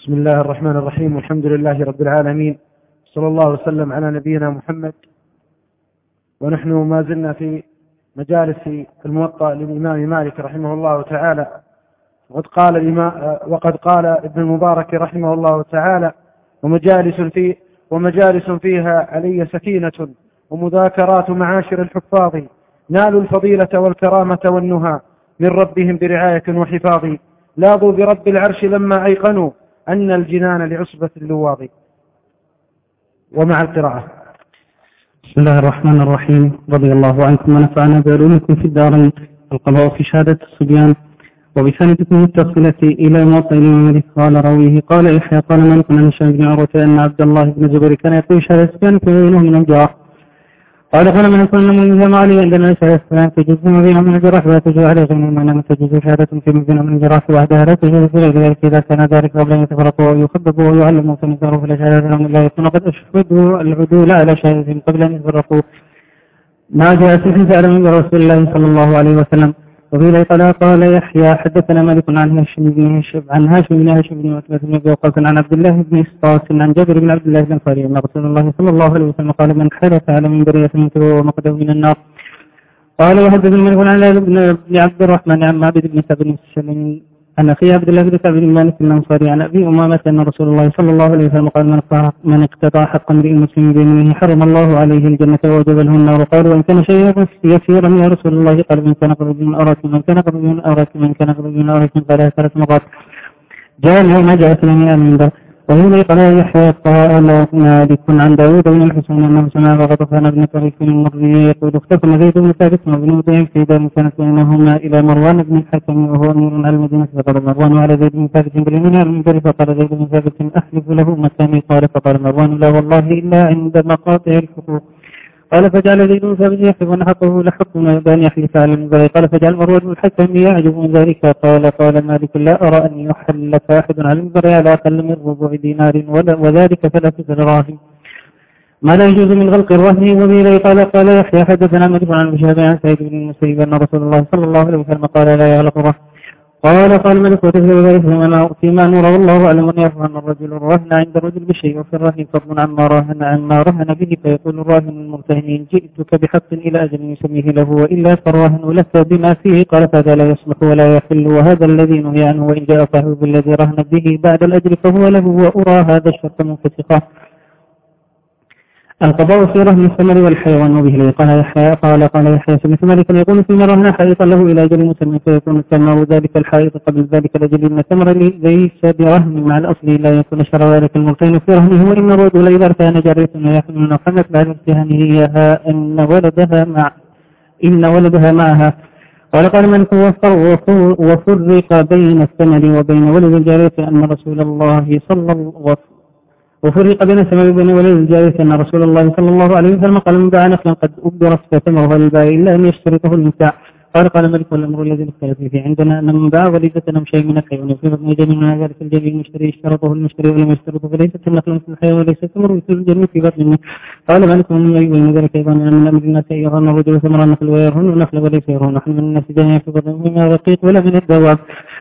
بسم الله الرحمن الرحيم والحمد لله رب العالمين صلى الله وسلم على نبينا محمد. ونحن ما زلنا في مجالس الموطأ للإمام مالك رحمه الله تعالى. وقد قال الإمام وقد قال ابن المبارك رحمه الله تعالى ومجالس في ومجالس فيها علي سكينة ومذاكرات معاشر الحفاظ نالوا الفضيلة والكرامة والنهى من ربهم برعاية وحفاظ. لاضوا برب العرش لما أيقنوا أن الجنان لعصبة اللواظ ومع القراءة. بسم الله الرحمن الرحيم. رضي الله عنكم ونفعنا بعلومكم في الدارين القضاء في شهادة الصبيان. وبسندكم المتصلة إلى موطئ الإمام قال رويه قال يحيى قال من كنا نشأ بن عروة أن عبد الله بن زبير كان يقول شهادة الصبيان في من الجراح قال قال من يكون من علي عندنا شهادة الصبيان تجوز بين من الجراح ولا تجوز عليه غير من لم تجوز شهادة في مبين من الجراح وحدها لا تجوز في غير ذلك إذا كان ذلك قبل أن يتفرقوا أو يخببوا ويعلموا فنزاروا في الشهادة لهم لا يكون قد أشهدوا العدول على شهادة قبل أن يتفرقوا ما جاء في سأل من رسول الله صلى الله عليه وسلم. وفي قال قال يحيى حدثنا مالك عن هاشم بن هاشم عن هاشم بن هاشم بن عتبة بن أبي وقاص عن عبد الله بن اسطاس عن جابر بن عبد الله الانصاري أن رسول الله صلى الله عليه وسلم قال من حدث على من برية منته ومقده من النار قال وحدثني مالك عن بن عبد الرحمن عن معبد بن سعد بن عن أخي عبد الله بن كعب بن مالك الأنصاري عن أبي أمامة أن رسول الله صلى الله عليه وسلم قال من من اقتطع حق امرئ مسلم بيمينه حرم الله عليه الجنة ووجب له النار. قال وإن كان شيئا يسيرا يا رسول الله قال من كان قرب من أراك من كان قرب من أراك من كان قرب من أراك قال ثلاث مرات. جاء ما جاء في المنبر وهنا قال يحيى قال مالك عن داود بن الحسين أنه سمع غطفان بن طريق المري يقول اختفى زيد بن ثابت وابن مطيع في دار كانت بينهما إلى مروان بن الحكم وهو أمير على المدينة. فقال مروان على زيد بن ثابت باليمين على المنبر فقال زيد بن ثابت أحلف له مكاني قال فقال مروان لا والله إلا عند مقاطع الحقوق. قال فجعل زيد بن ثابت يحلف أن حقه لحق بان يحلف على المنبر قال فجعل مروان بن الحكم يعجب من ذلك. قال قال مالك لا أرى ان يحلف احد على المنبر على أقل من ربع دينار وذلك ثلاثة دراهم ما لا يجوز من غلق الرهن وبه قال قال يحيى حدثنا مالك عن المشهد عن سعيد بن المسيب أن رسول الله صلى الله عليه وسلم قال لا يغلق الرهن قال قال الملك وتفسير ذلك فيما نور والله أعلم أن يرهن الرجل الرهن عند الرجل بشيء وفي الرهن فضل عما رهن عما رهن به فيقول الراهن المرتهن جئتك بحق إلى أجل يسميه له وإلا فالراهن لك بما فيه. قال فهذا لا يصلح ولا يحل وهذا الذي نهي عنه وإن جاء صاحب بالذي رهن به بعد الاجر فهو له وأرى هذا الشرط منفسقا. القضاء في رهن الثمر والحيوان وبه قال يحيى قال قال يحيى سمعت مالكا يقول في رهن حائطا له إلى أجل مسمى فيكون الثمر ذلك الحائط قبل ذلك الاجل إن الثمر ليس برهن مع الأصل لا يكون شر ذلك المرتين في رهنه وإن الرجل إذا ارتهن جاريه يحمل حملت بعد ارتهانه إياها إن ولدها مع إن ولدها معها. قال من وفرق بين الثمر وبين ولد الجارية أن رسول الله صلى الله وفرق بين السماء وبين ولد الجارية أن رسول الله صلى الله عليه وسلم قال من باع نخلا قد أبدرت فتمره للبائع إلا أن يشترطه المبتاع قال قال ملك والأمر الذي اختلف فيه. عندنا أن من باع وليدة أم شيء من الحيوان بطن جنين من ذلك الجنين المشتري اشترطه المشتري ولم يشترطه فليست النخل مثل الحيوان وليس الثمر مثل الجنين في بطن قال مالك من ومن ذلك أيضا أن من أمر الناس أن يرهن الرجل ثمر النخل ويرهن النخل وليس يرهن. نحن من الناس جنين في بطن مما رقيق ولا من الدواب.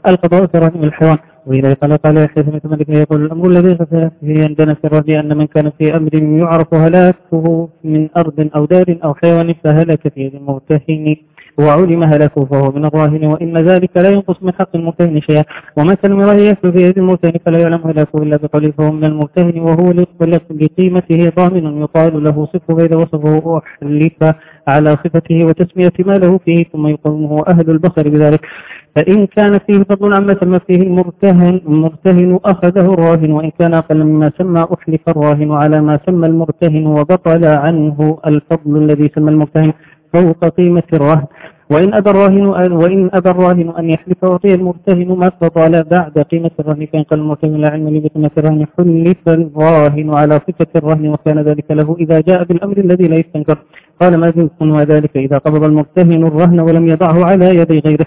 القضاء رهن الحيوان. وإذا قال قال يحيى مالك يقول الأمر الذي فيه عندنا في الرهن أن من كان في أمر يعرف هلاكه من أرض أو دار أو حيوان فهلك في يد المرتهن وعلم هلكه فهو من الراهن وإن ذلك لا ينقص من حق المرتهن شيئا. ومن سلم رهن يحل في يد المرتهن فلا يعلم هلاكه إلا بقوله فهو من المرتهن وهو لقيمته ضامن يقال له صفه إذا وصفه أحلف على صفته وتسمية ما له فيه ثم يقومه أهل البصر بذلك. فإن كان فيه فضل عما سمى فيه المرتهن المرتهن أخذه الراهن وإن كان أقل مما سمى أحلف الراهن على ما سمى المرتهن وبطل عنه الفضل الذي سمى المرتهن فوق قيمة الرهن وإن أبى الراهن وإن أبى الراهن أن يحلف وطي المرتهن ما استطال بعد قيمة الرهن فإن قال المرتهن لا علم لي بقيمة الرهن حلف الراهن على صفة الرهن وكان ذلك له إذا جاء بالأمر الذي لا يستنكر. قال ما يكون وذلك إذا قبض المرتهن الرهن ولم يضعه على يدي غيره.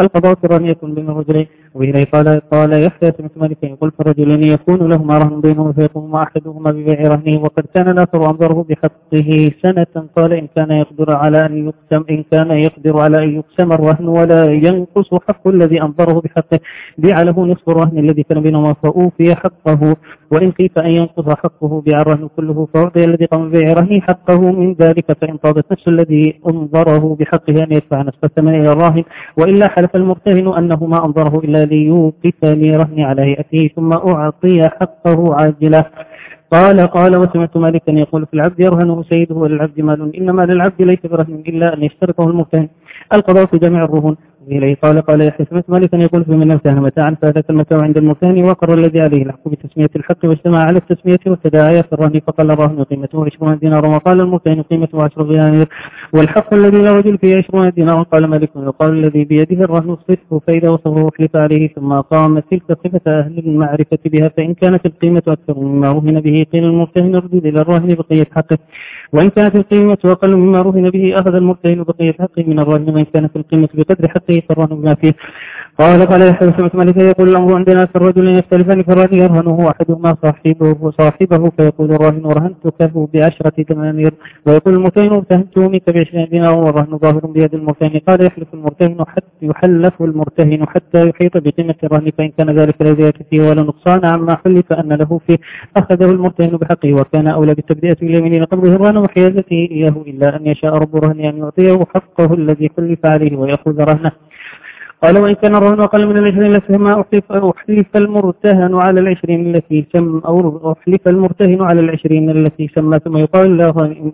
القضاء الرهن يكون بين الرجلين. وإليه قال قال يحيى سمعت مالكا يقول فرجلين يكون لهما رهن بينهما فيقوم أحدهما ببيع رهنه وقد كان الآخر أنظره بحقه سنة قال إن كان يقدر على أن يقسم إن كان يقدر على أن يقسم الرهن ولا ينقص حق الذي أنظره بحقه بيع له نصف الرهن الذي كان بينهما فأوفي حقه وإن خيف أن ينقص حقه بيع الرهن كله فأعطي الذي قام ببيع رهنه حقه من ذلك فإن طابت نفس الذي أنظره بحقه أن يدفع نصف الثمن إلى الراهن وإلا حلف المرتهن أنه ما أنظره إلا ليوقف لرهن على هيئته ثم أعطي حقه عاجلا. قال قال وسمعت مالكا يقول في العبد يرهنه سيده وللعبد مال إنما للعبد ليس برهن إلا أن يشترطه المرتهن القضاء في جميع الرهون إليه. قال قال يحيى سمعت مالكا يقول في من نفسه متاعا فذاك المتاع عند المرتهن وقر الذي عليه الحق بتسمية الحق واجتمع على التسمية والتداعي في الرهن فقال الرهن قيمته 20 دينار. وقال المرتهن قيمته 10 دنانير والحق الذي لا رجل فيه 20 دينار. قال مالك يقال الذي بيده الرهن صفه فإذا وصفه احلف عليه ثم قام تلك صفة أهل المعرفة بها فإن كانت القيمة أكثر مما رهن به قيل المرتهن ردود إلى الرهن بقية حقه. وإن كانت القيمة أقل مما رهن به أخذ المرتهن بقية حقه من الرهن. وإن كانت القيمة بقدر حقه فالرهن بما فيه. قال قال يحيى بن مالك يقول الأمر عندنا في الرجل يختلفان الرهن يرهنه أحدهما صاحبه صاحبه فيقول الراهن رهنتك بعشرة دنانير. ويقول المرتهن ارتهنته منك بعشرين دينار والرهن ظاهر بيد المرتهن قال يحلف المرتهن حتى يحلف المرتهن حتى يحيط بقيمة الرهن فإن كان ذلك لا زيادة فيه ولا نقصان. عما حلف أن له فيه أخذه المرتهن بحقه وكان أولى بالتبدئة اليمين قبضه الرهن وحيازته إياه إلا أن يشاء رب رهن أن يعطيه حقه الذي حلف عليه ويأخذ رهنه. قال وإن كان الرهن أقل من العشرين التي ما أحلف, أحلف المرتهن على العشرين التي سم أو أحلف المرتهن على العشرين التي سمى ثم يقال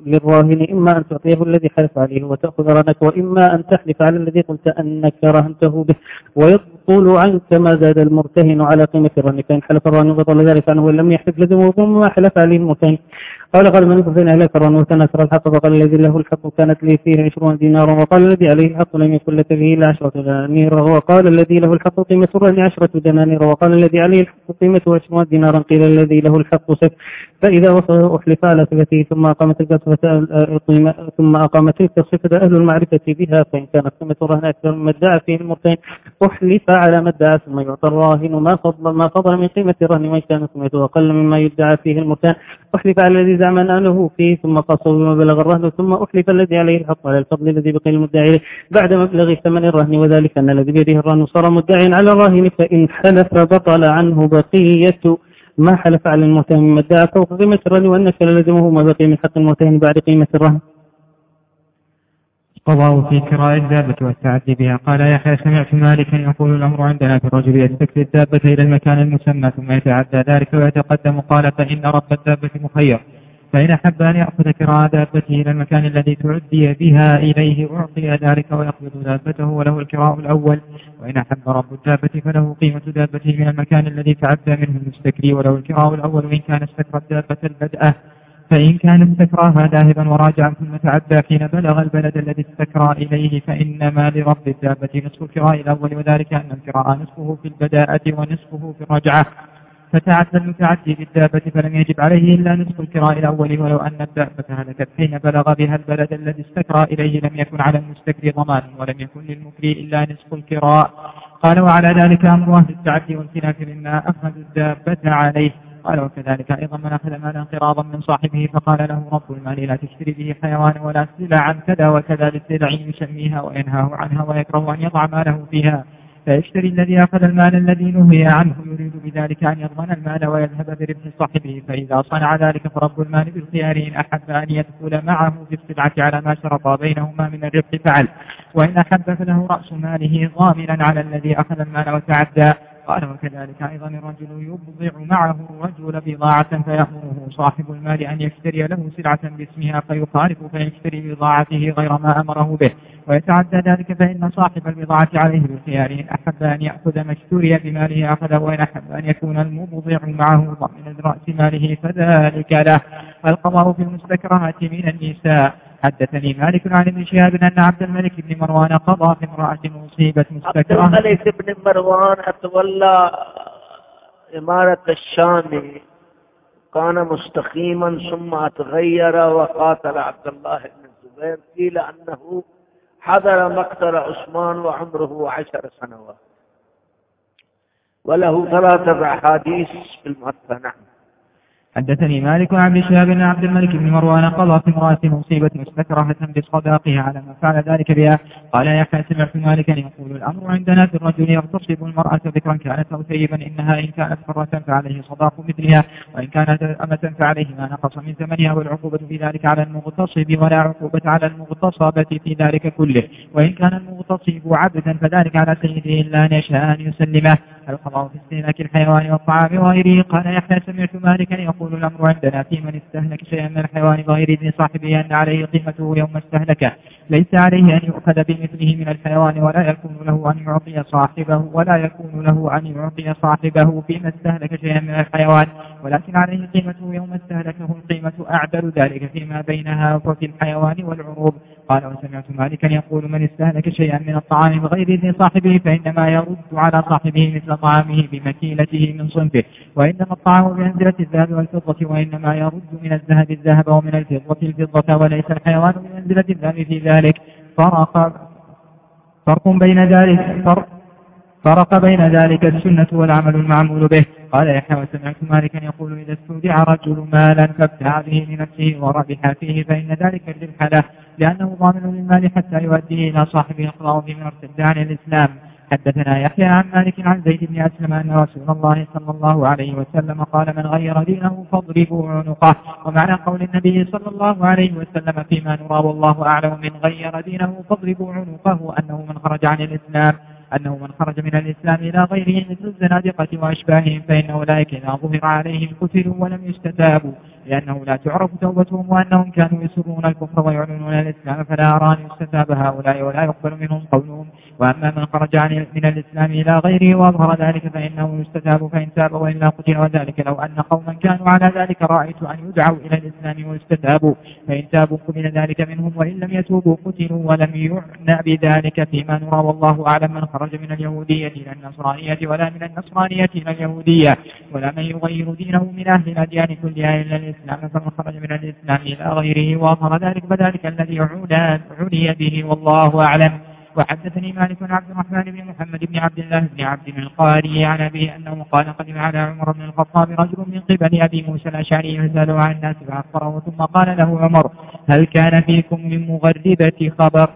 للراهن إما أن تعطيه الذي حلف عليه وتأخذ رهنك وإما أن تحلف على الذي قلت أنك رهنته به. ويبطل عنك ما زاد المرتهن على قيمة الرهن. فإن حلف الرهن بطل ذلك عنه وإن لم يحلف لزمه ما حلف عليه المرتهن. قال قال من فإن أهلك الرهن وتناثر الحق فقال الذي له الحق كانت لي فيه عشرون دينارا وقال الذي عليه الحق لم يكن لك فيه إلا عشرة دنانير وقال الذي له الحق قيمة عشرة دنانير وقال الذي عليه الحق قيمته عشرون دينارا قيل الذي له الحق فإذا وصل أحلف على صفته ثم أقامت تلك الصفة ثم أقامت تلك الصفة أهل المعرفة بها فإن كانت قيمة الرهن أكثر مما ادعى فيه المرتين أحلف على ما ادعى ثم يعطى الراهن ما فضل ما فضل من قيمة الرهن وإن كانت قيمته أقل مما يدعى فيه المرتين أحلف على الذي زعم أنه فيه ثم قصه بما بلغ الرهن ثم أحلف الذي عليه الحق على الفضل الذي بقي المدعي بعد مبلغ ثمن الرهن وذلك أن الذي بيده الرهن صار مدعيا على الراهن فإن حلف بطل عنه بقية ما حلف على المتهم مما ادعى فوق قيمة الرهن وأنك لازمه ما بقي من حق المتهم بعد قيمة الرهن. قضاه في كراء الدابة والتعدي بها. قال يحيى سمعت مالكا يقول الأمر عندنا في الرجل يستكفي الدابة إلى المكان المسمى ثم يتعدى ذلك ويتقدم. قال فإن رب الدابة مخير. فإن أحب أن يأخذ كراء دابته إلى المكان الذي تعدي بها إليه أعطي ذلك ويقبض دابته وله الكراء الأول. وإن أحب رب الدابة فله قيمة دابته من المكان الذي تعدى منه المستكري وله الكراء الأول. وإن كان استكرى الدابة البدأة فإن كان استكراها ذاهبا وراجعا ثم تعدى حين بلغ البلد الذي استكرى إليه فإنما لرب الدابة نصف الكراء الأول. وذلك أن الكراء نصفه في البداءة ونصفه في الرجعة. فتعدى المتعدي بالدابة فلم يجب عليه إلا نصف الكراء الأول ولو أن الدابة هلكت حين بلغ بها البلد الذي استكرى إليه لم يكن على المستكري ضمان ولم يكن للمكري إلا نصف الكراء قال وعلى ذلك أمر أهل التعدي والخلاف مما أخذوا الدابة عليه. قال وكذلك أيضا من أخذ مالا قراضا من صاحبه فقال له رب المال لا تشتري به حيوان ولا سلعا كذا وكذا للسلع يسميها وينهاه عنها ويكره أن يضع ماله فيها. فيشتري الذي أخذ المال الذي نهي عنه. يريد بذلك أن يضمن المال ويذهب بربح صاحبه. فإذا صنع ذلك فرب المال بالخيار إن أحب أن يدخل معه في السلعة على ما شرط بينهما من الربح فعل. وإن أحب فله رأس ماله ضامنا على الذي أخذ المال وتعدى. قال وكذلك أيضا الرجل يبضع معه الرجل بضاعة فيأمره صاحب المال أن يشتري له سلعة باسمها فيخالف فيشتري بضاعته غير ما أمره به. ويتعدى ذلك فإن صاحب البضاعة عليه بالخيار إن أحب أن يأخذ ما اشتري بماله أخذه وإن أحب أن يكون المبضع معه ضمن رأس ماله فذلك له. القضاء في المستكرهات من النساء. حدثني مالك عن ابن شهاب أن عبد الملك بن مروان قضى في امرأة مصيبة مستكرهة عبد الملك بن مروان أتولى إمارة الشام. كان مستقيما ثم تغير وقاتل عبد الله بن الزبير. قيل أنه حضر مقتل عثمان وعمره عشر سنوات. وله ثلاثة أحاديث في المؤثر نعم. حدثني مالك عن ابن شهاب بن عبد الملك بن مروان قضى في امرأة مصيبة مستكرهة بصداقها على ما فعل ذلك بها. قال يحيى سمعت مالكا يقول الأمر عندنا في الرجل يغتصب المرأة ذكرا كانت أو ثيبا إنها إن كانت حرة فعليه صداق مثلها وإن كانت أمة فعليه ما نقص من ثمنها والعقوبة في ذلك على المغتصب ولا عقوبة على المغتصبة في ذلك كله. وإن كان المغتصب عبدا فذلك على سيده إلا أن يشاء أن يسلمه. القضاء في استهلاك الحيوان والطعام وغيره. قال يحيى سمعت مالكا يقول الأمر عندنا في من استهلك شيئا من الحيوان بغير إذن صاحبه أن عليه قيمته يوم استهلكه. ليس عليه أن يؤخذ بمثله من الحيوان ولا يكون له أن يعطي صاحبه ولا يكون له أن يعطي صاحبه فيما استهلك شيئا من الحيوان ولكن عليه قيمته يوم استهلكه القيمة أعدل ذلك فيما بينها وفي الحيوان والعروض. قال وسمعت مالكا يقول من استهلك شيئا من الطعام بغير إذن صاحبه فإنما يرد على صاحبه مثل طعامه بمكيلته من صنفه. وإنما الطعام بمنزلة الذهب والفضة وإنما يرد من الذهب الذهب ومن الفضة. الفضة وليس الحيوان بمنزلة الذهب في ذلك. فرق فرق بين ذلك فرق فرق بين ذلك السنة والعمل المعمول به. قال يحيى وسمعت مالكا يقول إذا استودع رجل مالا فابتاع به لنفسه وربح فيه فإن ذلك الربح له لأنه ضامن للمال حتى يؤديه إلى صاحبه إقراره من ارتد عن الإسلام. حدثنا يحيى عن مالك عن زيد بن أسلم أن رسول الله صلى الله عليه وسلم قال من غير دينه فاضربوا عنقه. ومعنى قول النبي صلى الله عليه وسلم فيما نرى والله أعلم من غير دينه فاضربوا عنقه أنه من خرج عن الإسلام. أنه من خرج من الإسلام إلى غيره مثل الزنادقة وأشباههم فإن أولئك إذا ظهر عليهم قتلوا ولم يستتابوا لأنه لا تعرف توبتهم وأنهم كانوا يسرون الكفر ويعلنون الإسلام فلا أرى أن يستتاب هؤلاء ولا يقبل منهم قولهم. وأما من خرج من الإسلام إلى غيره وأظهر ذلك فإنه يستتاب فإن تاب وإلا قتل وذلك لو أن قوما كانوا على ذلك رأيت أن يدعوا إلى الإسلام ويستتابوا فإن تابوا قبل ذلك منهم وإن لم يتوبوا قتلوا ولم يعنى بذلك فيما نرى والله أعلم من خرج من اليهودية إلى النصرانية ولا من النصرانية إلى اليهودية ولا من يغير دينه من أهل الأديان كلها إلا الإسلام فمن خرج من الإسلام إلى غيره وأظهر ذلك فذلك الذي عني به والله أعلم. وحدثني مالك بن عبد الرحمن بن محمد بن عبد الله بن عبد القاري عن أبي أنه قال قدم على عمر بن الخطاب رجل من قبل أبي موسى الأشعري يسأله عن الناس فأخبره ثم قال له عمر هل كان فيكم من مغربة خبر؟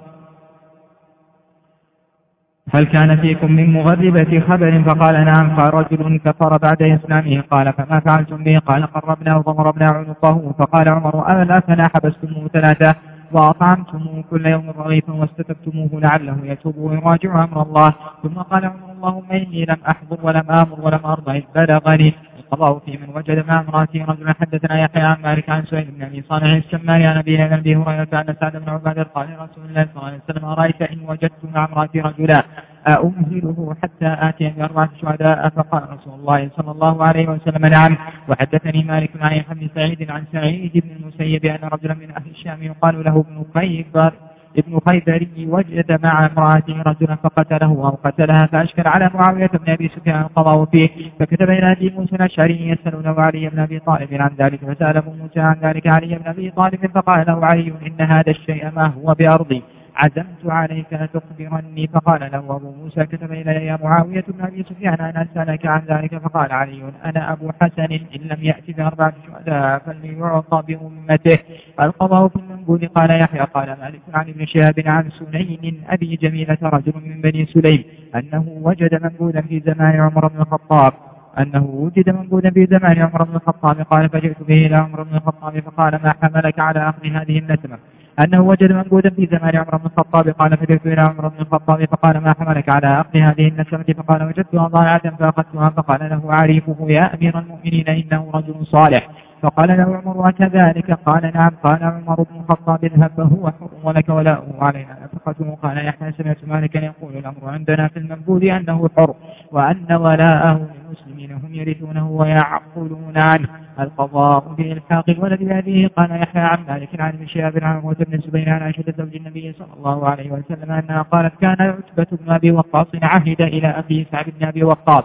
هل كان فيكم من مغربة خبر؟ فقال نعم قال رجل كفر بعد إسلامه. قال فما فعلتم به؟ قال قربنا وضربنا عنقه. فقال عمر ألا فلا حبستموه ثلاثة؟ وأطعمتموه كل يوم رغيفا واستتبتموه لعله يتوب ويراجع أمر الله. ثم قال عمر اللهم إني لم أحضر ولم آمر ولم أرضى إذ بلغني. القضاء في من وجد مع امرأته رجلا حدثنا يحيى عن مالك عن سهيل بن أبي صالح السماني عن أبي هريرة أن سعد بن عبادة قال رسول الله صلى الله عليه وسلم أرأيت إن وجدت مع امرأتي رجلا أأمهله حتى آتي بأربعة شهداء فقال رسول الله صلى الله عليه وسلم نعم. وحدثني مالك عن يحيى سعيد عن سعيد بن المسيب أن رجلا من أهل الشام يقال له ابن خيبر ابن خيبري وجد مع امرأته رجلا فقتله أو قتلها فأشكل على معاوية بن أبي سفيان القضاء فيه فكتب إلى أبي موسى الأشعري يسألونه علي بن أبي طالب عن ذلك أبو موسى عن ذلك علي بن أبي طالب فقال له علي إن هذا الشيء ما هو بأرضي؟ عزمت عليك لتخبرني فقال له أبو موسى كتب إلي يا معاوية بن أبي سفيان أن أسألك عن ذلك. فقال علي أنا أبو حسن إن لم يأتي بأربعة شهداء فليعطى بأمته. القضاء في المنقول قال يحيى قال مالك عن ابن شهاب عن سنين أبي جميلة رجل من بني سليم أنه وجد منقولا في زمان عمر بن الخطاب. أنه وجد منقولا في زمان عمر بن الخطاب. قال فجئت به إلى عمر بن الخطاب فقال ما حملك على أخذ هذه النسمة؟ أنه وجد منقودا في زمان عمر بن الخطاب قال فجئت إلى عمر بن الخطاب فقال ما حملك على أخذ هذه النسمة؟ فقال وجدتها ضائعة فأخذتها فقال له عريفه يا أمير المؤمنين إنه رجل صالح. فقال له عمر وكذلك قال نعم. قال عمر بن الخطاب اذهب فهو حر ولك ولاؤه علينا. نفقته قال يحيى سمعت مالكا يقول الأمر عندنا في المنبوذ أنه حر وأن ولاءه للمسلمين يرثونه ويعقلون عنه. القضاء بإلحاق الولد بأبيه. قال يحيى عن مالك عن ابن شهاب عن عروة بن الزبير عن عائشة زوج النبي صلى الله عليه وسلم أنها قالت كان عتبة بن أبي وقاص عهد إلى أخيه سعد بن أبي وقاص.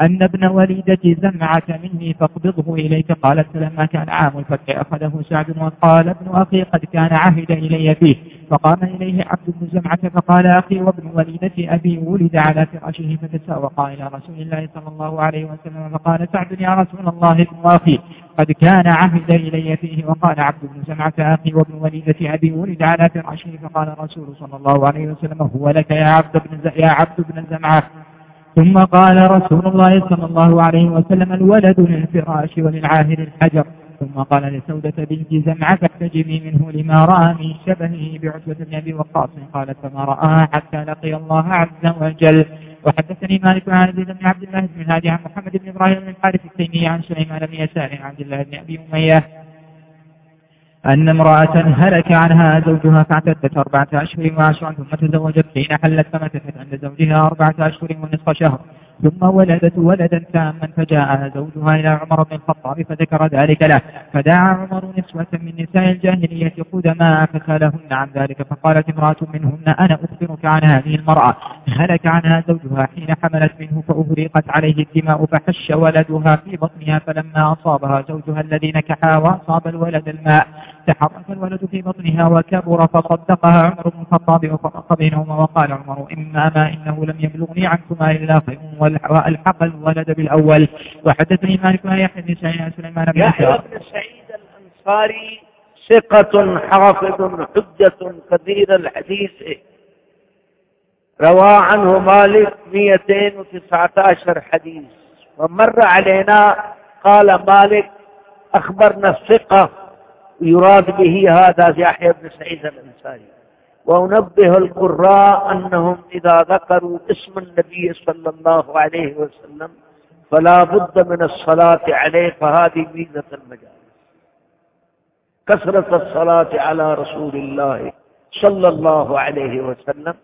أن ابن وليدة زمعة مني فاقبضه إليك. قالت فلما كان عام الفتح أخذه سعد وقال ابن أخي قد كان عهد إلي فيه. فقام إليه عبد بن زمعة فقال أخي وابن وليدة أبي ولد على فراشه فتساوق إلى رسول الله صلى الله عليه وسلم فقال سعد يا رسول الله ابن قد كان عهد إلي فيه وقال عبد بن زمعة أخي وابن وليدة أبي ولد على فراشه فقال الرسول صلى الله عليه وسلم هو لك يا عبد بن يا عبد بن زمعة. ثم قال رسول الله صلى الله عليه وسلم الولد للفراش وللعاهر الحجر. ثم قال لسودة بنت زمعة فاحتجبي منه لما رأى من شبهه بعتبة بن أبي وقاص. قالت فما رآها حتى لقي الله عز وجل. وحدثني مالك عن عبد بن عبد الله بن هادي عن محمد بن إبراهيم بن الحارث التيمي عن سليمان بن يسار عن عبد الله بن أبي أمية. أن امرأة هلك عنها زوجها فاعتدت أربعة أشهر وعشرا ثم تزوجت حين حلت فمكثت عند زوجها أربعة أشهر ونصف شهر. ثم ولدت ولدا تاما فجاءها زوجها إلى عمر بن الخطاب فذكر ذلك له. فدعا عمر نسوة من نساء الجاهلية قدماء فسألهن عن ذلك. فقالت امرأة منهن أنا أخبرك عن هذه المرأة. هلك عنها زوجها حين حملت منه فأهريقت عليه الدماء فحش ولدها في بطنها فلما أصابها زوجها الذي نكحها وأصاب الولد الماء. تحرك الولد في بطنها وكبر فصدقها عمر بن الخطاب وفرق بينهما وقال عمر إما ما إنه لم يبلغني عنكما إلا خير والحق الولد بالأول. وحدثني مالك بن يحيى بن سعيد سليمان بن يحيى بن سعيد الأنصاري ثقة حافظ حجة كثير الحديث. روى عنه مالك 219 حديث. ومر علينا قال مالك أخبرنا الثقة يراد به هذا يحيى بن سعيد الأنصاري. وأنبه القراء أنهم إذا ذكروا اسم النبي صلى الله عليه وسلم فلا بد من الصلاة عليه فهذه ميزة المجال كثرة الصلاة على رسول الله صلى الله عليه وسلم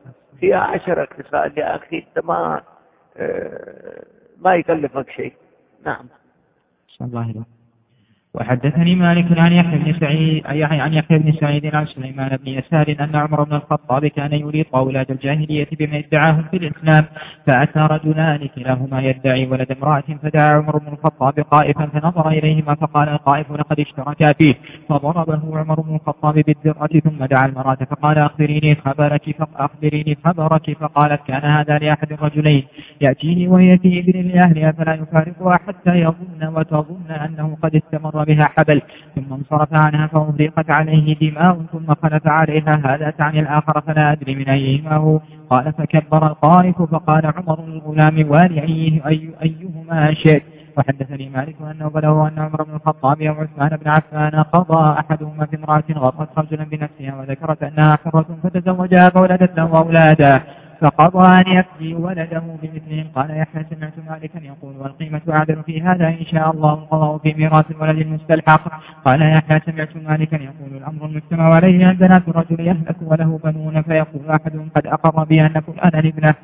فيها عشرة خصال يا أخي أنت ما آه، ما يكلفك شيء. نعم. الله وحدثني مالك عن يحيى بن سعيد عن يحيى بن سعيد عن سليمان بن يسار أن عمر بن الخطاب كان يريد أولاد الجاهلية بما ادعاهم في الإسلام فأتى رجلان كلاهما يدعي ولد امرأة فدعا عمر بن الخطاب قائفا فنظر إليهما فقال القائف لقد اشتركا فيه فضربه عمر بن الخطاب بالدرة ثم دعا المرأة فقال أخبريني خبرك فأخبريني خبرك فقالت كان هذا لأحد الرجلين يأتيني وهي في إذن لأهلها فلا يفارقها حتى يظن وتظن أنه قد استمر بها حبل. ثم انصرف عنها فأضيقت عليه دماء ثم خلف عليها هذا تعني الآخر فلا أدري من أيهما هو. قال فكبر القارف فقال عمر الغلام والي أي أيهما شئت؟ وحدثني مالك أنه بلغه أن عمر بن الخطاب أو عثمان بن عفان قضى أحدهما في امرأة غرت رجلا بنفسها وذكرت أنها حرة فتزوجها فولدت له أولادا فقضى أن يفدي ولده بمثله قال يحيى سمعت مالكا يقول والقيمة أعدل في هذا إن شاء الله. القضاء في ميراث الولد المستلحق. قال يحيى سمعت مالكا يقول الأمر المجتمع عليه أن بنات الرجل يهلك وله بنون. فيقول أحدهم قد أقر بأن فلان ابنه.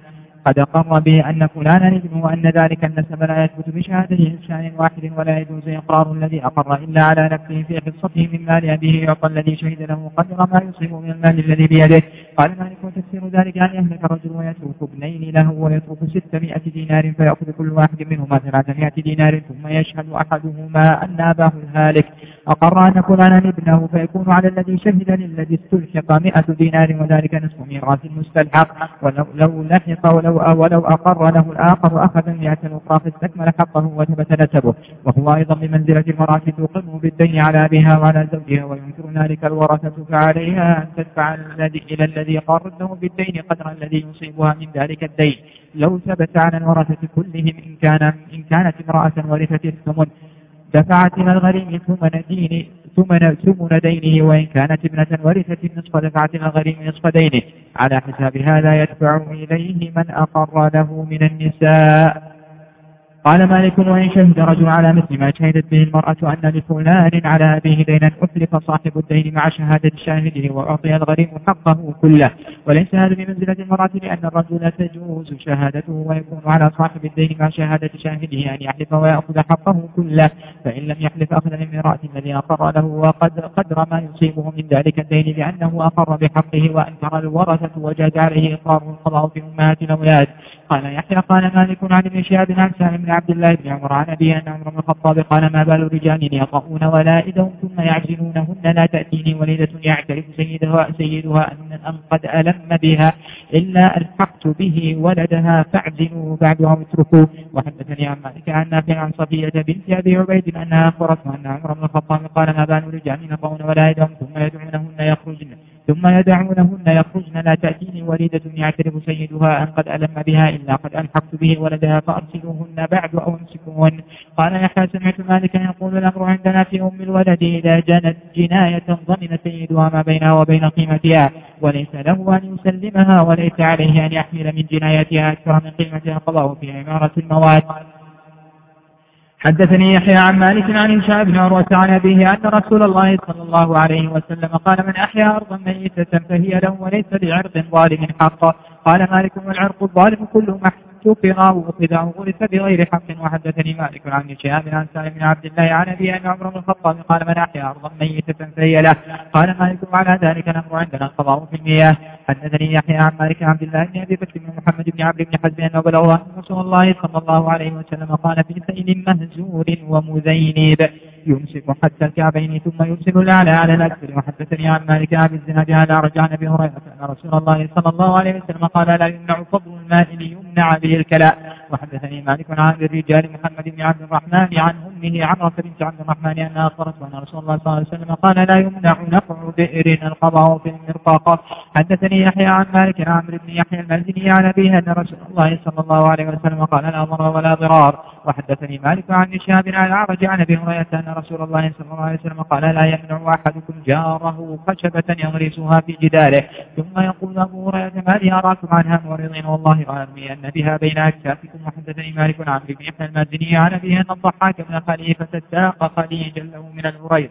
قد أقر به أن فلانا ابنه وأن ذلك النسب لا يثبت بشهادة إنسان واحد ولا يجوز إقرار الذي أقر إلا على نفسه في حصته من مال أبيه. يعطى الذي شهد له قدر ما يصيب من المال الذي بيده. قال مالك وتفسير ذلك أن يهلك الرجل ويترك ابنين له ويترك ستمائة دينار فيأخذ كل واحد منهما ثلاثمائة دينار ثم يشهد أحدهما أن أباه الهالك أقر أن فلانا ابنه فيكون على الذي شهد للذي استلحق مئة دينار وذلك نصف ميراث المستلحق ولو لو لحق ولو ولو أقر له الآخر أخذ المئة الأخرى فاستكمل حقه وثبت نسبه. وهو أيضا بمنزلة المرأة تقر بالدين على أبيها وعلى زوجها وينكر ذلك الورثة فعليها أن تدفع إلى الذي قرده بالدين قدر الذي يصيبها من ذلك الدين. لو ثبت على الورثة كلهم إن كان إن كانت امرأة ورثت الثمن دفعت إلى الغريم ثمن دين ثمن ثمن دينه وإن كانت ابنة ورثت النصف دفعت إلى الغريم نصف دينه. على حساب هذا يدفع إليه من أقر له من النساء. قال مالك وإن شهد رجل على مثل ما شهدت به المرأة أن لفلان على أبيه دينا أحلف صاحب الدين مع شهادة شاهده وأعطي الغريم حقه كله. وليس هذا بمنزلة المرأة لأن الرجل تجوز شهادته ويكون على صاحب الدين مع شهادة شاهده أن يحلف ويأخذ حقه كله. فإن لم يحلف أخذ من امرأة الذي أقر له وقد قدر ما يصيبه من ذلك الدين لأنه أقر بحقه وأنكر الورثة وجاز عليه إقراره القضاء في أمهات الأولاد. قال يحيى قال مالك عن ابن شهاب عن سالم بن عبد الله بن عمر عن أبي أن عمر بن الخطاب قال ما بال رجال يطؤون ولائدهم ثم يعزلونهن لا تأتيني وليدة يعترف سيدها سيدها أن قد ألم بها إلا ألحقت به ولدها فاعزلوه بعدها اتركوه. وحدثني عن مالك عن نافع عن صفية بنت أبي عبيد أنها أخبرته أن عمر بن الخطاب قال ما بال رجال يطؤون ولائدهم ثم يدعونهن يخرجن. ثم يدعونهن يخرجن لا تأتيني وليدة يعترف سيدها أن قد ألم بها إلا قد ألحقت به ولدها فأرسلوهن بعد أو امسكوهن قال يحيى سمعت مالكا يقول الأمر عندنا في أم الولد إذا جنت جناية ضمن سيدها ما بينها وبين قيمتها. وليس له أن يسلمها وليس عليه أن يحمل من جنايتها أكثر من قيمتها. قضاه في عمارة المواد. حدثني يحيى عن مالك عن هشام بن عروة عن أبيه أن رسول الله صلى الله عليه وسلم قال من أحيا أرضا ميتة فهي له وليس لعرض ظالم حق. قال مالك والعرق الظالم كله محسن كفر وخذه ورث بغير حق. وحدثني مالك عن شهاب عن سالم بن عبد الله عن ابي أن عمر بن الخطاب قال من أحيا أرضا ميتة فهي له. قال مالك وعلى ذلك الأمر عندنا القضاء في المياه. حدثني يحيى عن مالك عبد الله بن أبي بكر بن محمد بن عمرو بن حزم أنه بلغ رسول الله صلى الله عليه وسلم قال في سيل مهزور ومذينب يمسك حتى الكعبين ثم يرسل الأعلى على الأكثر. وحدثني عن مالك عن الزناد على رجع أبي هريرة أن رسول الله صلى الله عليه وسلم قال لا يمنع فضل الماء ليمنع به الكلاء. وحدثني مالك عن الرجال محمد بن عبد الرحمن عن امه عمره بنت عبد الرحمن انها اخبرته ان رسول الله صلى الله عليه وسلم قال لا يمنع نفع بئر القضاء في المرقاقه حدثني يحيى عن مالك عن عمرو بن يحيى المازني عن أبيه أن رسول الله صلى الله عليه وسلم قال لا ضرر ولا ضرار. وحدثني مالك عن شهاب عن الأعرج عن أبي هريرة أن رسول الله صلى الله عليه وسلم قال لا يمنع أحدكم جاره خشبة يغرسها في جداره. ثم يقول أبو هريرة ما لي أراكم عنها معرضين والله اعلمي أن بها بين اكتافكم وحدثني مالك عن ابي يحيى المازني عن أبيه أن الضحاك بن خليفة ساق خليجا له من الهرير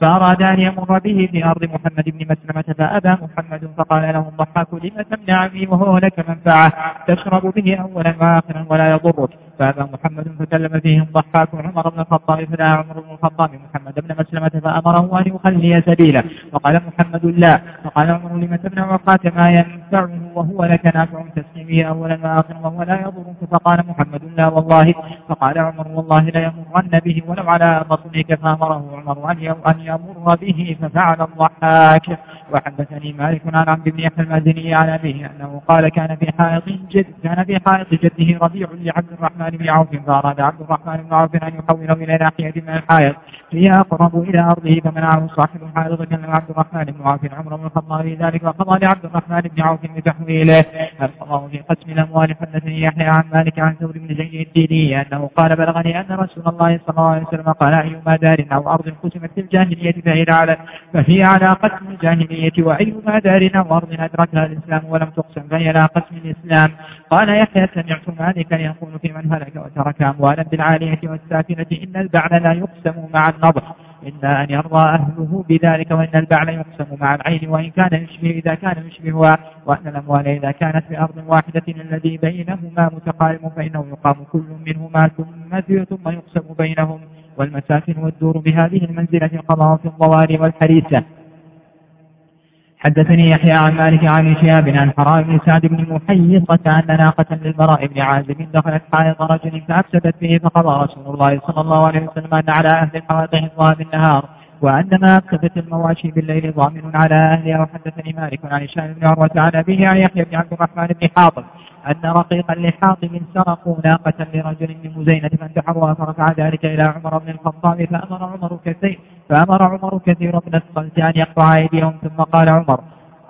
فأراد أن يمر به في أرض محمد بن مسلمة فأبى محمد فقال له الضحاك لم تمنع بي وهو لك منفعة تشرب به أولا وآخرا ولا يضرك فأبى محمد فكلم فيه الضحاك عمر بن الخطاب فدعا عمر بن الخطاب محمد بن مسلمة فأمره أن يخلي سبيله فقال محمد لا فقال عمر لم تمنع وقات ما ينفعه وهو لك نافع تسليمه أولا وآخرا وهو لا يضرك فقال محمد لا والله فقال عمر والله لا به ولو على بطنك فأمره عمر أن يمر به ففعل الضحاك وحدثني مالك عن عبد بن يحيى المازني عن أبيه أنه قال كان في حائط جد كان في حائط جده ربيع لعبد الرحمن بن عوف فأراد عبد الرحمن بن عوف أن يحوله إلى ناحية من الحائط هي أقرب إلى أرضه فمنعه صاحب الحائط فكلم عبد الرحمن بن عوف. عمر بن الخطاب ذلك وقضى لعبد الرحمن بن عوف بتحويله. القضاء في قسم الأموال. حدثني يحيى عن مالك عن ثور بن زيد الديني أنه قال بلغني أن رسول الله صلى الله عليه وسلم قال أيما دار أو أرض قسمت في الجاهلية فهي على فهي على قسم الجاهلية. وأيما دار أو أرض أدركها الإسلام ولم تقسم فهي على قسم الإسلام. قال يحيى سمعت مالكا يقول في من هلك وترك أموالا بالعالية والسافنة إن البعل لا يقسم مع النضح. إلا أن يرضى أهله بذلك وإن البعل يقسم مع العين وإن كان يشبه إذا كان يشبهها وأن الأموال إذا كانت بأرض واحدة الذي بينهما متقارب فإنه يقام كل منهما ثم ثم يقسم بينهم. والمساكن والدور بهذه المنزلة قضاء في الضواري والحريسة حدثني يحيى عن مالك عن شهاب عن حرام بن سعد بن محيصة أن ناقة للبراء بن عازب دخلت حائط رجل فأفسدت به فقضى رسول الله صلى الله عليه وسلم أن على أهل الحوائط حفظها بالنهار وأن ما أفسدت المواشي بالليل ضامن على أهلها وحدثني مالك عن هشام بن عروة عن أبيه عن يحيى بن عبد الرحمن بن حاطب أن رقيقا لحاطب سرقوا ناقة لرجل من مزينة فانتحروها فرفع ذلك إلى عمر بن الخطاب فأمر عمر كثير فأمر عمر كثير بن الصلت أن يقطع أيديهم ثم قال عمر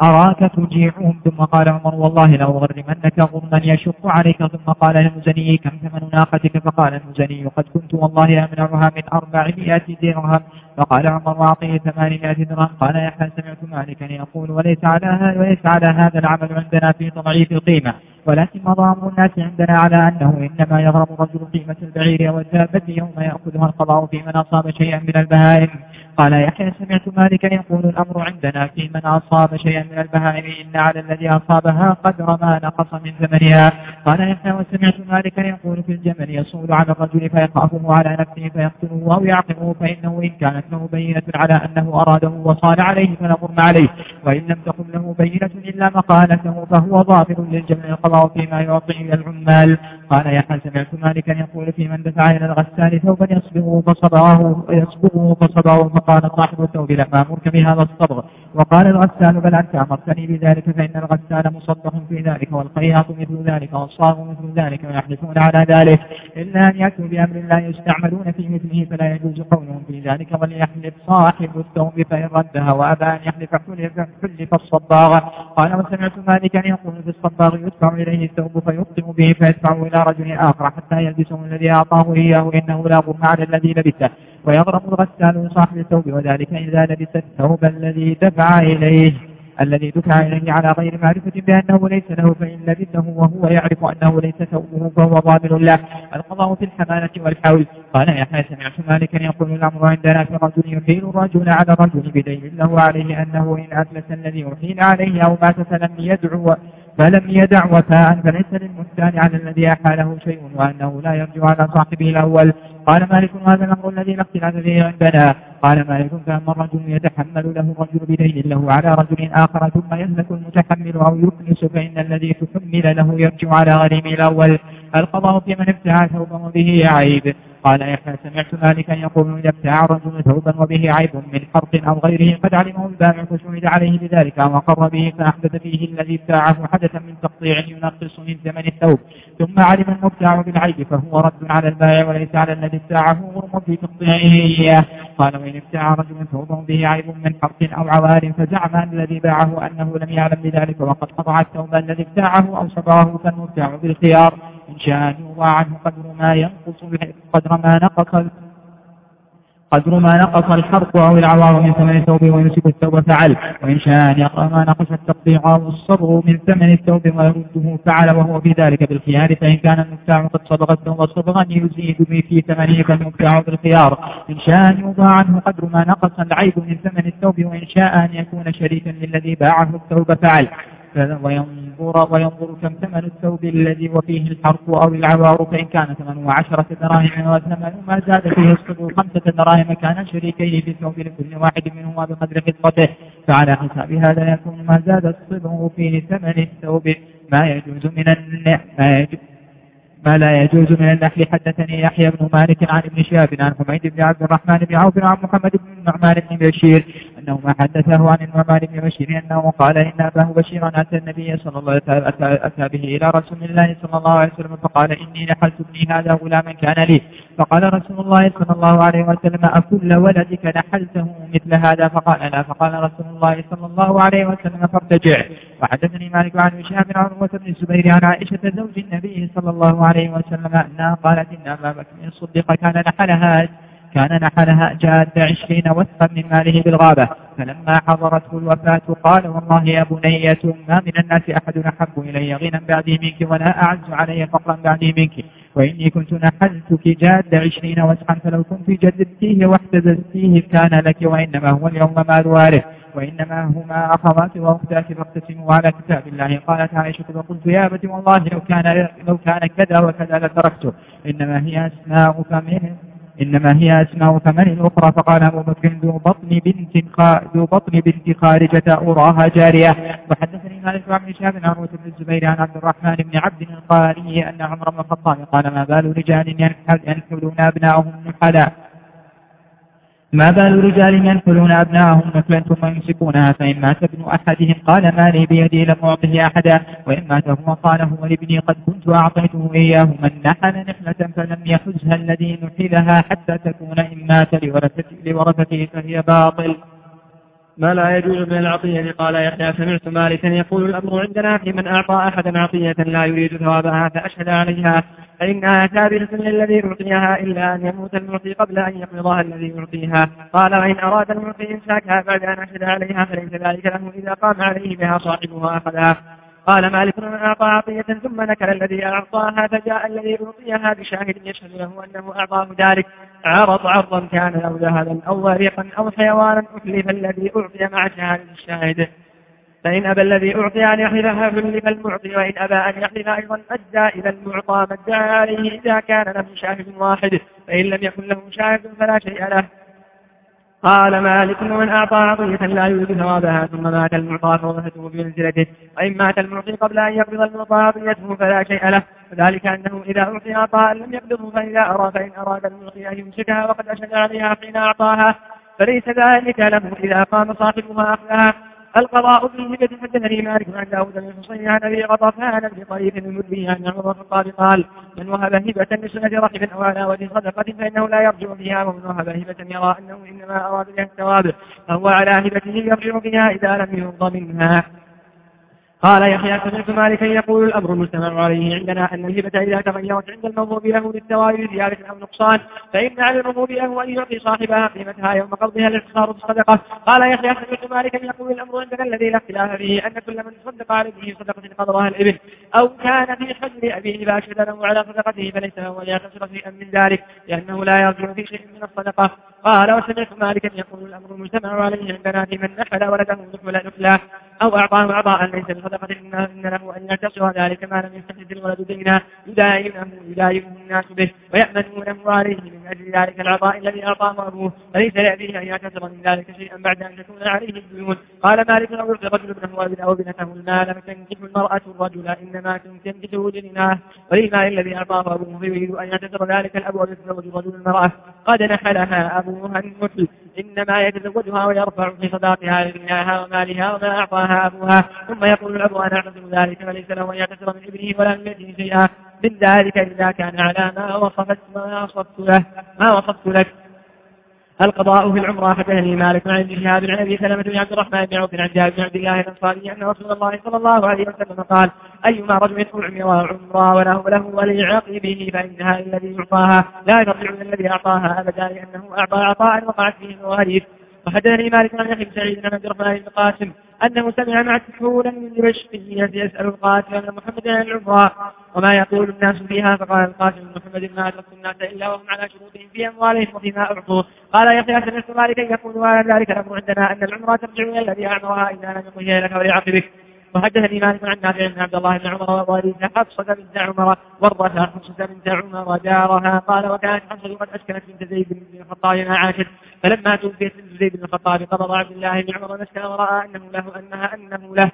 أراك تجيعهم؟ ثم قال عمر والله لو أغرمنك غرما يشق عليك. ثم قال المزني كم ثمن ناقتك؟ فقال المزني قد كنت والله أمنعها من أربعمائة درهم. فقال عمر وأعطيه ثمانمائة درهم. قال يحيى سمعت مالكا يقول وليس على هذا وليس على هذا العمل عندنا في تضعيف القيمة. ولكن مضام الناس عندنا على أنه إنما يغرم الرجل قيمة البعير والدابة يوم يأخذها القضاء في من أصاب شيئا من البهائم. قال يحيى سمعت مالكا يقول الأمر عندنا في من أصاب شيئا من البهائم إن على الذي أصابها قدر ما نقص من ثمنها قال يحيى وسمعت مالكا يقول في الجمل يصول على الرجل فيخافه على نفسه فيقتله أو يعقبه فإنه إن كانت له بينة على أنه أراده وصال عليه فنظرنا عليه. وإن لم تكن له بينة إلا مقالته فهو ظافر للجمل القضاء فيما يعطي العمال. قال يحيى سمعت مالكا يقول في من دفع إلى الغسال ثوبا يصبغه فصبغه فصبغه فقال صاحب الثوب لا مامورك بهذا الصبغ. وقال الغسال بل أنت أمرتني بذلك فإن الغسال مصدق في ذلك والخياط مثل ذلك والصاغ مثل ذلك ويحلفون على ذلك. إلا أن يأتوا بأمر لا يستعملون في مثله فلا يجوز قولهم في ذلك وليحلف صاحب الثوب فإن ردها وأبى أن يحلف حلف الصباغ. قال وسمعت مالكا يقول في الصباغ يدفع إليه الثوب فيقدم به فيدفعه إلى رجل آخر حتى يلبسه الذي أعطاه إياه إنه لا غم على الذي لبسه. ويغرم الغسال لصاحب الثوب وذلك إذا لبس الثوب الذي دفع إليه؟ الذي دفع إليه على غير معرفة بأنه ليس له فإن لبسه وهو يعرف أنه ليس ثوبه فهو ضامن له. القضاء في الحمالة والحول. قال يحيى سمعت مالكا يقول الأمر عندنا في رجل يحيل الرجل على الرجل بدين له عليه أنه إن أفلس الذي أحيل عليه أو مات فلم يدعو فلم يدع وفاء فليس للمحتاج على الذي أحاله شيء وأنه لا يرجع على صاحبه الأول. قال مالك هذا الأمر الذي لا اختلاف فيه عندنا قال مالك فأما الرجل يتحمل له الرجل بدين له على رجل آخر ثم يهلك المتحمل أو يفلس فإن الذي تحمل له يرجع على غريم الأول. القضاء في من ابتاع ثوبا وبه عيب؟ قال يحيى سمعت مالكا يقول إذا ابتاع رجل ثوبا وبه عيب من حرق أو غيره قد علمه البائع فشهد عليه بذلك وقر به فأحدث فيه الذي ابتاعه حدثا من تقطيع ينقص من ثمن الثوب. ثم علم المبتاع بالعيب فهو رد على البائع وليس على الذي ابتاعه غرم في تقطيعه. قال وإن ابتاع رجل ثوبا به عيب من حرق أو عوار فزعم الذي باعه أنه لم يعلم بذلك وقد قطع الثوب الذي ابتاعه أو صبغه فالمبتاع بالخيار. إن شاء أن يوضع عنه قدر ما ينقص قدر ما نقص قدر ما نقص الحرق أو العوار من ثمن الثوب ويمسك الثوب فعل. وإن شاء يقرأ ما نقص التقطيع أو الصبغ من ثمن الثوب ويرده فعل وهو في ذلك بالخيار. فإن كان المبتاع قد صبغ الثوب صبغا يزيد به في ثمنه فالمبتاع بالخيار. إن شاء أن يوضع عنه قدر ما نقص العيب من ثمن الثوب وإن شاء أن يكون شريكا للذي باعه الثوب فعل. وينظر, وينظر كم ثمن الثوب الذي وفيه الحرف أو العوار فإن كان ثمنه عشرة دراهم وثمن ما زاد فيه الصدور خمسة دراهم كان شريكيه في الثوب لكل واحد منهما بقدر خطته فعلى حساب هذا يكون ما زاد الصدر فيه ثمن الثوب. ما يجوز من يجوز ما لا يجوز من النحل حدثني يحيى بن مالك عن ابن شهاب عن حميد بن عبد الرحمن بن عوف عن محمد بن النعمان بن بشير أنه ما حدثه عن النعمان بن بشير أنه قال إن أباه بشيرا أتى النبي صلى الله عليه وسلم أتى به إلى رسول الله صلى الله عليه وسلم فقال إني نحلت ابني هذا غلاما كان لي. فقال رسول الله صلى الله عليه وسلم أكل ولدك نحلته مثل هذا؟ فقال لا. فقال رسول الله صلى الله عليه وسلم فارتجع. وحدثني مالك عن هشام عن عروة بن الزبير عن عائشة زوج النبي صلى الله عليه وسلم أنها قالت إن أبا بكر الصديق كان نحلها كان نحلها جاد عشرين وثقا من ماله بالغابة. فلما حضرته الوفاة قال والله يا بنية ما من الناس أحد أحب إلي غنى بعدي منك ولا أعز علي فقرا بعدي منك. وإني كنت نحلتك جاد عشرين وثقا فلو كنت جددتيه واحتززتيه كان لك وإنما هو اليوم مال وارث وإنما هما أخوات وأختاك فاقتسموا على كتاب الله. قالت عائشة فقلت يا أبت والله لو كان, لو كان كذا وكذا لتركته. إنما هي أسماء فمن إنما هي أسماء ثمن أخرى. فقال أبو بكر ذو بطن بنت ذو بطن بنت خارجة أراها جارية. وحدثني مالك بن شهاب عن عروة بن الزبير عن عبد الرحمن بن عبد القاري أن عمر بن الخطاب قال ما بال رجال ينحلون أبناءهم نحلا ما بال رجال ينحلون أبناءهم نفلا ثم يمسكونها فإن مات ابن أحدهم؟ قال ما لي بيدي لم أعطه أحدا وإن مات هو قال هو لابني قد كنت أعطيته إياه من نحل نحلة فلم يحزها الذي نحلها حتى تكون إن مات لورثته فهي باطل. ما لا يجوز من العطية؟ قال يحيى سمعت مالكا يقول الأمر عندنا في من أعطى أحدا عطية لا يريد ثوابها فأشهد عليها. فإنها ثابتة للذي يعطيها إلا أن يموت المعطي قبل أن يقبضها الذي يعطيها. قال وإن أراد المعطي إمساكها بعد أن أشهد عليها فليس ذلك له إذا قام عليه بها صاحبها أخذها. قال مالك من أعطى عطية ثم نكر الذي أعطاها فجاء الذي أعطيها بشاهد يشهد له أنه أعطاه ذلك. عرض عرضا كان أو ذهبا أو وريقا أو حيوانا أتلف الذي أعطي مع شهادة الشاهد. فإن أبى الذي أعطي أن يحلفها فلف المعطي وإن أبى أن يحلف أيضا أدى إلى المعطى ما ادعى عليه إذا كان له شاهد واحد فإن لم يكن له شاهد فلا شيء له. قال مالك ومن أعطى عطية لا يريد ثوابها ثم مات المعطى فورثته بمنزلته. وإن مات المعطي قبل أن يقبض المعطى عطيته فلا شيء له. وذلك أنه إذا أعطي عطاء لم يقبضه فإذا أرى فإن أراد المعطي أن يمسكها وقد أشد عليها حين أعطاها. فليس ذلك له إذا قام صاحبها أخذها. القضاء في هبة حدثني مالك عن داود بن حصين عن أبي غطفان بن طريف المدبي عن عمر بن الخطاب قال من وهب هبة لسنة رحب أو على وجه صدقة فإنه لا يرجع فيها ومن وهب هبة يرى أنه إنما أراد بها الثواب فهو على هبته يرجع فيها إذا لم يرضى منها. قال يحيى سمعت مالكا يقول الأمر المجتمع عليه عندنا أن الهبة إذا تغيرت عند الموهوب له للثواب بزياده أو نقصان فإن على الموهوب له أن يعطي صاحبها قيمتها يوم قبضها الاختصار بالصدقة. قال يحيى سمعت مالكا يقول الأمر عندنا الذي لا اختلاف فيه أن كل من تصدق عليه صدقة قدرها الابن أو كان في حجر أبيه باشر له على صدقته فليس له ان يخسر شيئا من ذلك لأنه لا يرجع في شيء من الصدقة. قال وسمعت مالكا يقول الأمر المجتمع عليه عندنا في من نحل ولده نحل نحلا أو أعطاه أعضاء ليس بصدقة إن له أن يعتصر ذلك ما لم يستحد الولد دينا يدايمه يدايمه الناس به ويأمنونه عليه من أجل ذلك العطاء الذي أعطاه أبوه فليس لأبيه أن يعتصر من ذلك شيئا بعد أن تكون عليه الديون؟ قال مالك لو يعطي رجل ابنه أو ابنته المال فتنكح المرأة الرجل إنما تنكح جناه وللمال الذي أعطاه أبوه فيريد أن يعتصر ذلك الأب ويتزوج الرجل المرأة قد نحلها أبوها المثل. إنما يتزوجها ويرفع في صداقها لدنياها ومالها وما أعطاها أبوها ثم يقول الأب أنا أعتذر ذلك فليس له أن يعتذر من ابنه ولا من يده شيئا. من ذلك إذا كان على ما وصفت ما وصفت له ما وصفت لك. القضاء في العمرة حدثني مالك عن ابن شهاب عن أبي سلمة بن عبد الرحمن بن عوف عن جابر بن عبد الله الأنصاري أن رسول الله صلى الله عليه وسلم قال أيما رجل اعمر عمرة وله له ولعقبه فإنها الذي يعطاها لا يرجع من الذي أعطاها أبدا لأنه أعطى عطاء وقعت فيه المواريث. وحدثني مالك عن يحيى بن سعيد عن عبد الرحمن بن قاسم أنه سمع مع كحولا من دمشق يسأل القاتل أن محمد عن العمراء وما يقول الناس فيها فقال القاتل محمد ما أدركت الناس إلا وهم على شروطهم في أموالهم وفيما أعطوا. قال يحيى سمعت مالك يقول على ذلك الأمر عندنا أن العمرة ترجع إلى الذي أعمرها إذا لم يقضيها لك ولعقبك. وحدثني مالك عن نافع بن عبد الله بن عمر ووالدها حفصة بنت عمر ورثها حفصة بنت عمر دارها قال وكانت حفصة قد أسكنت بنت زيد بن الخطاب ما عاشت فلما توفيت بنت زيد بن الخطاب قبض عبد الله بن عمر مسكن ورأى أنه له أنها أنه له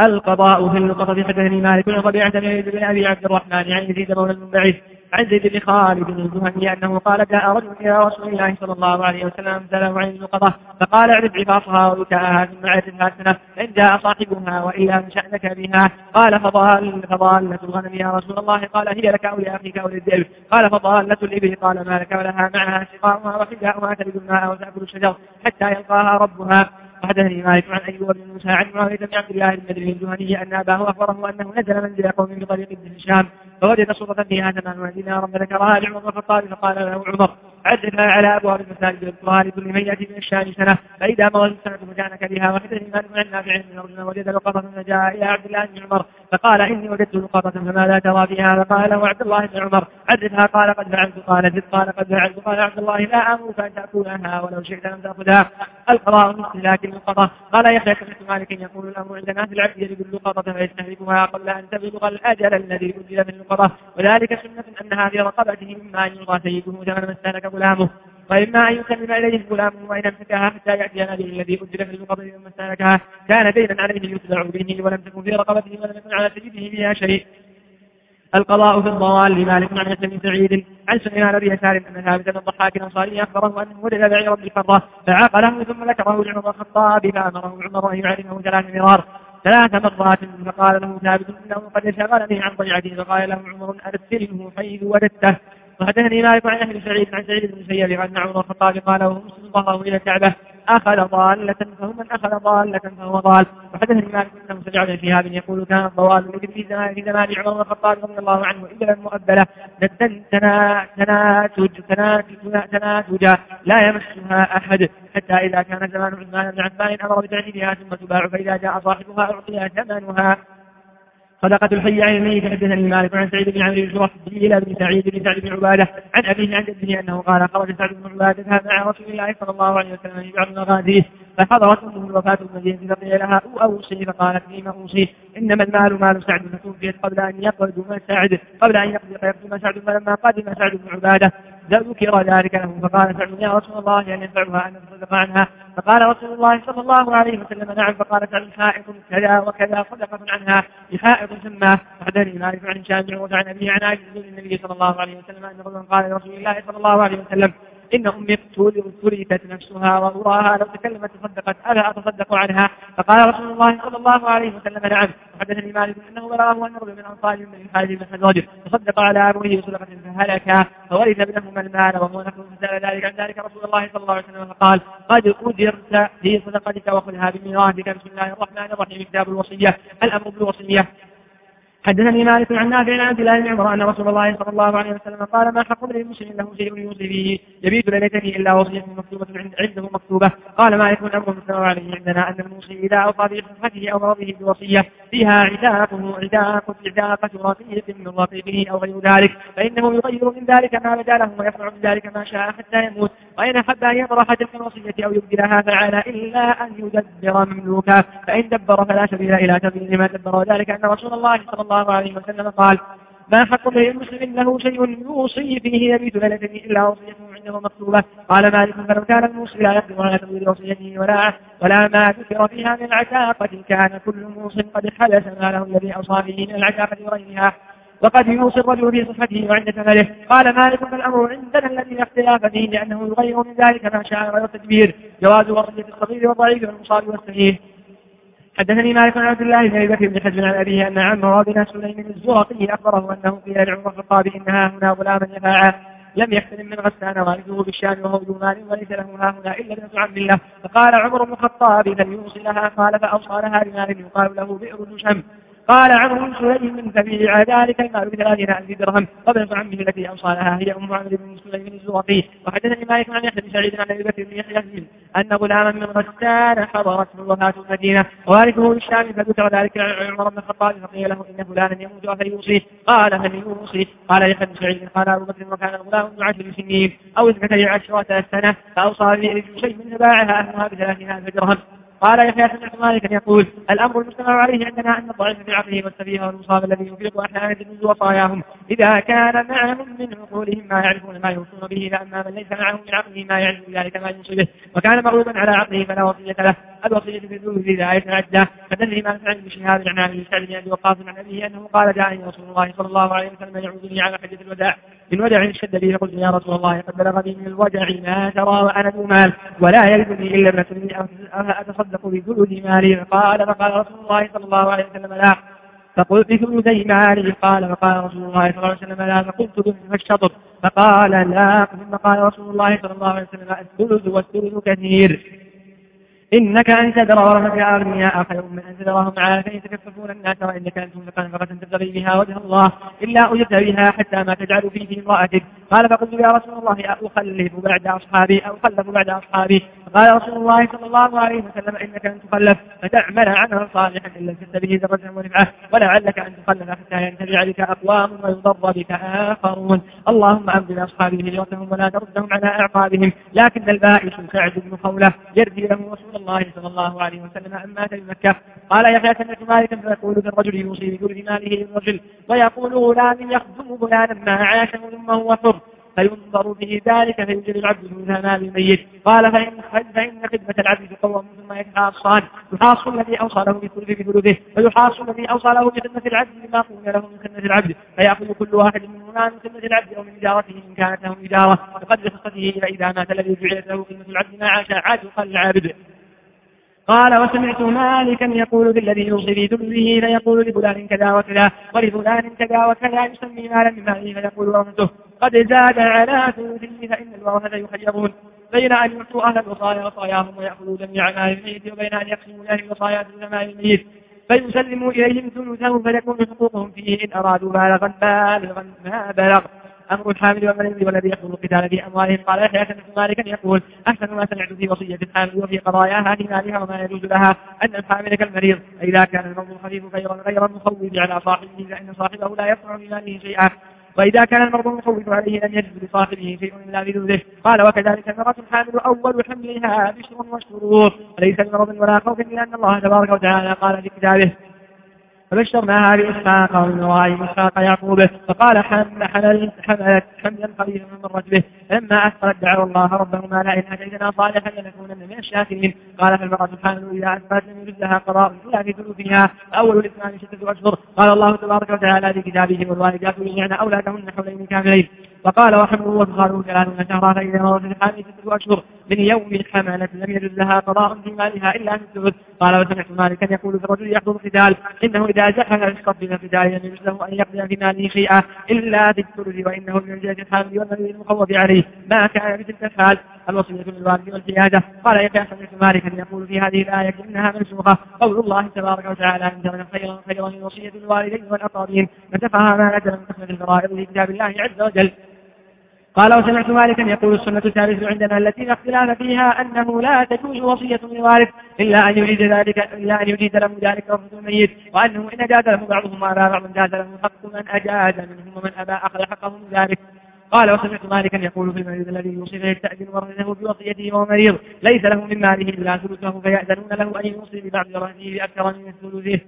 القضاء في القضاء حدثني مالك بن ربيعة بن أبي عبد الرحمن عن يزيد مولى المنبعث عن زيد بن خالد الجهني أنه قال جاء رجل إلى رسول الله صلى الله عليه وسلم سأله عن النقطة فقال اعرف عفافها وبكاءها ثم اعرفها سنة فإن جاء صاحبها وإلا من شأنك بها. قال فضال فضالة الغنم يا رسول الله قال هي لك أو لأخيك أو للذئب؟ قال فضالة الإبل قال ما لك؟ ولها معها سقاؤها وحذاؤها تلد الماء وتأكل الشجر حتى يلقاها ربها. وحدثني مالك عن ايوب بن موسى عن معاويه بن عبد الله بن الجهني ان اباه اخبره أنه نزل منزل قوم بطريق ابن هشام فوجد صورة فيها ثمان دينارا فذكرها لعمر بن الخطاب فقال له عمر عدلها على أبواب المساجد واذكرها لكل من ياتي من الشام سنة. فإذا مضت السنة فكانك بها وحدثني مالك عن نافع من رجل وجد لقطة فجاء إلى عبد الله بن عمر فقال إني وجدت لقطة فماذا ترى فيها فقال له عبد الله بن عمر. عدلها قال قد فعلت قال زد قال قد فعلت. قال عبد الله لا امرك أن تأكلها ولو شئت لم تأخذها. القضاء من استهلاك اللقطة. قال يحيى سمعت مالك يقول الأمر عندنا في العبد يجد اللقطة فيستهلكها قبل أن تبلغ الأجل الذي أجل في اللقطة. وذلك سنة انها في رقبته مما يلقى سيده ثمن ما استهلك غلامه. وإما أن يسلم إليه الغلام وإن أمسكها حتى يأتي نبيه الذي أجل في اللقطة ثم استهلكها كان دينا عليه يتبع به ولم تكن في رقبته ولم يكن على سيده بها شيء. القضاء في الضوال لمالك عن بن سعيد. عن سليمان بن يسار ان ثابت بن الضحاك الانصاري أخبره أنه وجد بعيرا بفره فعاقله ثم ذكره لعمر الخطاب فامره عمر أن يعلمه ثلاث مرار ثلاث مرات فقال له ثابت إنه قد شغلني عن ضيعتي. فقال له عمر أرسله حيث وددته وحدثني مالك عن أهل سعيد عن سعيد بن المسيب عن عمر الخطاب قال وهو مسلم ظهره إلى الكعبة أخذ ضالة فهو من أخذ ضالة فهو ضال. وحدثني مالك أنه سمع ابن شهاب يقول كان الضوال في زمان في زمان عمر الخطاب رضي الله عنه الا المؤبله ندا تناتج تناتجا لا يمسها أحد. حتى إذا كان زمان عثمان بن عفان أمر بتعذيبها ثم تباع فإذا جاء صاحبها أعطيها ثمنها. صدقة الحي عن الميت حدثني مالك عن سعيد بن عمرو بن شرحبيل بن سعيد بن سعد بن عبادة عن أبيه عن جده أنه قال خرج سعد بن عبادة مع رسول الله صلى الله عليه وسلم بعض مغازيه فحضرت أمه الوفاة المدينة فقيل لها أوصي فقالت فيما أوصي إنما المال مال سعد فتوفيت قبل أن يقدم سعد؟ قبل أن يقدم سعد فلما قدم سعد بن عبادة ذكر ذلك له فقال سعد يا رسول الله أن ينفعها أن نتصدق عنها فقال رسول الله صلى الله عليه وسلم نعم. فقال سعد حائط كذا وكذا صدقة عنها. بحائط سماه فحدثني مالك عن هشام وعن أبيه عن عائشة النبي صلى الله عليه وسلم. أن رجلا قال لرسول الله صلى الله عليه وسلم إن أمي تركت نفسها وأراها لو تكلمت تصدقت ألا أتصدق عنها. فقال رسول الله صلى الله عليه وسلم نعم. وحدثني مالك أنه بلغه أن رجل من أنصار من بن الرجل تصدق على أبوه بصدقة فهلك. فورث ابنهما المال وهو نفسه فسأل ذلك عن ذلك رسول الله صلى الله عليه وسلم فقال قد أجرت في صدقتك وخذها بميراثك. بسم الله الرحمن الرحيم. كتاب الوصية. الأمر بالوصية. حدثني مالك عن نافع عن عبد الله بن عمر أن رسول الله صلى الله عليه وسلم قال ما حق امرئ مسلم له شيء يوصي به؟ يبيت ليلته إلا وصية مكتوبة عنده مكتوبة. قال مالك أمر مستوى عليه عندنا أن الموصي إذا أوصى بصحته أو مرضه بوصية. فيها عتاقه عتاق عتاقه رقيق من رقيقه أو غير ذلك. فإنه يغير من ذلك ما بدا له ويصنع من ذلك ما شاء حتى يموت. وإن أحب أن يطرح تلك الوصية أو يبدلها فعلى إلا أن يدبر مملوكا فإن دبر فلا سبيل إلى تبديل ما دبر وذلك أن رسول الله صلى الله عليه وسلم قال ما حق امرئ مسلم له شيء يوصي فيه يبيت ليلته إلا وصيته عنده مكتوبه قال مالك فلو كان الموصي لا يقدر على تبديل وصيته ولا ولا ما ذكر فيها من العتاقه كان كل موص قد حدث ماله الذي أوصى به من العتاقة وغيرها. وقد يوصي الرجل في صحته وعند ثمره. قال مالك فالأمر عندنا الذي اختلاف فيه لأنه يغير من ذلك ما شاء غير التدبير جواز وصية الصغير والضعيف والمصاب والسهيل حدثني مالك بن عبد الله بن أبي بكر بن حزم عن أبيه أن عمه بن سليم الزرقي أخبره أنه قيل لعمر الخطاب انها هنا غلاما يفاعى لم يحتلم من غسان والده بالشام وهو مال وليس له ها هنا إلا ابنه عم الله فقال عمر بن الخطاب لم يوصلها قال فاوصى لها بمال يقال له بئر جشم قال عمرو بن سليم فبيع ذلك المال بثلاثين ألف درهم وابنة عمه التي أوصى لها هي أم عمرو بن سليم الزرقي وحدثني مالك عن يحيى بن سعيد عن أبي بكر بن يحيى أن غلاما من غسان حضرته وفاة المدينة. ووارثه بالشام فذكر ذلك عمر بن الخطاب فقيل له إن فلانا يموت فيوصي قال من يوصي قال يحيى بن سعيد قال أبو بكر وكان الغلام من عشر سنين. أو اثنتي عشرة سنة فأوصى به شيء من باعها أهلها بثلاثين ألف درهم. قال يحيى سمعت مالكا يقول الأمر المجتمع عليه عندنا أن الضعيف في عقله والسفيه والمصاب الذي ينفق أحيانا يجوز وصاياهم إذا كان معهم من عقولهم ما يعرفون ما يوصون به فأما من ليس معهم من عقله ما يعرف ذلك ما يوصي به. وكان مغلوبا على عقله فلا وصية له. الوصيه في الذنوب اذا يتعدى فدل ما سعد بن شهاب عن سعد بن أبي وقاص عن أبيه أنه قال جاءني رسول الله صلى الله عليه وسلم يعودني على حجة الوداع. من وجع اشتد بي فقلت يا رسول الله قد بلغني من الوجع ما ترى وأنا ذو مال ولا يلدني إلا ابنة أتصدق بثلث مالي؟ قال فقال رسول الله صلى الله عليه وسلم لا. فقلت بثلثي مالي قال فقال رسول الله صلى الله عليه وسلم لا. فقلت بثلث الشطر. فقال لا. ثم قال رسول الله صلى الله عليه وسلم الثلث والثلث كثير. إنك أن تذر ورثك أغنياء خير من أن تذرهم عالة يتكففون الناس وإنك أن تنفق نفقة تبتغي بها وجه الله إلا أجبت بها حتى ما تجعل في في امرأتك. قال فقلت يا رسول الله أخلف بعد أصحابي أو خلف بعد أصحابي. قال رسول الله صلى الله عليه وسلم إنك أن تخلف فتعمل عنها صالحا إلا لست به درجة ونفعة ولعلك أن تخلف حتى ينتفع بك أقوام ويضر بك آخرون. اللهم أمضي لأصحابه هجرتهم ولا تردهم على أعقابهم لكن البائس سعد بن خولة يرجي له رسول الله صلى الله عليه وسلم أن مات بمكة قال يحيى سمعت مالكا فيقول بالرجل يوصي بكل ماله للرجل ويقول غلام يخدم فلانا ما عاش ثم هو حر. فينظر به ذلك فيجري العبد من مال الميت قال فإن فإن خدمة العبد تقوم ثم يتحاصان يحاص الذي أوصى له بثلث بثلثه ويحاص الذي أوصى له بخدمة العبد بما قوم له من خدمة العبد. فيأخذ كل واحد منهما من خدمة العبد أو من إدارته إن كانت له إدارة. بقدر خصته فإذا مات الذي جعلت له خدمة العبد ما عاش عاد قال العبد قال وسمعت مالكا يقول بالذي يوصي في ذله فيقول لفلان كذا وكذا ولفلان كذا وكذا يسمي مالا من ماله فيقول ورثته قد زاد على ثلثه فإن الورثة يخيرون بين أن يعطوا أهل الوصايا وصاياهم ويأخذوا جميع مال الميت وبين أن يقسموا أهل الوصايا ثلث مال الميت فيسلموا إليهم ثلثه فيكون حقوقهم فيه إن أرادوا بالغا بالغا ما بلغ أمر الحامل والمريض والذي يحضر القتال في أموالهم. قال يحيى سمعت مالكا يقول أحسن ما سمعت في وصية الحامل وفي قضاياها في مالها وما يجوز لها أن الحامل كالمريض. إذا كان المرض الخفيف غير غير المخوف على صاحبه فإن صاحبه لا يصنع بماله شيئا. وإذا كان المرض المخوف عليه لم يجد لصاحبه شيء إلا بذنبه. قال وكذلك المرأة الحامل أول حملها بشر وشرور. وليس بمرض ولا خوف إلا أن الله تبارك وتعالى قال في كتابه فبشرناها بإسحاق ومن إسحاق يعقوب فقال حمل حملت حملت حملا خفيفا مرت به فلما أثقلت دعوا الله ربهما لا إن أتيتنا صالحا لنكونن من الشاكرين. قال فالمرأة الحامل إذا أثبت لم يجد قضاء إلا في ثلثها؟ فأول الإسلام ستة أشهر. قال الله تبارك وتعالى في كتابه والوالدات يرجعن أولادهن حولين كاملين وقال وحمله وفصاله ثلاثون شهرا فإذا مرت الحامل ستة أشهر من يوم الحملة لم يجد لها قضاء في مالها إلا في الثلث قال وسمعت مالكا يقول في الرجل يحضر القتال. إنه إذا زحف الشخص من القتال لم يجوز له أن يقضي في ماله شيئا إلا في الثلث وإنه من جهة الحامل والمريض المخوف عليه. ما كان بتلك الحال؟ الوصية للوالد والزيادة قال يحيى سمعت مالكا يقول في هذه الآية إنها منسوخة. قول الله تبارك وتعالى إن ترك خيرا خيرا الوصية للوالدين والأقربين. نسفها ما نزل من قسمة الفرائض في كتاب الله عز وجل. قال وسمعت مالكا يقول السنة الثالثة عندنا التي لا اختلاف فيها أنه لا تجوز وصية لوارث إلا أن يريد ذلك إلا أن يجيد له ذلك رفض الميت وأنه إن أجاد له بعضهم على بعض جاز له حق من أجاد منهم ومن أبى أخذ حقه من ذلك. قال وسمعت مالكا يقول في المريض الذي يوصي فيستأذن ورثته بوصيته وهو مريض ليس له من ماله إلا ثلثه فيأذنون له أن يوصي ببعض ورثته بأكثر من ثلثه.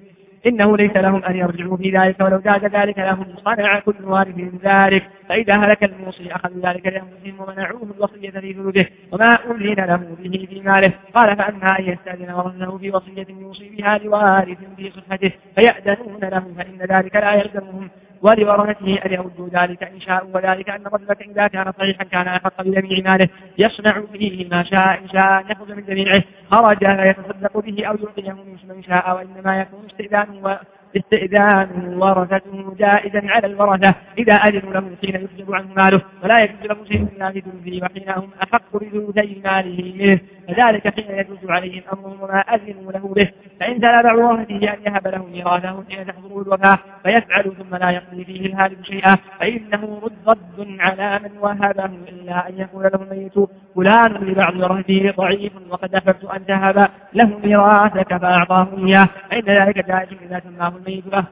إنه ليس لهم أن يرجعوا في ذلك ولو جاز ذلك لهم صنع كل وارث ذلك. فإذا هلك الموصي أخذوا ذلك لأنفسهم ومنعوه الوصية في ثلثه وما أذن له به في ماله. قال فأما أن يستأذن ورثه في وصية يوصي بها لوارث في صحته فيأذنون له فإن ذلك لا يلزمهم ولورثته أن يردوا ذلك إن شاءوا وذلك أن الرجل إذا كان صحيحا كان أحق بجميع ماله. يصنع به ما شاء إن شاء يخرج من جميعه. خرج فيتصدق به أو يعطيه من شاء وإنما يكون استئذان استئذان ورثته جائزا على الورثة. إذا أذنوا له حين يحجب عنه ماله. ولا يجوز له شيء إلا بذنبه وحين هم أحق بذنوبي ماله منه. فذلك حين يجوز عليهم أمرهم وما أذنوا له به. فإن بعض ورثته أن يهب له ميراثه حين تحضره الوفاة فيفعل ثم لا يقضي فيه الهالك شيئا. فإنه رد على من وهبه إلا أن يقول له الميت فلان لبعض ورثته ضعيف وقد أحببت أن تهب له ميراثك فأعطاه إياه. فإن ذلك جائز إذا سماه الميت له.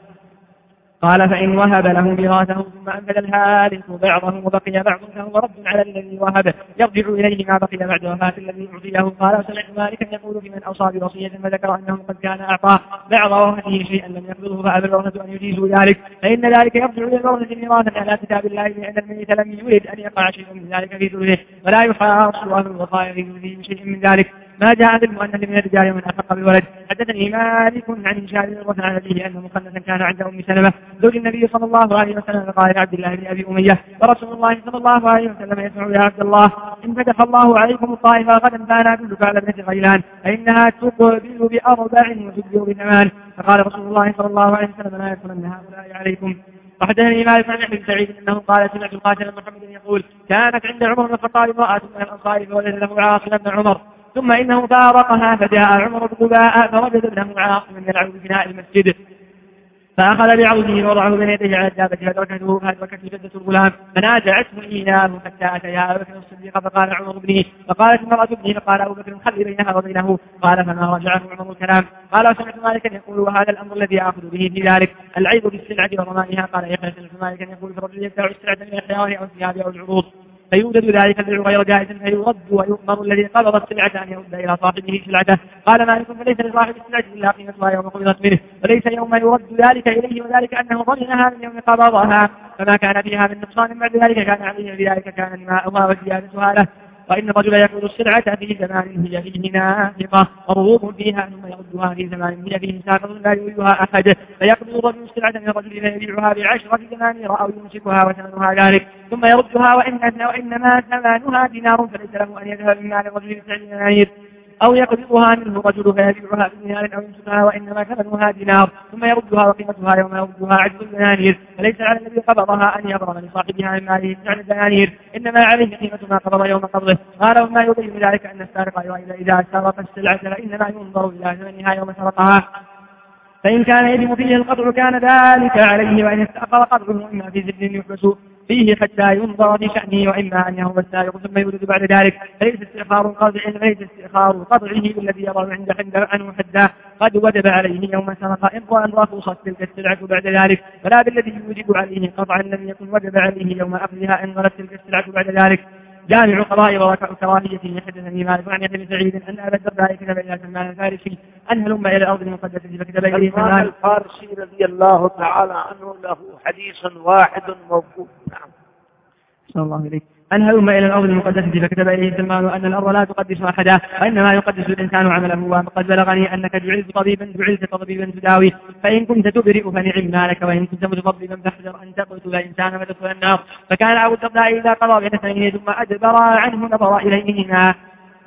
قال فإن وهب له ميراثه ثم أنفذ الهالك بعضه وبقي بعض فهو رد على الذي وهبه يرجع إليه ما بقي بعد وفاة الذي أعطيه. قال سمعت مالكا يقول في من أوصى بوصية فذكر أنه قد كان أعطى بعض ورثته شيئا لم يقبضه فأبى الورثة أن يجيزوا ذلك. فإن ذلك يرجع إلى الورثة ميراثا على كتاب الله لأن الميت لم يريد أن يقع شيء من ذلك في ثلثه ولا يحاص أهل الوصايا في ثلثه شيء من ذلك. ما جاء بالمؤنث من الرجال ومن أحق بالولد. حدثني مالك عن هشام بن عن أبيه أنه مخنثا كان عند أم سلمة زوج النبي صلى الله عليه وسلم قال عبد الله بن أبي أمية ورسول الله صلى الله عليه وسلم يسمع يا عبد الله إن فتح الله عليكم الطائفة غدا فأنا أدلك على ابنة غيلان فإنها تقبل بأربع وتدبر بثمان. فقال رسول الله صلى الله عليه وسلم لا يدخلن هؤلاء عليكم. وحدثني مالك عن بن سعيد أنه قال سمعت القاتل محمد يقول كانت عند عمر بن الخطاب امرأة من الأنصار فولد له عاصم بن عمر. ثم إنه فارقها فجاء عمر بن قباء فوجد ابنه عاصما يلعب ببناء المسجد. فأخذ بعوده وضعه بين يديه على الدابة فأدركته فأدركته جدة الغلام. فنازعته إياه حتى أتيا أبو بكر الصديق فقال عمر ابنه فقالت امرأة ابنه فقال أبو بكر خلي بينها وبينه. قال فما رجعه عمر الكلام. قال وسمعت مالكا يقول وهذا الأمر الذي آخذ به في ذلك العيب بالسلعة وضمانها قال يحيى سمعت مالكا يقول في الرجل يبتاع السلعة من الحيوان أو الثياب أو العروض. فيوجد ذلك البيع غير جائز فيرد ويؤمر الذي قبض السلعة أن يرد إلى صاحبه سلعته قال مالك فليس لصاحب السلعة إلا قيمتها يوم قبضت منه. وليس يوم يرد ذلك إليه وذلك أنه ضمنها من يوم قبضها. فما كان فيها من نقصان بعد ذلك كان عليه بذلك كان ماؤها وزيادتها له وإن الرجل يأخذ السلعة في زمان هي فيه نافقة مرغوب فيها ثم يردها في زمان هي فيه ساقط لا يريدها أحد. فيقبض الرجل السلعة من الرجل فيبيعها بعشرة دنانير أو يمسكها وثمنها ذلك. ثم يردها وإن وإنما ثمنها دينار فليس له أن يذهب من مال الرجل بسبع دنانير أو يقبضها منه الرجل فيبيعها بدينار أو يمسكها وإنما ثمنها دينار ثم يردها وقيمتها يوم يردها عجز الدنانير. فليس على الذي قبضها أن يضرب لصاحبها من ماله سعر الدنانير إنما عليه قيمة ما قبض يوم قبضه. قال وما يبين ذلك أن السارق إذا سرق السلعة فإنما ينظر إلى ثمنها يوم سرقها. فإن كان يجب فيه القطع كان ذلك عليه وإن استأخر قطعه إما في زبد يحبس فيه حتى ينظر في شأنه وإما أن يهو السابق ثم يولد بعد ذلك. فليس استئخار القطع ليس استئخار قطعه الذي يضع عند حد عنه حدا قد وجب عليه يوم سرق أن رخصت تلك السلعة بعد ذلك. ولا بالذي يوجب عليه قطعا لم يكن وجب عليه يوم أخذها إن غلت تلك السلعة بعد ذلك. جامع قضاء وكراهيته حدثني مالك. عن يحيى بن سعيد أن أبا الدرداء كتب إلى سلمان الفارسي أن هلم إلى الأرض المقدسة فكتب إليه سلمان الفارسي رضي الله تعالى عنه له حديث واحد موقوف نعم. صلى الله عليه. أن هلم إلى الأرض المقدسة فكتب إليه سلمان أن الأرض لا تقدس أحدا وإنما يقدس الإنسان عمله وقد بلغني أنك جعلت طبيبا جعلت طبيبا تداوي. فإن كنت تبرئ فنعم مالك وإن كنت متطببا فاحذر أن تقتل إنسانا فتدخل النار. فكان أبو الدرداء إذا قضى اثنين ثم أدبر عنه نظر إليهما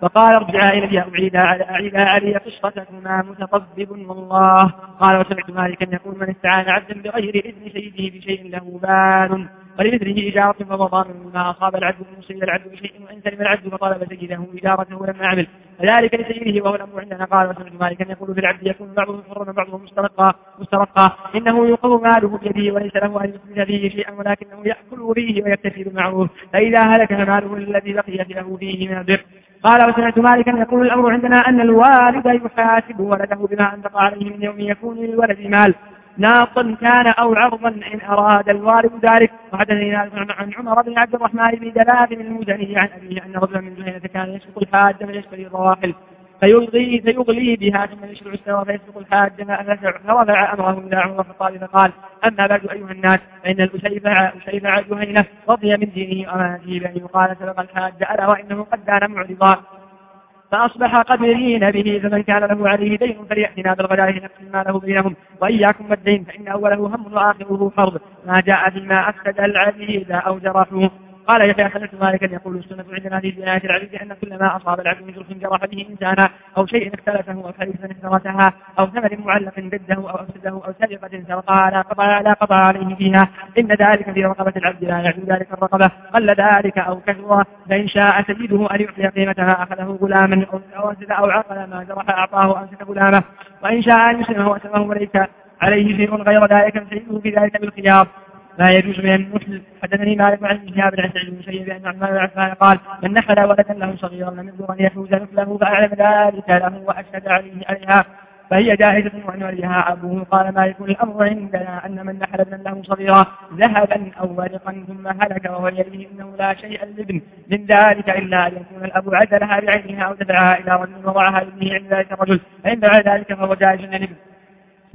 فقال ارجعا إلي أعيدا علي قصتكما متطبب والله قال وسمعت مالكا يقول من استعان عبدا بغير إذن سيده بشيء له بال. ولمثله إجارة فهو مما أصاب العبد من مصيب العبد بشيء وإن سلم العبد فطلب سيده إجارته لما عمل فذلك لسيده وهو الأمر عندنا. قال وسمعت مالكا يقول في العبد يكون بعضه حرا وبعضه مسترقا مسترقا. إنه يقض ماله بيده وليس له أن يسلم فيه شيئا ولكنه يأكل فيه ويكتفي بالمعروف. فإذا هلك فماله الذي بقي له فيه من البر قال وسمعت مالكا يقول الأمر عندنا أن الوالد يحاسب ولده بما أنفق عليه من يوم يكون للولد مال. ناقا كان أو عرضا إن أراد الوالد ذلك. وحدثني عن عمر بن عبد الرحمن بن دلال المزني عن أبيه أن رجلا من جهينة كان يسبق الحاج فيشتري الرواحل. فيغلي فيغلي بها ثم يشرع السوى فيسبق الحاج فرفع أمره إلى عمر الخطاب فقال أما بعد أيها الناس فإن الأسيفع أسيفع جهينة رضي من دينه وأمانته بأن يقال سبق الحاج ألا وإنه قد كان معرضا. فأصبح قدرين به فمن كان له عليه دين فليأتنا بالغداء نقسم ما له بينهم وإياكم والدين فإن أوله هم وآخره حرب. ما جاء فيما أفسد العبيد أو جرحوه. قال يحيى سمعت مالكا يقول السنة عندنا في بناية العبيد أن كل ما أصاب العبد من جرح جرح به إنسانا أو شيء اختلفه أو حديثا اخترتها أو ثمن معلق ضده أو أفسده أو سرقة سرقها لا قضاء لا قضاء عليه فيها. إن ذلك في رقبة العبد لا يعني ذلك الرقبة. قل ذلك أو كثر فإن شاء سيده أن يعطي قيمتها. أخذه غلاما أو أنسد أو عقل ما جرح أعطاه أنسد غلامه وإن شاء أن يسلمه وليس عليه شيء غير ذلك فسيده في ذلك بالخيار. لا يجوز من المسلم حدثني مالك عن جابر عن سعيد بن ان عثمان بن عفان قال من نحل ولدا له صغيرا لم يبلغ أن يحوز نفله فأعلم ذلك له وأشهد عليه عليها. فهي جاهزة وأن وليها أبوه. قال ما يكون الأمر عندنا أن من نحل ابنا له صغيرا ذهبا أو ورقا ثم هلك وهو يديه إنه لا شيء لابن. من ذلك إلا أن يكون الأب عدلها بعينها أو دفعها إلى رجل وضعها لابنه عند ذلك الرجل. فإن فعل ذلك فهو جائز للابن.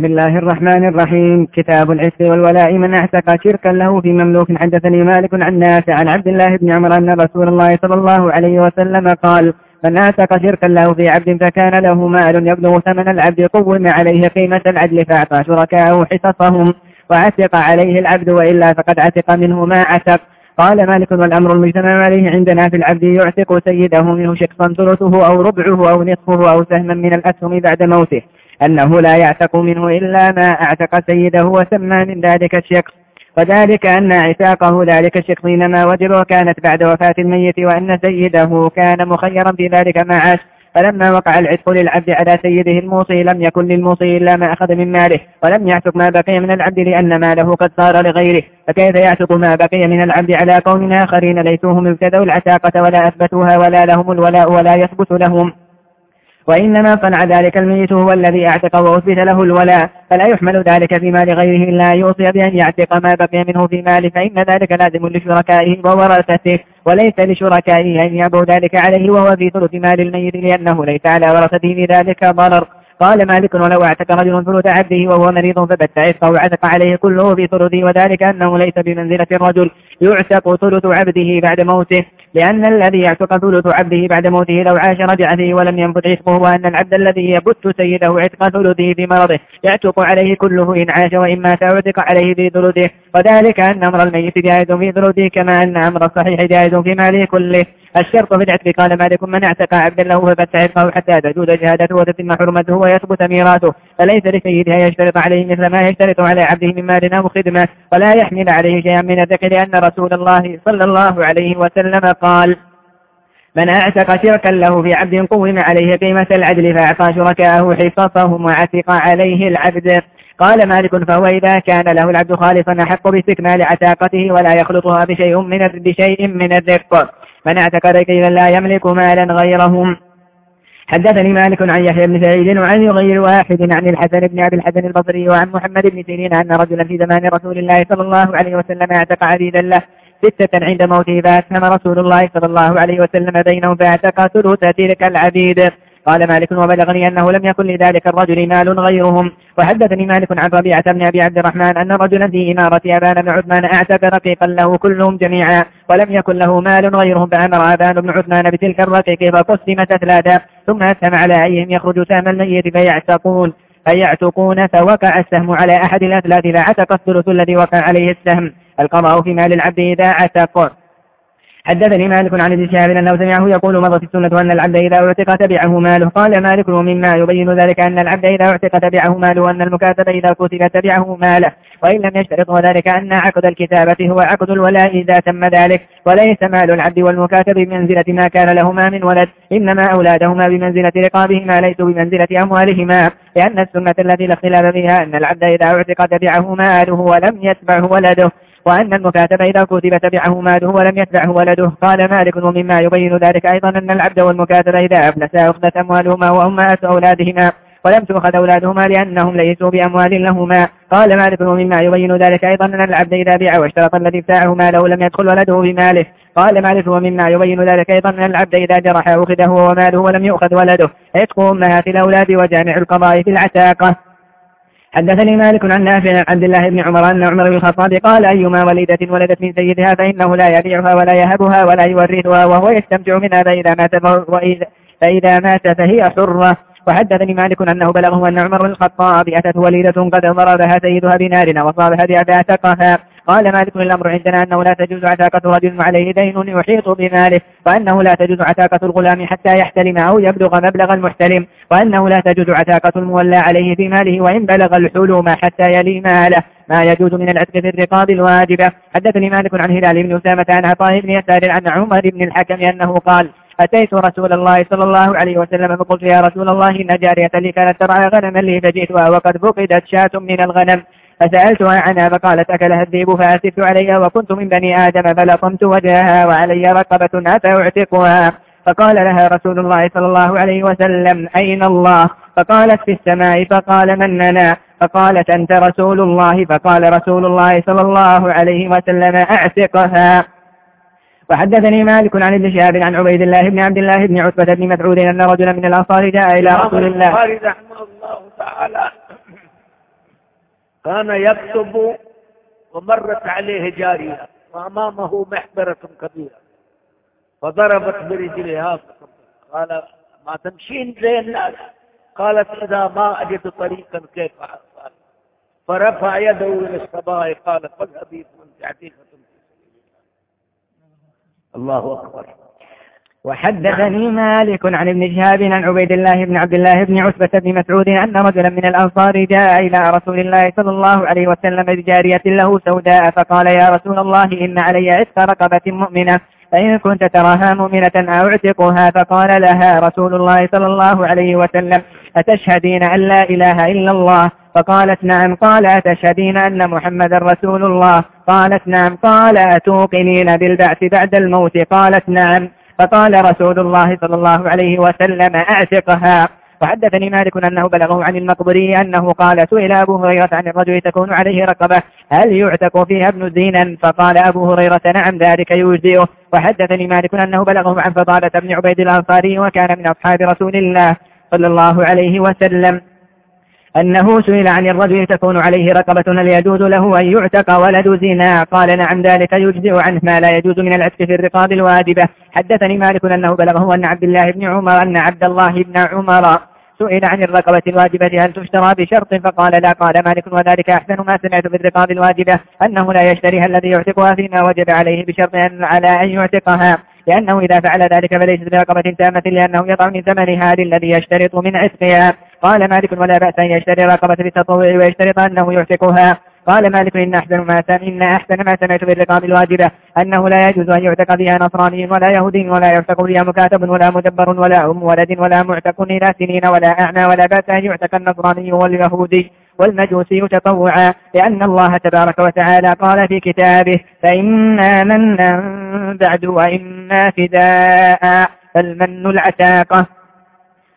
بسم الله الرحمن الرحيم. كتاب العتق والولاء من اعتق شركا له في مملوك حدثني مالك عن نافع عن عبد الله بن عمر أن رسول الله صلى الله عليه وسلم قال من اعتق شركا له في عبد فكان له مال يبلغ ثمن العبد قوم عليه قيمة العدل فأعطى شركاءه حصصهم وعتق عليه العبد وإلا فقد عتق منه ما عتق. قال مالك والأمر المجتمع عليه عندنا في العبد يعتق سيده منه شخصا ثلثه أو ربعه أو نصفه أو سهما من الأسهم بعد موته. أنه لا يعتق منه إلا ما أعتق سيده وسمى من ذلك الشخص وذلك أن عتاقه ذلك الشخص إنما وجب كانت بعد وفاة الميت وأن سيده كان مخيرا في ذلك ما عاش. فلما وقع العتق للعبد على سيده الموصي لم يكن للموصي إلا ما أخذ من ماله ولم يعتق ما بقي من العبد لأن ماله قد صار لغيره. فكيف يعتق ما بقي من العبد على قوم آخرين ليسوهم ابتدوا العتاقة ولا أثبتوها ولا لهم الولاء ولا يثبت لهم؟ وإنما صنع ذلك الميت هو الذي أعتق وأثبت له الولاء فلا يحمل ذلك في مال غيره إلا يوصي بأن يعتق ما بقي منه في ماله فإن ذلك لازم لشركائه وورثته وليس لشركائه أن يعبوا ذلك عليه وهو في ثلث مال الميت لأنه ليس على ورثته ذلك ضرر. قال مالك ولو أعتق رجل ثلث عبده وهو مريض فبت عتقه عتق عليه كله في ثلثه وذلك أنه ليس بمنزلة الرجل يعتق ثلث عبده بعد موته. لأن الذي يعتق ثلث عبده بعد موته لو عاش رجع فيه ولم ينفذ عتقه وأن العبد الذي يبت سيده عتق ثلثه في مرضه يعتق عليه كله إن عاش وإن مات عليه في ثلثه. وذلك أن أمر الميت جائز في ثلثه كما أن أمر الصحيح جائز في ماله كله. الشرط في العتق. قال مالك من اعتق عبدا له فبت عتقه حتى تجوز شهادته وتتم حرمته ويثبت ميراثه. فليس لسيدها يشترط عليه مثل ما يشترط على عبده من مال أو خدمة؟ ولا يحمل عليه شيئا من الذكر لأن رسول الله صلى الله عليه وسلم قال من اعتق شركا له في عبد قوم عليه قيمة العدل فأعطى شركاءه حصصهم وعتق عليه العبد. قال مالك فهو إذا كان له العبد خالصا أحق باستكمال عتاقته ولا يخلطها بشيء من بشيء من الرق من اعتق ركيلا لا يملك مالا غيرهم. حدثني مالك عن يحيى بن سعيد وعن غير واحد عن الحسن بن أبي الحسن البصري وعن محمد بن سيرين أن رجلا في زمان رسول الله صلى الله عليه وسلم اعتق عبيدا له. ستة عند موته فأسهم رسول الله صلى الله عليه وسلم بينهم فاعتق ثلث تلك العبيد قال مالك وبلغني أنه لم يكن لذلك الرجل مال غيرهم. وحدثني مالك عن ربيعة بن أبي عبد الرحمن أن رجلا في إمارة أبان بن عثمان أعتق رقيقا له كلهم جميعا ولم يكن له مال غيرهم فأمر أبان بن عثمان بتلك الرقيق فقسمت ثلاثة ثم أسهم على أيهم يخرج سهم الميت فيعتقون فيعتقون فوقع السهم على أحد الأثلاث فعتق الثلث الذي وقع عليه السهم. القضاء في مال العبد إذا عتق. حدثني مالك عن ابن شهاب أنه سمعه يقول مضت السنة أن العبد إذا اعتق تبعه ماله. قال مالك ومما يبين ذلك أن العبد إذا اعتق تبعه ماله وأن المكاتب إذا كتب تبعه ماله. وإن لم يشترط ذلك أن عقد الكتابه هو عقد الولاء إذا تم ذلك. وليس مال العبد والمكاتب بمنزلة ما كان لهما من ولد. إنما أولادهما بمنزلة رقابهما ليسوا بمنزلة أموالهما. لأن السنة التي لا اختلاف فيها أن العبد إذا اعتق تبعه ماله ولم يتبعه ولده. وأن المكاتب إذا كتب تبعه ماله ولم يتبعه ولده. قال مالك ومما يبين ذلك أيضا أن العبد والمكاتب إذا أفلسا أخذت أموالهما وأمهات أولادهما ولم تؤخذ أولادهما لأنهم ليسوا بأموال لهما. قال مالك ومما يبين ذلك أيضا أن العبد إذا بيع واشترط الذي ابتاعه ماله لم يدخل ولده بماله. قال مالك ومما يبين ذلك أيضا أن العبد إذا جرح أخذه وماله ولم يؤخذ ولده. عتق أمهات الأولاد وجامع القضاء في العتاقة. حدثني مالك عن نافع عن عبد الله بن عمر أن عمر بن الخطاب قال أيما وليدة ولدت من سيدها فإنه لا يبيعها ولا يهبها ولا يورثها وهو يستمتع منها فإذا مات فإذا مات فهي حرة. وحدثني مالك أنه بلغه أن عمر بن الخطاب أتت وليدة قد ضربها سيدها بنار وصابها بأعتقها قال مالك الأمر عندنا أنه لا تجوز عتاقة رجل عليه دين يحيط بماله وأنه لا تجوز عتاقة الغلام حتى يحتلم أو يبلغ مبلغ المحتلم وأنه لا تجوز عتاقة المولى عليه في ماله وإن بلغ الحلوم حتى يلي ماله. ما يجوز من العتق في الرقاب الواجبة. حدثني مالك عن هلال بن أسامة عن عطاء بن يسار عن عمر بن الحكم أنه قال أتيت رسول الله صلى الله عليه وسلم فقلت يا رسول الله إن جارية لي كانت ترعى غنما لي فجئتها وقد فقدت شاة من الغنم. فسألتها عنها فقالت أكلها الذئب فأسفت عليها وكنت من بني آدم فلطمت وجهها وعلي رقبة أفأعتقها. فقال لها رسول الله صلى الله عليه وسلم أين الله؟ فقالت في السماء فقال من لنا فقالت أنت رسول الله. فقال رسول الله صلى الله عليه وسلم أعتقها. وحدثني مالك عن ابن شهاب عن عبيد الله بن عبد الله بن عتبة بن مسعود أن رجلا من الأنصار جاء إلى رسول الله. رحمه الله تعالى. كان يكتب ومرت عليه جارية وأمامه محبرة كبيرة فضربت برجلها قال ما تمشين زي الناس؟ قالت إذا ما أجد طريقا كيف أفعل فرفع يده إلى السماء قال فاذهبي فأنت عتيقة الله أكبر. وحدثني مالك عن ابن شهاب عن عبيد الله بن عبد الله بن عتبة بن مسعود أن رجلا من الأنصار جاء إلى رسول الله صلى الله عليه وسلم بجارية له سوداء فقال يا رسول الله إن علي عتق رقبة مؤمنة فإن كنت تراها مؤمنة أعتقها فقال لها رسول الله صلى الله عليه وسلم أتشهدين أن لا إله إلا الله؟ فقالت نعم قال أتشهدين أن محمد رسول الله؟ قالت نعم قال أتوقنين بالبعث بعد الموت؟ قالت نعم. فقال رسول الله صلى الله عليه وسلم أعتقها وحدثني مالك أنه بلغه عن المقبري أنه قال سئل أبو هريرة عن الرجل تكون عليه رقبة هل يعتق فيها ابن زينا فقال أبو هريرة نعم ذلك يجزئه. وحدثني مالك أنه بلغه عن فضالة بن عبيد الأنصاري وكان من أصحاب رسول الله صلى الله عليه وسلم. أنه سئل عن الرجل تكون عليه رقبة هل يجوز له أن يعتق ولد زنا؟ قال نعم ذلك يجزئ عنه ما لا يجوز من العتق في الرقاب الواجبة. حدثني مالك أنه بلغه أن عبد الله بن عمر أن عبد الله بن عمر سئل عن الرقبة الواجبة هل تشترى بشرط؟ فقال لا قال مالك وذلك أحسن ما سمعت في الرقاب الواجبة أنه لا يشتريها الذي يعتقها فيما وجب عليه بشرط أن على أن يعتقها. لأنه إذا فعل ذلك فليست برقبة تامة لأنه يضع من ثمنها للذي يشترط من عتقها. قال مالك ولا بأس أن يشتري رقبة بالتطوع ويشترط أنه يعتقها. قال مالك إن أحسن ما إن أحسن ما سمعت بالرقاب الواجبة أنه لا يجوز أن يعتق بها نصراني ولا يهودي ولا يعتق بها مكاتب ولا مدبر ولا أم ولد ولا معتق إلى سنين ولا أعمى ولا بأس أن يعتق النصراني واليهودي والمجوسي تطوعا لأن الله تبارك وتعالى قال في كتابه فإنا منا بعد وإما فداء فالمن العتاقة.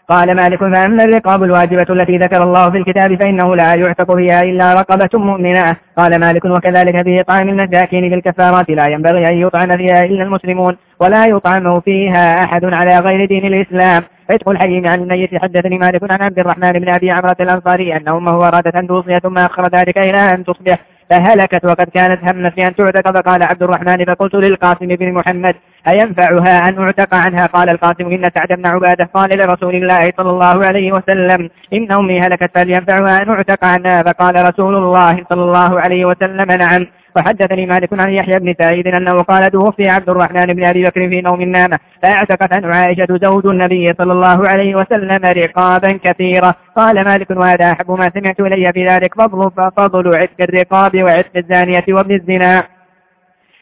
قال مالك فأما الرقاب الواجبة التي ذكر الله في الكتاب فإنه لا يعتق فيها إلا رقبة مؤمنة. قال مالك وكذلك في إطعام المساكين بالكفارات لا ينبغي أن يطعم فيها إلا المسلمون ولا يطعم فيها أحد على غير دين الإسلام. عتق الحي عن الميت. حدثني مالك عن عبد الرحمن بن أبي عمرة الأنصاري أن أمه أرادت أن توصي ثم أخر ذلك إلى أن تصبح. فهلكت وقد كانت همت أن تعتق. فقال عبد الرحمن فقلت للقاسم بن محمد أينفعها أن أعتق عنها؟ قال القاسم إن سعد بن عبادة قال لرسول الله صلى الله عليه وسلم إن أمي هلكت فلينفعها أن أعتق عنها. فقال رسول الله صلى الله عليه وسلم نعم. وحدثني مالك عن يحيى بن سعيد أنه قال توفي عبد الرحمن بن أبي بكر في نوم النامة فاعتقت عنه عائشة زوج النبي صلى الله عليه وسلم رقابا كثيرة. قال مالك وهذا أحب ما سمعت إلي في ذلك فضل فضل عتق الرقاب وعتق الزانية وابن الزنا.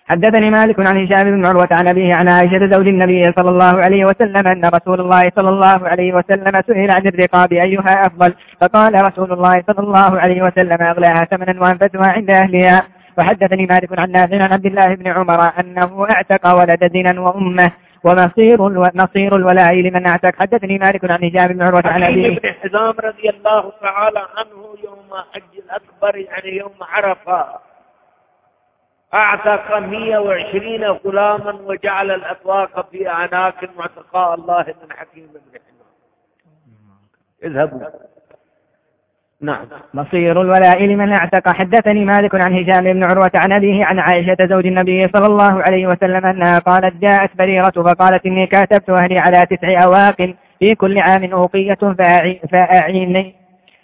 حدثني مالك عن هشام بن عروة عن أبيه عن عائشة زوج النبي صلى الله عليه وسلم أن رسول الله صلى الله عليه وسلم سئل عن الرقاب أيها أفضل؟ فقال رسول الله صلى الله عليه وسلم أغلاها ثمنا وأنفسها عند أهلها. وحدثني مالك عن نافع عن عبد الله بن عمر أنه اعتق ولد زنا وأمه ومصير نصير الولاء لمن اعتق. حدثني مالك عن هشام بن عروة عن أبيه. بن حزام رضي الله تعالى عنه يوم حج الأكبر يعني يوم عرفة. أعتق 120 غلاما وجعل الأطواق في أعناق معتقاء الله من حكيم بن حزام. اذهبوا. نعم. مصير الولاء لمن اعتق. حدثني مالك عن هشام بن عروة عن أبيه عن عائشة زوج النبي صلى الله عليه وسلم أنها قالت جاءت بريرة فقالت إني كاتبت أهلي على تسع أواق في كل عام أوقية فأعيني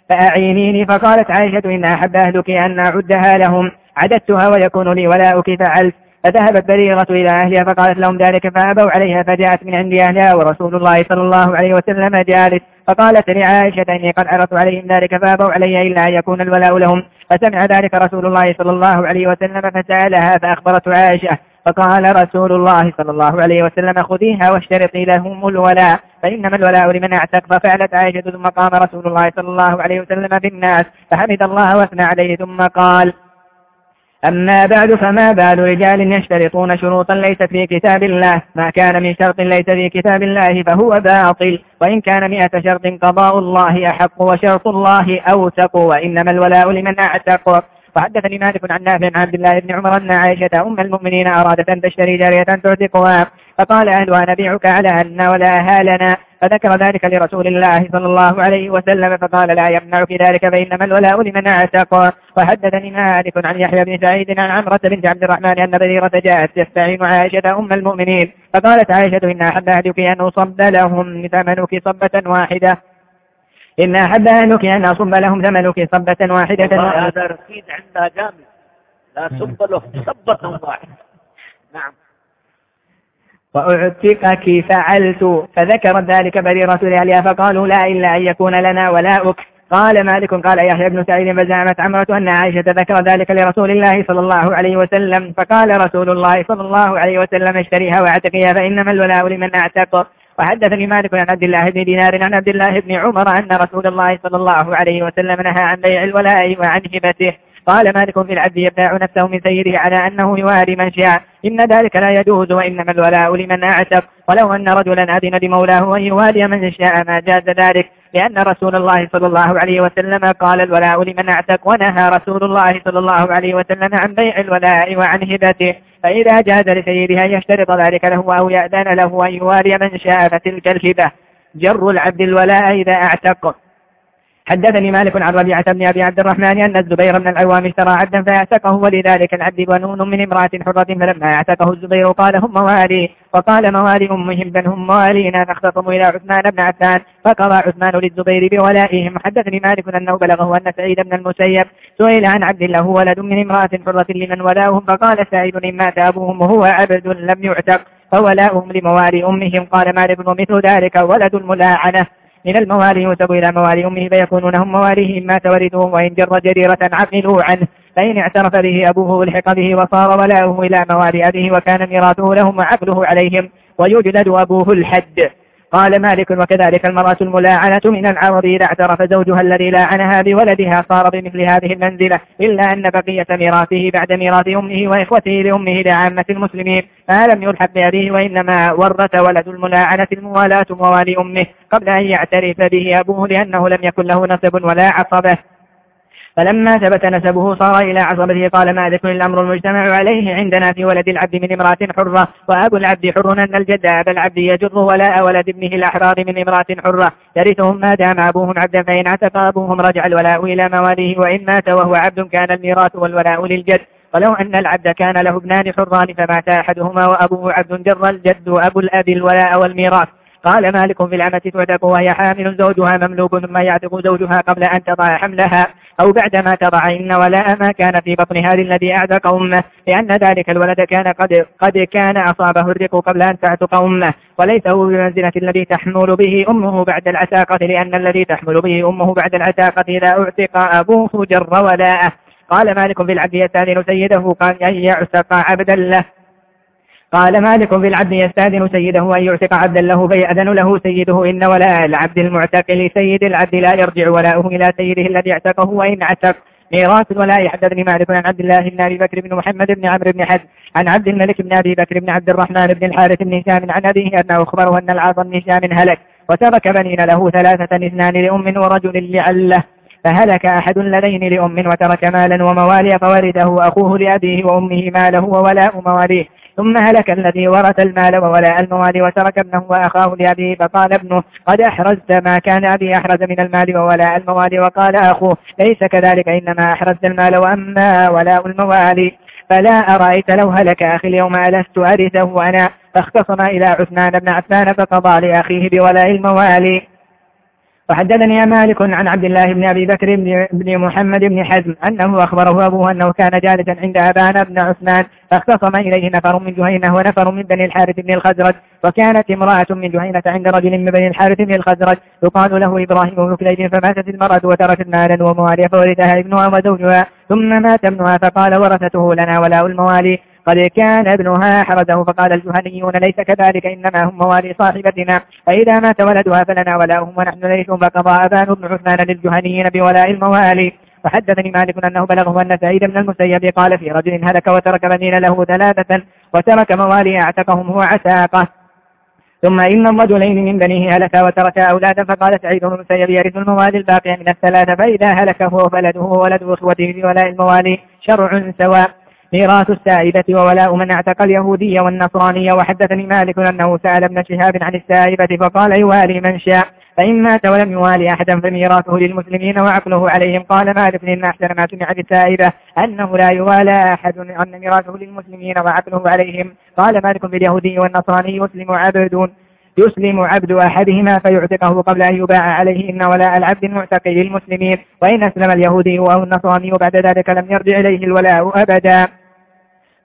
فأعينيني. فقالت عائشة إن أحب أهلك أن أعدها لهم. عددتها ويكون لي ولاؤك فعلت. فذهبت بريرة إلى أهلها فقالت لهم ذلك فأبوا عليها فجاءت من عند أهلها ورسول الله صلى الله عليه وسلم جالس. فقالت لعائشة إني قد عرضت عليهم ذلك فأبوا علي إلا أن يكون الولاء لهم. فسمع ذلك رسول الله صلى الله عليه وسلم فسألها فأخبرت عائشة. فقال رسول الله صلى الله عليه وسلم خذيها واشترطي لهم الولاء فإنما الولاء لمن اعتق. ففعلت عائشة ثم قام رسول الله صلى الله عليه وسلم في الناس فحمد الله واثنى عليه ثم قال أما بعد فما بال رجال يشترطون شروطا ليست في كتاب الله. ما كان من شرط ليس في كتاب الله فهو باطل. وإن كان مئة شرط قضاء الله أحق وشرط الله أوثق. وإنما الولاء لمن أعتق. وحدثني مالك عن نافع عن عبد الله بن عمر أن عائشة أم المؤمنين أرادت أن تشتري جارية تعتقها. فقال أهلها نبيعك على أن ولا هالنا فذكر ذلك لرسول الله صلى الله عليه وسلم فقال لا يمنعك ذلك فإنما الولاء لمن أعتق. وحدثني مالك عن يحيى بن سعيد عن عمرة بنت عبد الرحمن أن بريرة جاءت تستعين عائشة أم المؤمنين. فقالت عائشة إن أحب أهلك أن أصب لهم ثمنك صبة واحدة. إن أحب أهلك أن أصب لهم ثمنك صبة واحدة. هذا رصيد عندها جامد لا صب لهم صبة واحدة. نعم. وأعتقك فعلت. فذكر ذلك بريرة لأهلها فقالوا لا إلا أن يكون لنا ولاؤك قال مالك قال يحيى بن سعيد فزعمت عمرة أن عائشة ذكر ذلك لرسول الله صلى الله عليه وسلم. فقال رسول الله صلى الله عليه وسلم اشتريها واعتقيها فإنما الولاء لمن أعتق. وحدثني مالك عن عبد الله بن دينار عن عبد الله بن عمر أن رسول الله صلى الله عليه وسلم نهى عن بيع الولاء وعن هبته. قال مالك في العبد يبتاع نفسه من سيده على أنه يواري من شاء. إن ذلك لا يجوز وإنما الولاء لمن أعتق. ولو أن رجلا أذن لمولاه أن يوالي من شاء ما جاز ذلك. لأن رسول الله صلى الله عليه وسلم قال الولاء لمن أعتق ونهى رسول الله صلى الله عليه وسلم عن بيع الولاء وعن هبته. فإذا جاز لسيده أن يشترط ذلك له أو يأذن له أن يوالي من شاء فتلك الهبة. جر العبد الولاء إذا أعتق. حدثني مالك عن ربيعة بن أبي عبد الرحمن أن الزبير بن العوام اشترى عبدا فأعتقه ولذلك العبد بنون من امرأة حرة فلما أعتقه الزبير قال هم موالي. وقال موالي أمهم بل هم موالينا نختصم إلى عثمان بن عفان فقضى عثمان للزبير بولائهم. حدثني مالك أنه بلغه أن سعيد بن المسيب سئل عن عبد له ولد من امرأة حرة لمن ولاهم فقال سعيد إن مات أبوهم وهو عبد لم يعتق فولاؤهم لموالي أمهم. قال مالك ومثل ذلك ولد الملاعنة. من الموالي ينسب إلى موالي أمه فيكونون هم مواليه ما تورثهم وإن جر جريرة عقلوا عنه. فإن اعترف به أبوه الحق به وصار ولاؤه إلى موالي أبيه وكان ميراثه لهم وعقله عليهم. ويجلد أبوه الحد. قال مالك وكذلك المرأة الملاعنة من العرب إذا اعترف زوجها الذي لاعنها بولدها صار بمثل هذه المنزلة إلا أن بقية ميراثه بعد ميراث أمه وإخوته لأمه لعامة المسلمين. ما لم يلحق بأبيه وإنما ورث ولد الملاعنة الموالاة موالي أمه قبل أن يعترف به أبوه لأنه لم يكن له نسب ولا عصبه فلما ثبت نسبه صار إلى عصبته قال مالك الأمر المجتمع عليه عندنا في ولد العبد من امرأة حرة وأبو العبد حر أن الجد أبا العبد يجر ولاء ولد ابنه الأحرار من امرأة حرة يرثهم ما دام أبوهم عبدا فإن اعتق أبوهم رجع الولاء إلى مواليه وإن مات وهو عبد كان الميراث والولاء للجد. ولو أن العبد كان له ابنان حران فمات أحدهما وأبوه عبد جر الجد أبو الأب الولاء والميراث. قال مالك في العمة تعتق وهي حامل زوجها مملوك ثم يعتق زوجها قبل أن تضع حملها أو بعدما تضع إن ولاء ما كان في بطن هذه الذي أعتق أمه لأن ذلك الولد كان قد, قد كان أصابه الرق قبل أن تعتق أمه وليس هو بمنزلة الذي تحمل به أمه بعد العتاقة لأن الذي تحمل به أمه بعد العتاقة إذا أعتق أبوه جر ولاءه. قال مالك في العبد يستاذن سيده قال أن يعتق عبدا له. قال مالك في العبد يستاذن سيده أن يعتق عبدا له فيأذن له سيده إن ولاء العبد المعتق لسيد العبد لا يرجع ولاؤه إلى سيده الذي اعتقه وإن عتق. ميراث الولاء حدثني مالك عن عبد الله بن أبي بكر بن محمد بن عمرو بن حزم. عن عبد الملك بن أبي بكر بن عبد الرحمن بن الحارث بن هشام عن أبيه أنه أخبره أن العاص بن هشام هلك وترك بنين له ثلاثة اثنان لأم ورجل لعله. فهلك أحد الذين لأم وترك مالا وموالي فورده أخوه لأبيه وأمه ماله وولاء مواليه ثم هلك الذي ورث المال وولاء الموال وترك ابنه وأخاه لأبيه فقال ابنه قد أحرزت ما كان أبي أحرز من المال وولاء الموال وقال أخوه ليس كذلك إنما أحرزت المال وأما ولاء الموالي فلا أرأيت لو هلك أخي اليوم ألست أرثه أنا. فاختصم إلى عثمان بن عفان فقضى لأخيه بولاء الموالي وحدثني مالك عن عبد الله بن أبي بكر بن محمد بن حزم أنه أخبره أبوه أنه كان جالسا عند أبان بن عثمان فاختصم إليه نفر من جهينة ونفر من بني الحارث بن الخزرج وكانت امرأة من جهينة عند رجل من بني الحارث بن الخزرج يقال له إبراهيم بن كليب فماتت المرأة وتركت مالا وموالي فورثها ابنها وزوجها ثم مات ابنها فقال ورثته لنا ولاء الموالي قد كان ابنها حرزه فقال الجهنيون ليس كذلك إنما هم موالي صاحبتنا. فإذا مات ولدها فلنا ولاؤهم ونحن نرثهم فقضى أبان بن عثمان للجهنيين بولاء الموالي. وحدثني مالك أنه بلغه أن سعيد بن المسيب قال في رجل هلك وترك بنين له ثلاثة وترك موالي أعتقهم هو عتاقة. ثم إن الرجلين من بنيه هلك وترك أولادا فقال سعيد بن المسيب يرث الموالي الباقية من الثلاثة فإذا هلك هو فلده وولد أخوته بولاء الموالي شرع سواء. ميراث السائبة وولاء من اعتق اليهودية والنصرانية. وحدثني مالك أنه سأل ابن شهاب عن السائبة فقال يوالي من شاء فإن مات ولم يوالي أحدا فميراثه للمسلمين وعقله عليهم. قال مالك إن أحسن ما سمع بالسائبة أنه لا يوالى أحد أن ميراثه للمسلمين وعقله عليهم. قال مالك باليهودي والنصراني يسلم عبد يسلم عبد أحدهما فيعتقه قبل أن يباع عليه إن ولاء العبد المعتق للمسلمين. وإن أسلم اليهودي أو النصراني بعد ذلك لم يرجع إليه الولاء أبدا.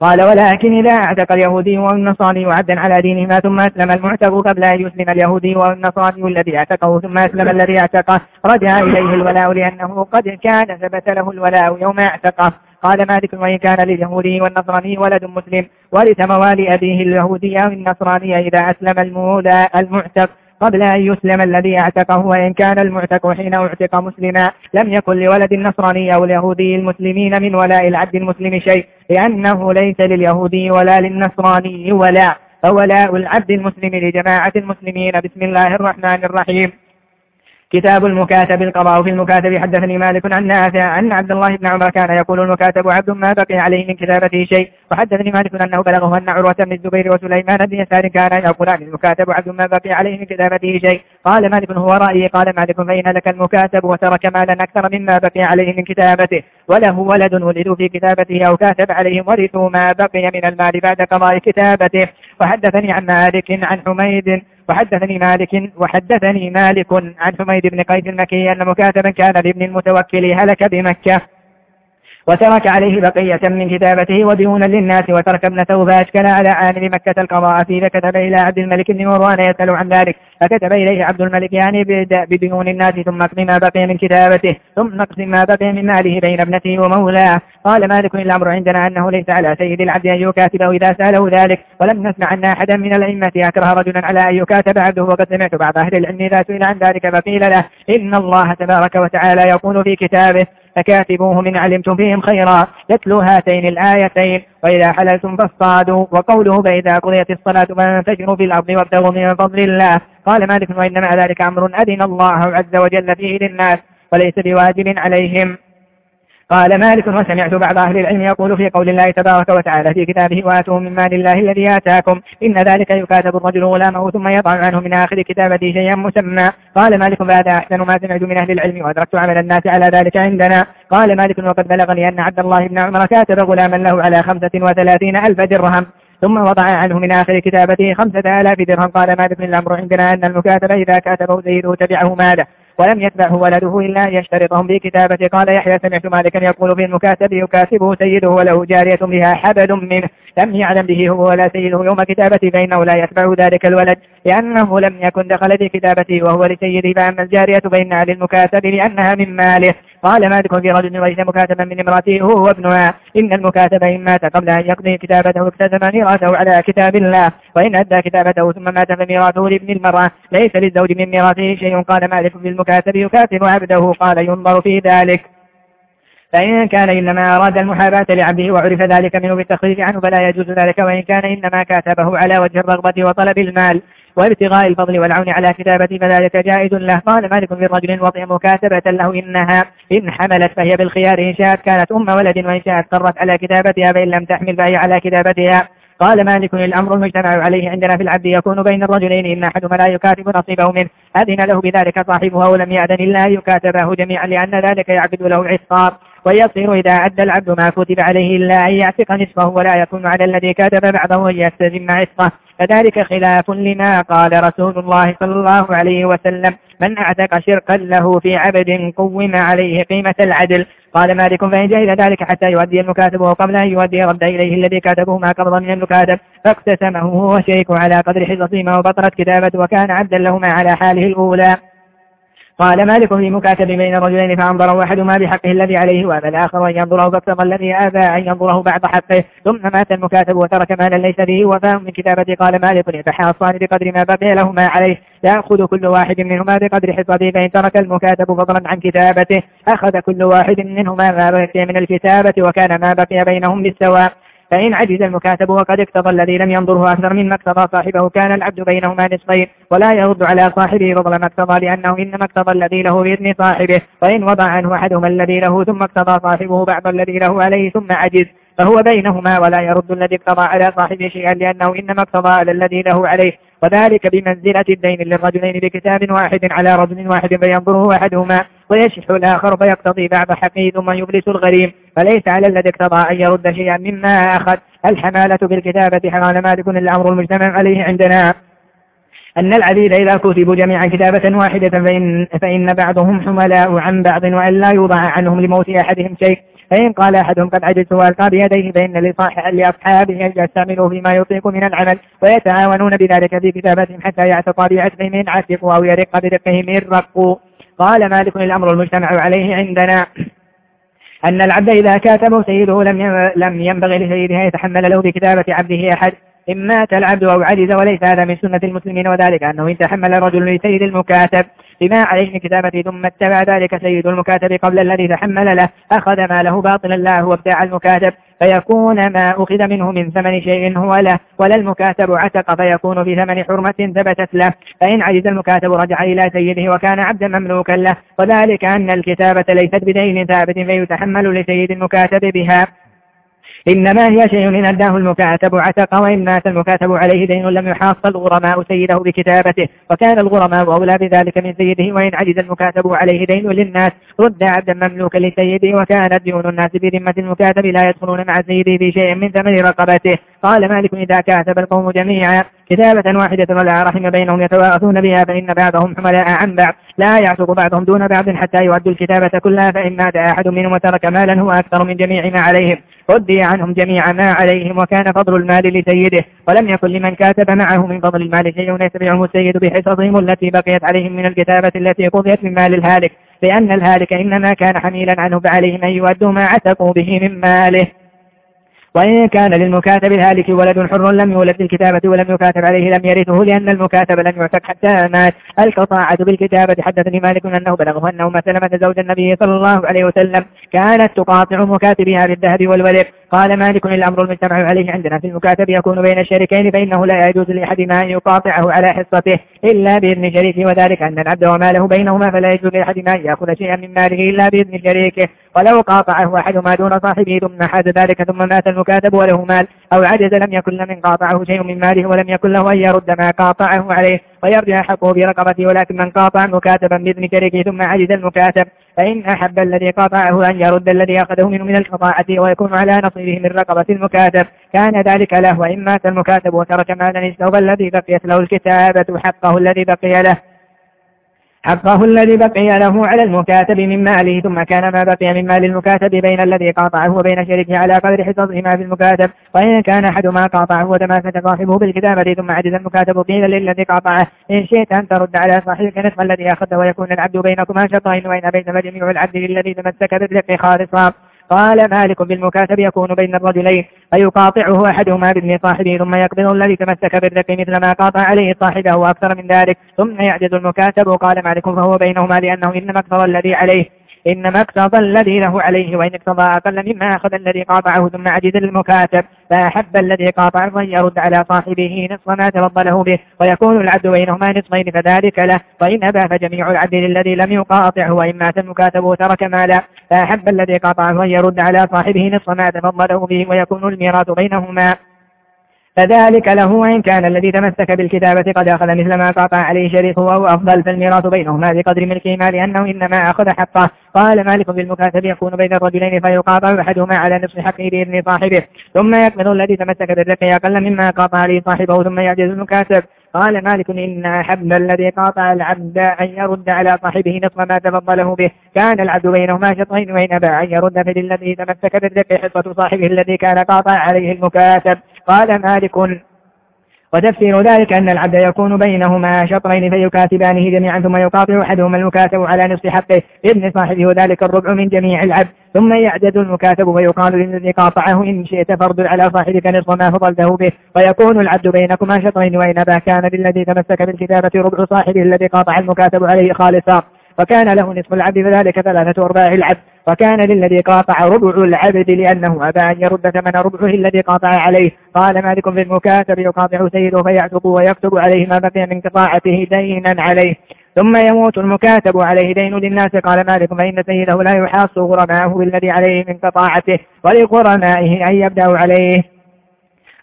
قال ولكن إذا أعتق اليهودي والنصراني عبدا على دينهما ثم أسلم المعتق قبل أن يسلم اليهودي والنصراني الذي اعتقه ثم أسلم الذي اعتقه رجع إليه الولاء لأنه قد كان ثبت له الولاء يوم اعتقه. قال مالك وإن كان لليهودي والنصراني ولد مسلم ورث موالي أبيه اليهودي أو النصراني إذا أسلم المولى المعتق. قبل أن يسلم الذي اعتقه وإن كان المعتق حين اعتق مسلما. لم يكن لولد النصراني أو اليهودي المسلمين من ولاء العبد المسلم شيء لأنه ليس لليهودي ولا للنصراني ولا فولاء العبد المسلم لجماعة المسلمين. بسم الله الرحمن الرحيم. كتاب المكاتب القضاء في المكاتب حدثني مالك عن نافع أن عبد الله بن عمر كان يقول المكاتب عبد ما بقي عليه من كتابته شيء. وحدثني مالك أنه بلغه أن عروة بن الزبير وسليمان بن يسار كان يقولان المكاتب عبد ما بقي عليه من كتابته شيء. قال مالك هو رأيي. قال مالك فإن لك المكاتب وترك مالا أكثر مما بقي عليه من كتابته. وله ولد ولدوا في كتابته أو كاتب عليهم ورثوا ما بقي من المال بعد قضاء كتابته. وحدثني عن مالك عن حميد وحدثني مالك وحدثني مالك عن حميد بن قيس المكي أن مكاتبا كان لابن المتوكل هلك بمكة. وترك عليه بقية من كتابته وديونا للناس وترك ابنته فأشكل على عالم مكة القضاء في فكتب إلى عبد الملك بن مروان يسأل عن ذلك فكتب إليه عبد الملك يعني بديون الناس ثم اقسم ما بقي من كتابته ثم اقسم ما بقي من ماله بين ابنته ومولاه. قال مالك الأمر عندنا أنه ليس على سيد العبد أن يكاتبه إذا سأله ذلك ولم نسمع أن أحدا من الأئمة أكره رجلا على أن يكاتب عبده وقد سمعت بعض أهل العلم إذا سئل عن ذلك فقيل له إن الله تبارك وتعالى يقول في كتابه فكاتبوه من علمتم فيهم خيرا. يتلو هاتين الآيتين. وإذا حللتم فاصطادوا. وقوله فإذا قضيت الصلاة فانفجروا في الأرض وابتغوا من فضل الله. قال مالك وإنما ذلك أمر أذن الله عز وجل فيه للناس وليس بواجب عليهم. قال مالك وسمعت بعض أهل العلم يقول في قول الله تبارك وتعالى في كتابه وآتوا من مال الله الذي آتاكم. إن ذلك يكاتب الرجل غلامه ثم يضع عنه من آخر كتابته شيئا مسمى. قال مالك فهذا أحسن ما سمعت من أهل العلم وأدركت عمل الناس على ذلك عندنا. قال مالك وقد بلغني أن عبد الله بن عمر كاتب غلاما له على خمسة وثلاثين ألف درهم. ثم وضع عنه من آخر كتابته خمسة آلاف درهم. قال مالك الأمر عندنا أن المكاتب إذا كاتبه سيده تبعه ماله. ولم يتبعه ولده إلا أن يشترطهم في كتابته قال يحيى سمعت مالكا يقول في المكاتب يكاتبه سيده وله جارية بها حبل منه. لم يعلم به هو ولا سيده يوم كتابته فإنه لا يتبع ذلك الولد لأنه لم يكن دخل في كتابته وهو لسيده فأما الجارية فإنها للمكاتب لأنها من ماله. قال مالك في رجل وليس مكاتبا من امرأته هو وابنها إن المكاتب إن مات قبل أن يقضي كتابته اكتسب ميراثه على كتاب الله وإن أدى كتابته ثم مات فميراثه لابن المرأة. ليس للزوج من ميراثه شيء قال مالك في المكاتب يكاتب عبده قال ينظر في ذلك. فإن كان إنما أراد المحاباة لعبده وعرف ذلك منه بالتخفيف عنه فلا يجوز ذلك وإن كان إنما كاتبه على وجه الرغبة وطلب المال. وابتغاء الفضل والعون على كتابة فذلك جائز له. قال مالك في رجل وطئ مكاتبة له إنها إن حملت فهي بالخيار. إن شاءت كانت أم ولد وإن شاءت قرت على كتابتها فإن لم تحمل فهي على كتابتها. قال مالك الأمر المجتمع عليه عندنا في العبد يكون بين الرجلين. إن أحدهما لا يكاتب نصيبه منه. أذن له بذلك صاحبها ولم يأذن إلا يكاتبه جميعا لأن ذلك يعقد له عصار. ويصير إذا أدى العبد ما كتب عليه إلا أن يعتق نصفه ولا يكون على الذي كتب بعضه أن يستزم عصقه فذلك خلاف لما قال رسول الله صلى الله عليه وسلم. من أعتق شرقا له في عبد قوم عليه قيمة العدل. قال مالك فإن جهل ذلك حتى يؤدي المكاتب وقبل أن يؤدي رد إليه الذي كاتبه ما قبض من المكاتب. فاقتسمه هو شيك على قدر حصصهما وبطلت كتابته وكان عبدا لهما على حاله الأولى. قال مالك في مكاتب بين الرجلين فأنظر أحدهما بحقه الذي عليه وأبى الآخر أن ينظره فاقتضى الذي أبى أن ينظره بعد حقه. ثم مات المكاتب وترك مالا ليس به وفاه من كتابة قال مالك يتحاصان بقدر ما بقي لهما عليه. يأخذ كل واحد منهما بقدر حصته فإن ترك المكاتب فضلا عن كتابته. أخذ كل واحد منهما ما بقي من الكتابة وكان ما بقي بينهم بالسواء. فإن عجز المكاتب وقد اقتضى الذي لم ينظره أكثر مما اقتضى صاحبه كان العبد بينهما نصفين ولا يرد على صاحبه فضل ما اقتضى لأنه إنما اقتضى الذي له بإذن صاحبه وإن وضع عنه أحدهما الذي له ثم اقتضى صاحبه بعض الذي له عليه ثم عجز فهو بينهما ولا يرد الذي اقتضى على صاحبه شيئا لأنه إنما اقتضى على الذي له عليه وذلك بمنزلة الدين للرجلين بكتاب واحد على رجل واحد فينظره أحدهما ويشح الآخر فيقتضي بعض حقه ثم يبلس الغريم. فليس على الذي اقتضى أن يرد شيئا مما أخذ. الحمالة بالكتابة حمال مالك الأمر المجتمع عليه عندنا. أن العبيد إذا كتبوا جميعا كتابة واحدة فإن, فإن بعضهم حملاء عن بعض وأن لا يوضع عنهم لموت أحدهم شيء. فإن قال أحدهم قد عجزت وألقى بيديه فإن لأصحابه أن يستعملوا فيما يطيق من العمل ويتعاونون بذلك في كتابتهم حتى يعتقى إن عتقوا أو يرق برقهم إن رقوا قال مالك الأمر المجتمع عليه عندنا. أن العبد إذا كاتبه سيده لم لم ينبغي لسيده يتحمل له بكتابة عبده أحد. إن مات العبد أو عجز وليس هذا من سنة المسلمين وذلك أنه إن تحمل الرجل لسيد المكاتب. بما عليه من كتابته ثم اتبع ذلك سيد المكاتب قبل الذي تحمل له أخذ ما له باطلا لا هو ابتاع المكاتب. فيكون ما أخذ منه من ثمن شيء هو له ولا المكاتب عتق فيكون في ثمن حرمة ثبتت له. فإن عجز المكاتب رجع إلى سيده وكان عبدا مملوكا له. وذلك أن الكتابة ليست بدين ثابت فيتحمل لسيد المكاتب بها. إنما هي شيء إن أداه المكاتب عتق وإن مات المكاتب عليه دين لم يحاص الغرماء سيده بكتابته. وكان الغرماء أولى بذلك من سيده وإن عجز المكاتب عليه دين للناس. رد عبدا مملوكا لسيده وكانت ديون الناس بذمة المكاتب لا يدخلون مع سيده في شيء من ثمن رقبته. قال مالك إذا كاتب القوم جميعا كتابة واحدة ولا رحم بينهم يتواصون بها فإن بعضهم حملاء عن بعض. لا يعتق بعضهم دون بعض حتى يؤدوا الكتابة كلها فإن مات أحد منهم وترك مالا هو أكثر من جميع ما عليهم. ردي عنهم جميع ما عليهم وكان فضل المال لسيده. ولم يكن لمن كاتب معه من فضل المال شيء يتبعه السيد بحصصهم التي بقيت عليهم من الكتابة التي قضيت من مال الهالك. لأن الهالك إنما كان حميلا عنه فعليهم أن يؤدوا ما عتقوا به من ماله. وإن كان للمكاتب الهالك ولد حر لم يولد بالكتابة ولم يكاتب عليه لم يرثه لأن المكاتب لم يعتق حتى مات. القطاعة بالكتابة حدثني مالك أنه بلغه أنه مثل زوج النبي صلى الله عليه وسلم كانت تقاطع مكاتبها بالذهب والورق قال مالك الأمر المجتمع عليه عندنا في المكاتب يكون بين الشريكين فإنه لا يجوز لأحدهما أن يقاطعه على حصته إلا بإذن شريكه وذلك أن العبد وماله بينهما فلا يجوز لأحدهما أن يأخذ شيئا من ماله إلا بإذن شريكه ولو قاطعه أحدهما دون صاحبه ثم حاد ذلك ثم مات المكاتب وله مال. أو عجز لم يكن لمن قاطعه شيء من ماله ولم يكن له أن يرد ما قاطعه عليه ويرجع حقه برقبته ولكن من قاطع مكاتبا بإذن شريكه ثم عجز المكاتب فإن أحب الذي قاطعه أن يرد الذي أخذه منه من القطاعة ويكون على نصيبه من رقبة المكاتب. كان ذلك له وإن مات المكاتب وترك مالا استوفى الذي بقيت له الكتابة حقه الذي بقي له. حقه الذي بقي له على المكاتب من ماله ثم كان ما بقي من مال المكاتب بين الذي قاطعه وبين شريكه على قدر حصصهما في المكاتب. وإن كان أحد ما قاطعه وتماسك صاحبه بالكتابة ثم عجز المكاتب قيل للذي قاطعه. إن شئت أن ترد على صاحبك نصف الذي أخذه ويكون العبد بينكما شطين وإن أبيت فجميع العبد للذي تمسك بالرق خالصا. قال مالك بالمكاتب يكون بين الرجلين فيقاطعه أحدهما بإذن صاحبه ثم يقبض الذي تمسك بالرق مثل ما قاطع عليه صاحبه وأكثر من ذلك ثم يعجز المكاتب. قال مالك فهو بينهما لأنه إنما اقتضى الذي عليه. إنما اقتضى الذي له عليه وإن اقتضى أقل مما أخذ الذي قاطعه ثم عجز المكاتب. فأحب الذي قاطعه أن يرد على صاحبه نصف ما تفضله به ويكون العبد بينهما نصفين فذلك له. وإن أبى فجميع العبد للذي لم يقاطعه وإن مات المكاتب وترك مالا. فأحب الذي قاطعه أن يرد على صاحبه نصف ما تفضله به ويكون الميراث بينهما. فذلك له وإن كان الذي تمسك بالكتابة قد أخذ مثل ما قاطع عليه شريكه أو أفضل فالميراث بينهما بقدر ملكهما لأنه إنما أخذ حقه. قال مالك بالمكاتب يكون بين الرجلين فيقاطع أحدهما على نصف حقه بإذن صاحبه. ثم يكمل الذي تمسك بالرق أقل مما قاطع عليه صاحبه ثم يعجز المكاتب. قال مالك إن أحب الذي قاطع العبد أن يرد على صاحبه نصف ما تفضله به. كان العبد بينهما شطين وإن أبى أن يرد فللذي تمسك بالرق حصة صاحبه الذي كان قاطع عليه المكاتب. قال مالك. وتفسير ذلك أن العبد يكون بينهما شطرين فيكاتبانه جميعا ثم يقاطع أحدهما المكاتب على نصف حقه ابن صاحبه ذلك الربع من جميع العبد ثم يعدد المكاتب ويقال للذي قاطعه إن شئت فرد على صاحبك نصف ما فضلته به. ويكون العبد بينكما شطرين وإن أبا كان للذي تمسك بالكتابة ربع صاحبه الذي قاطع المكاتب عليه خالصا. وكان له نصف العبد فذلك ثلاثة أرباع العبد. وكان للذي قاطع ربع العبد لأنه أبى أن يرد ثمن ربعه الذي قاطع عليه. قال مالك في المكاتب يقاطع سيده فيعتق ويكتب عليه ما بقي من قطاعته دينا عليه. ثم يموت المكاتب عليه دين للناس. قال مالك فإن سيده لا يحاص غرماءه بالذي عليه من قطاعته ولغرمائه أن يبدأ عليه.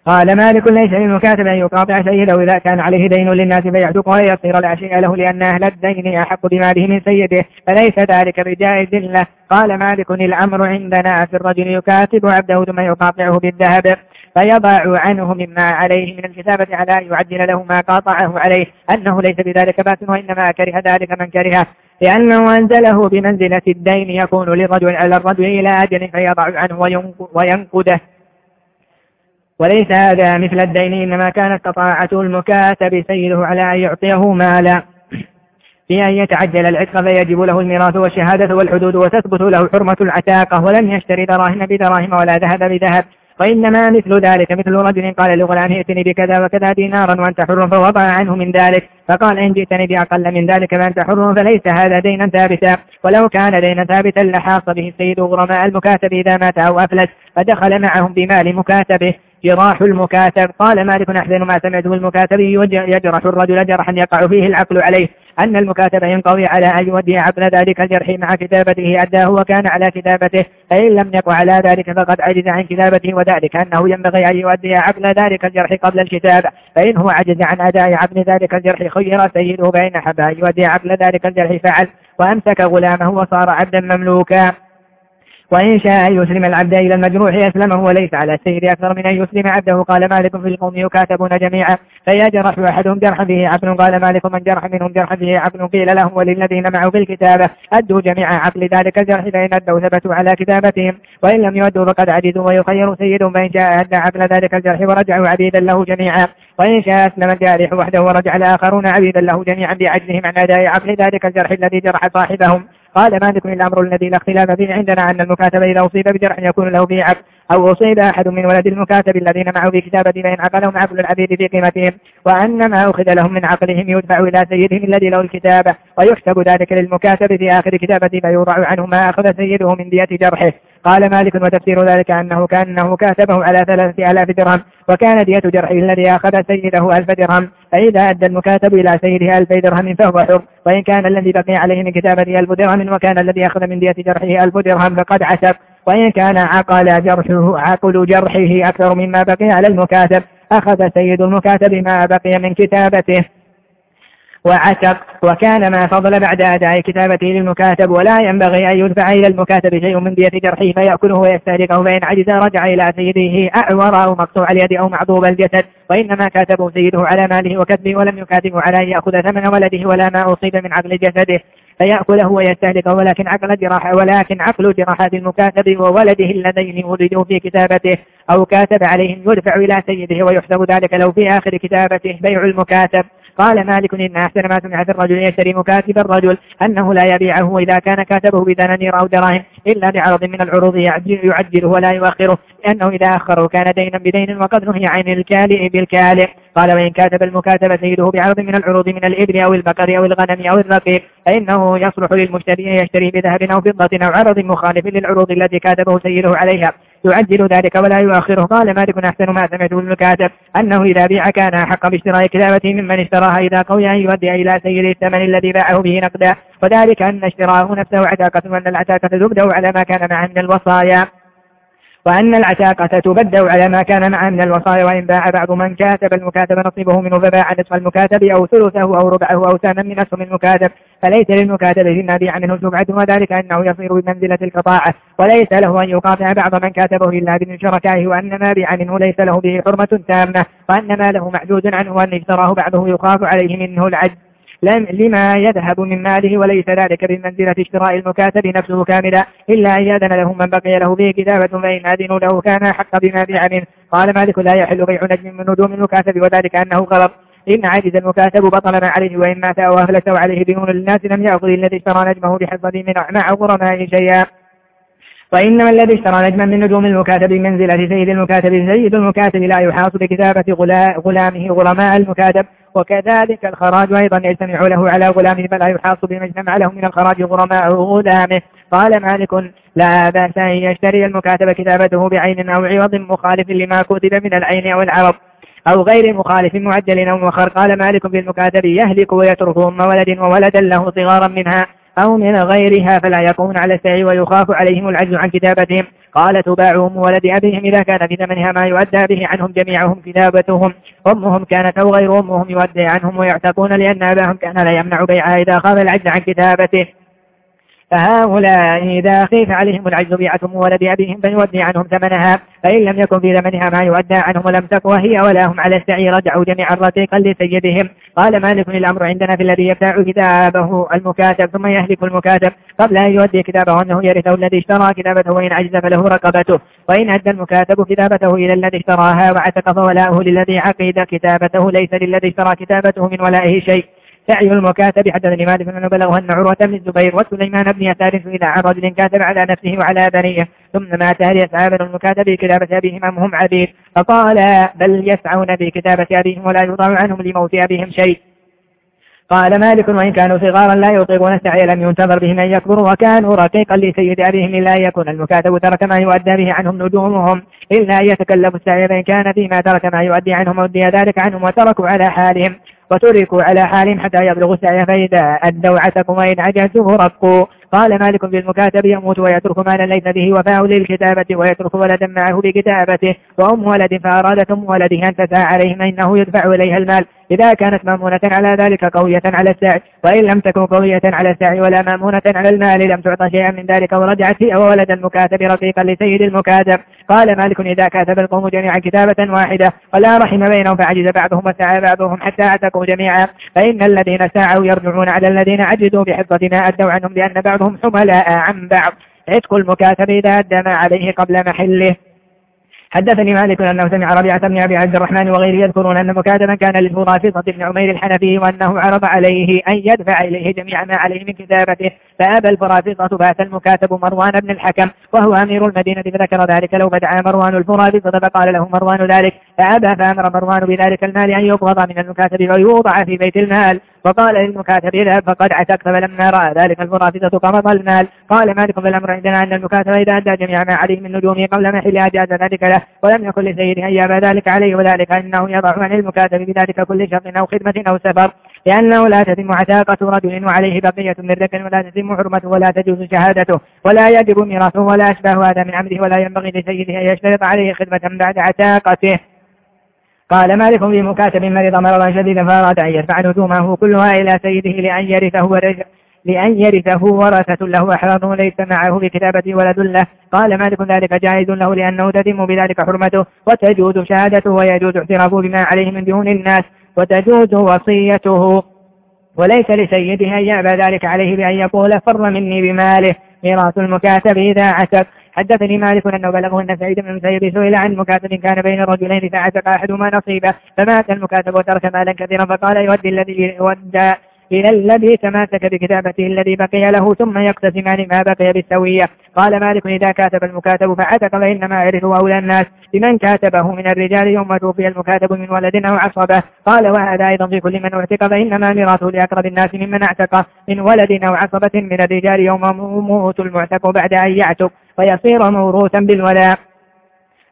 قال مالك ليس للمكاتب أن يقاطع سيده إذا كان عليه دين للناس فيعتق ويصير لا شيء له لأن أهل الدين أحق بماله من سيده فليس ذلك بجائز له قال مالك الأمر عندنا في الرجل يكاتب عبده ثم يقاطعه بالذهب فيضع عنه مما عليه من الكتابة على أن يعدل له ما قاطعه عليه أنه ليس بذلك بات وإنما كره ذلك من كرهه لأنه أنزله بمنزلة الدين يكون للرجل على الرجل إلى أجل فيضع عنه وينقده. وليس هذا مثل الدين إنما كانت قطاعة المكاتب سيده على أن يعطيه مالا. في أن يتعجل العتق فيجب له الميراث والشهادة والحدود وتثبت له حرمة العتاقة ولم يشتري دراهم بدراهم ولا ذهب بذهب وإنما مثل ذلك مثل رجل قال لغلام ائتني بكذا وكذا دينارا وأنت حر فوضع عنه من ذلك. فقال إن جئتني بأقل من ذلك فأنت حر فليس هذا دينا ثابتا. ولو كان دينا ثابتا لحاص به السيد غرماء المكاتب إذا مات أو أفلس فدخل معهم بمال مكاتبه. جراح المكاتب قال مالك أحسن ما سمعته المكاتب يجرح الرجل جرحا يقع فيه العقل عليه. أن المكاتب ينقوي على أن يودي عقل ذلك الجرح مع كتابته. أداه وكان على كتابته. فإن لم يقع على ذلك فقد عجز عن كتابته. وذلك أنه ينبغي أن يؤدي عقل ذلك الجرح قبل الكتابة. هو عجز عن أداء عقل ذلك الجرح خير سيده. بين حبا يودي عقل ذلك الجرح فعل. وأمسك غلامه وصار عبدا مملوكا. وإن شاء يسلم العبد إلى المجروح يسلمه وليس على السيد أكثر من أن يسلم عبده. قال مالك في القوم يكاتبون جميعا فإذا جرح أحدهم جرحا به عقل قال مالك من جرح منهم جرحا به عقل قيل لهم وللذين معه في الكتابة أدوا جميع عقل ذلك الجرح فإن أدوا ثبتوا على كتابتهم. وإن لم يؤدوا فقد عجزوا ويخير سيدهم. فإن شاء أدى عقل ذلك الجرح ورجعوا عبيدا له جميعا. وإن شاء أسلم الجارح وحده ورجع الآخرون عبيدا له جميعا بعجزهم عن أداء عقل ذلك الجرح الذي جرح صاحبهم. قال مالك الأمر الذي لا اختلاف فيه عندنا أن المكاتب إذا أصيب بجرح يكون له به أو أصيب أحد من ولد المكاتب الذين معه في كتابة فإن عقلهم عقل العبيد في قيمتهم وأن ما أخذ لهم من عقلهم يدفع إلى سيدهم الذي له الكتابة ويكتب ذلك للمكاتب في آخر كتابة فيوضع عنه ما أخذ سيده من دية جرحه. قال مالك وتفسير ذلك أنه كأنه كاتبه على ثلاثة آلاف درهم وكان دية جرحه الذي أخذ سيده ألف درهم. فإذا أدى المكاتب إلى سيده ألف درهم فهو حر. وإن كان الذي بقي عليه من كتابة ألف درهم وكان الذي أخذ من دية جرحه ألف درهم فقد عسب. وإن كان عقل جرحه عقل جرحه أكثر مما بقي على المكاتب أخذ سيد المكاتب ما بقي من كتابته. وعتق. وكان ما فضل بعد أداء كتابته للمكاتب ولا ينبغي أن يدفع إلى المكاتب شيء من دية جرحه فيأكله ويستهلكه فإن عجز رجع إلى سيده أعور أو مقطوع اليد أو معضوب الجسد وإنما كاتبه سيده على ماله وكتبه ولم يكاتبه على أن يأخذ ثمن ولده ولا ما أصيب من عقل جسده. فيأكله ويستهلكه ولكن عقل جراح ولكن عقل جراحات المكاتب وولده اللذين ولدوا في كتابته. أو كاتب عليهم يدفع إلى سيده ويحسب ذلك لو في آخر كتابته بيع المكاتب. قال مالك إن أحسن ما سمع في الرجل يشتري مكاتب الرجل أنه لا يبيعه إذا كان كاتبه بدنانير أو دراهم إلا بعرض من العروض يعجله ولا يؤخره لأنه إذا أخره كان دينا بدين وقد نهي عن الكالئ بالكالئ قال وإن كاتب المكاتب سيده بعرض من العروض من الإبل أو البقر أو الغنم أو الرقيق فإنه يصلح للمشتري يشتري بذهب أو فضة أو عرض مخالف للعروض التي كاتبه سيده عليها. يعجل ذلك ولا يؤخره. قال مالك أحسن ما سمعته المكاتب أنه إذا بيع كان أحق باشتراء كتابته ممن اشتراها إذا قوي أن يؤدي إلى سيد الثمن الذي باعه به نقدا وذلك أن اشتراه نفسه عتاقة وأن العتاقة تبدأ على ما كان معه من الوصايا. وأن العتاقة تبدأ على ما كان معه من الوصايا وإن باع بعض من كاتب المكاتب نصيبه منه فباع نصف المكاتب أو ثلثه أو ربعه أو ساما من أسهم المكاتب. فليس للمكاتب فيما بيع منه شبعة وذلك أنه يصير بمنزلة القطاعة. وليس له أن يقاطع بعض من كاتبه إلا بن شركائه وأن ما بيع منه ليس له به حرمة تامة وأن ما له معجوز عنه وأن اشتراه بعضه يخاف عليه منه العجز. لما يذهب من ماله وليس ذلك بمنزلة اشتراء المكاتب نفسه كاملا إلا أن يأذن له من بقي له به كتابة فإن أذنوا له كان حق بما بيع منه. قال مالك لا يحل بيع نجم من نجوم المكاتب وذلك أنه غلط. إن عجز المكاتب بطل ما عليه وإن مات أو أهلته عليه ديون للناس لم يأخذ الذي اشترى نجمه بحفظه من مع غرماء شيئا. وإنما الذي اشترى نجما من نجوم المكاتب منزلة سيد المكاتب سيد المكاتب لا يحاط بكتابة غلامه غرماء المكاتب. وكذلك الخراج أيضا يجتمع له على غلامه فلا يحاط بما اجتمع له من الخراج غرماء غلامه. قال مالك لا بأس أن يشتري المكاتب كتابته بعين أو عوض مخالف لما كتب من العين أو العرض. أو غير مخالف معجل أو مخر قال مالك بالمكاتب يهلك ويترك أم ولد وولدا له صغارا منها أو من غيرها فلا يكون على السعي ويخاف عليهم العجز عن كتابتهم. قال تباعهم ولد أبيهم إذا كان في ثمنها ما يؤدى به عنهم جميعهم كتابتهم. أمهم كانت أو غير أمهم يؤدى عنهم ويعتقون لأن أباهم كان لا يمنع بيعها إذا خاف العجز عن كتابته. فهؤلاء إذا خيف عليهم العجز بيعتهم ولد أبيهم فيودي عنهم ثمنها فإن لم يكن في ثمنها ما يؤدى عنهم ولم تقوى هي ولا هم على السعي رجعوا جميعا رتيقا لسيدهم. قال مالك الأمر عندنا في الذي يبتاع كتابه المكاتب ثم يهلك المكاتب. قبل أن يؤدي كتابه أنه يرثه الذي اشترى كتابته وإن عجز فله رقبته. وإن أدى المكاتب كتابته إلى الذي اشتراها وعتق فولاؤه للذي عقيد كتابته. ليس للذي اشترى كتابته من ولائه شيء. سعي المكاتب حدثني مالك بن بلغه أن عروة بن الزبير وسليمان بن يسار إلى عن رجل كاتب على نفسه وعلى بنيه. ثم مات هل يسعى بن المكاتب بكتابة أبيهم أم هم عبيد؟ فقال بل يسعون بكتابة أبيهم ولا يوضع عنهم لموت أبيهم شيء. قال مالك وإن كانوا صغارا لا يطيقون السعي لم ينتظر بهم أن يكبروا وكانوا رقيقا لسيد أبيهم إلا يكون. المكاتب ترك ما يؤدى به عنهم نجومهم إلا أن يتكلموا السعي فإن كان فيما ترك ما يؤدي عنهم ودي ذلك عنهم وتركوا على حالهم. وتركوا على حالهم حتى يبلغوا السعي فإذا أدوا عتكم وإن عجزوا رقوا قال مالك بالمكاتب يموت ويترك مالا ليس به وفاء للكتابة ويترك ولدا معه بكتابته وأم ولد فأرادت أم ولده أن تسعى عليه فإنه يدفع إليها المال. إذا كانت مامونة على ذلك قوية على السعي وإن لم تكن قوية على السعي ولا مامونة على المال لم تعطى شيئا من ذلك ورجعت هي وولد المكاتب رفيقا لسيد المكاتب. قال مالك إذا كاتب القوم جميعا كتابة واحدة ولا رحم بينهم فعجز بعضهم وسعى بعضهم حتى اعتقوا جميعا. فإن الذين سعوا يرجعون على الذين عجزوا بحفظ ما أدوا عنهم لأن بعضهم حملاء عن بعض. عتق المكاتب إذا أدى ما عليه قبل محله. حدثني مالك أنه سمع ربيعة بن أبي عبد الرحمن وغيره يذكرون أن مكاتبا كان للمرافضة بن عمير الحنفي وأنه عرض عليه أن يدفع إليه جميع ما عليه من كتابته فأبى الفرافضة بات المكاتب مروان بن الحكم وهو أمير المدينة فذكر ذلك لو بدعا مروان الفرافضة فقال له مروان ذلك فأبى فأمر مروان بذلك المال أن يقبض من المكاتب ويوضع في بيت المال وقال للمكاتب اذهب فقد عتقت فلما رأى ذلك الفرافضة قبض المال قال مالك بالأمر عندنا أن المكاتب إذا أدى جميع ما عليه من نجومه قبل محل أجاز ذلك له ولم يكن لسيده أن يابى ذلك عليه وذلك أنه يضع عن المكاتب بذلك كل شرط أو خدمة أو سفر لأنه لا تتم عتاقة رجل وعليه بقية من ركن ولا تتم حرمته ولا تجوز شهادته ولا يجب ميراثه ولا أشبه هذا من عمده ولا ينبغي لسيده أن يشترط عليه خدمة بعد عتاقته. قال مالك في مكاتب مرض مرضا شديدا فأراد أن يدفع نجومه كلها إلى سيده لأن يرثه لأن يرثه ورثة له أحرار ليس معه بكتابة ولد له قال مالك ذلك جائز له لأنه تتم بذلك حرمته. وتجوز شهادته ويجوز اعترافه بما عليه من ديون الناس. وتجوز وصيته. وليس لسيده أن يأبى ذلك عليه بأن يقول فر مني بماله. ميراث المكاتب إذا عتق حدثني مالك أنه بلغه أن سعيد بن المسيب سئل عن مكاتب كان بين الرجلين فعتق أحدهما نصيبه. فمات المكاتب وترك مالا كثيرا فقال يودي الذي يودى. إلى الذي تماسك بكتابته الذي بقي له ثم يقتسمان ما بقي بالسوية. قال مالك إذا كاتب المكاتب فعتق فإنما يعرفه أولى الناس بمن كاتبه من الرجال يوم توفي المكاتب من ولد أو عصبة. قال وهذا أيضا في كل من اعتق فإنما ميراثه لأقرب الناس ممن اعتق من ولد أو عصبة من الرجال يوم موت المعتق بعد أن يعتق ويصير موروثا بالولاء.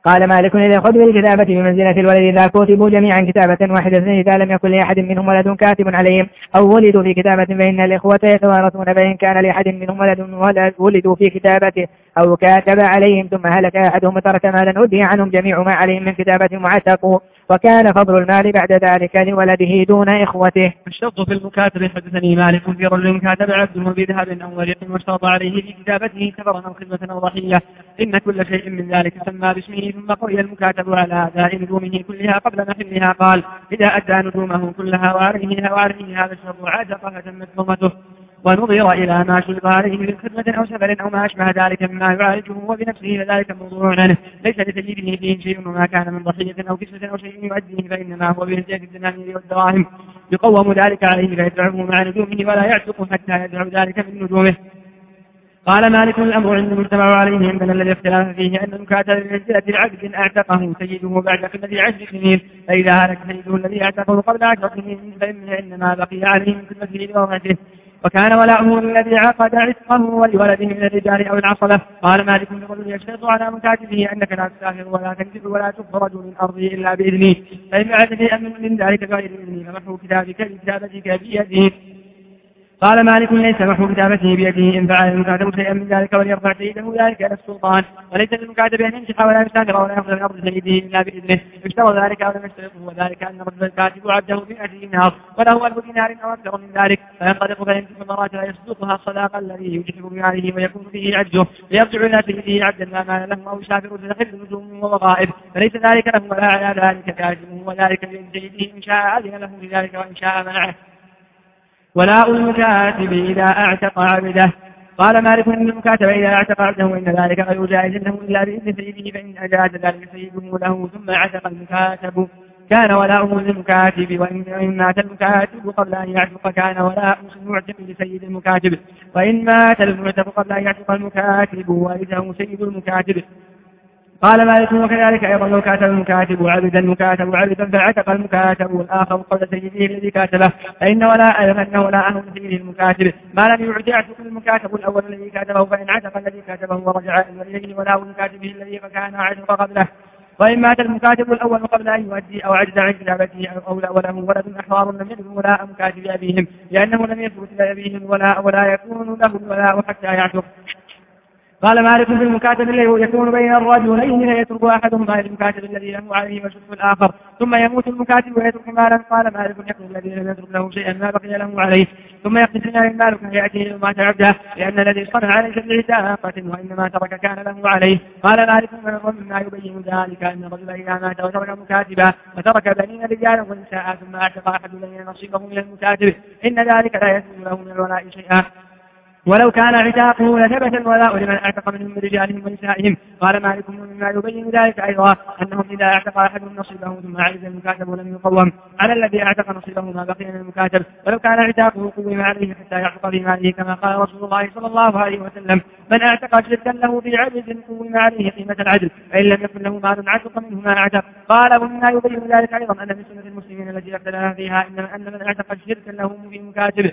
قال مالك إذا خذ بالكتابة بمنزلة الولد إذا كتبوا جميعا كتابة واحدة إذا لم يكن لأحد منهم ولد كاتب عليهم أو ولدوا في كتابة فإن الإخوة يتوارثون فإن كان لأحد منهم ولد ولدوا في كتابته. أو كاتب عليهم ثم هلك أحدهم وترك مالا أدي عنهم جميع ما عليهم من كتابة معتقوا وكان فضل المال بعد ذلك لولده دون إخوته. الشرط في المكاتب حدثني مالك في رجل كاتب عبده بذهب أو ورق واشترط عليه في كتابته كبرا أو خدمة أو ضحية. إن كل شيء من ذلك سمى باسمه ثم قرئ المكاتب على أداء نجومه كلها قبل محلها قال إذا أدى نجومه كلها وعليه وعليه هذا الشرط عاتق فتمت ذمته ونظر إلى ما شرط عليه من خدمة أو سفر أو ما أشبه ذلك مما يعالجه وبنفسه فذلك موضوع عنه. ليس لسيده فيه شيء وما كان من ضحية أو كسوة أو شيء يؤديه فإنما هو بهدية الدنانير والدراهم. يقوم ذلك عليه فيدفعه مع نجومه ولا يعتق حتى يدفع ذلك من نجومه. قال مالك الأمر عند المجتمع عليه عندنا الذي اختلاف فيه أن المكاتب بمنزلة العبد أعتقه سيده بعد خدمة عشر سنين فإذا هلك سيده الذي أعتقه قبل عشر سنين فإنما بقي عليه من خدمته لورثته وكان ولاؤه الذي عقد عتقه ولولده من الرجال أو العصبة. قال مالك بن رجل يشترط على مكاتبه أنك لا تسافر ولا تنزل ولا تخرج من أرضه إلا بإذنه. فإن فعلت شيئا من ذلك غير إذنه فمحو كتابك بكتابتك بيده قال مالك ليس محو كتابته بيده إن فعل المكاتب شيئا من ذلك وليرفع سيده ذلك إلى السلطان. وليس للمكاتب أن ينجح ولا يستاجر ولا يأخذ من أرض سيده إلا بإذنه. اشترى ذلك أو لم يشترطه وذلك أن رجل الكاتب عبده بمئة دينار وله ألف دينار أو أكثر من ذلك. فينطلق فيمسك لا يصدقها الصداق الذي يجحف بماله ويكون فيه عجزه. ليرجع إلى سيده عبدا لا مال له أو يسافر تدخل نجوم ووظائف فليس ذلك له ولا على ذلك كاذبه وذلك بإذن سيده إن شاء أذن له بذلك وإن شاء منعه. ولاء المكاتب إذا أعتق عبده. قال مالك إن المكاتب إذا أعتق عبده وان ذلك غير جائز له إلا بإذن سيده فإن أجاز ذلك سيده له ثم أعتق المكاتب كان ولاؤه للمكاتب وإن مات المكاتب قبل أن يعتق كان ولاؤه المعتق لسيد المكاتب. وإن مات المعتق قبل أن يعتق المكاتب ورثه سيد المكاتب. قال مالك وكذلك أيضا لو كاتب المكاتب عبدا المكاتب عبدا فعتق المكاتب الآخر قبل سيده الذي كاتبه فإن ولا فإن ولا أهل سيده المكاتب. ما لم يعد يعتق المكاتب الأول الذي كاتبه فإن عتق الذي كاتبه ورجع إليه ولا المكاتب الذي فكان عتق قبله. وإن مات المكاتب الأول قبل أن يؤدي أو عجز عن كتابته أو لا وله ولد أحرار لم يكن ولاء مكاتب أبيهم لأنه لم يثبت لأبيهم ولا ولا يكون له الولاء حتى يعتق. قال مالك في المكاتب الذي يكون بين الرجلين لا يترك احدهما المكاتب الذي له عليه ويشك الآخر ثم يموت المكاتب ويترك مالا قال مالك يكون الذي لم يترك له شيئا ما بقي له عليه. ثم يقتسم المال كهيئته وما عبده لأن الذي صنع عليه بعتاقة وإنما ترك كان له عليه. قال مالك مما يبين ذلك أن الرجل إذا مات وترك مكاتبا وترك بنين رجالا ونساء ثم أعتق احد بنين نصيبه من المكاتب. إن ذلك لا يسلم له من الولاء شيئا. ولو كان عتاقه لثبت الولاء لمن اعتق منهم من رجالهم ونسائهم. قال مالك مما يبين ذلك أيضا أنهم إذا اعتق أحدهم نصيبه ثم عجز المكاتب ولم يقوم. على الذي اعتق نصيبه ما بقي من المكاتب. ولو كان عتاقه قوم عليه حتى يعتق في ماله كما قال رسول الله صلى الله عليه وسلم. من اعتق جدا له في عجز قوم عليه قيمة العدل. فإن لم يكن له مال عتق منه ما اعتق. قال ومما يبين ذلك أيضا أن من سنة المسلمين التي اختلف فيها أن من اعتق شركا له في مكاتبه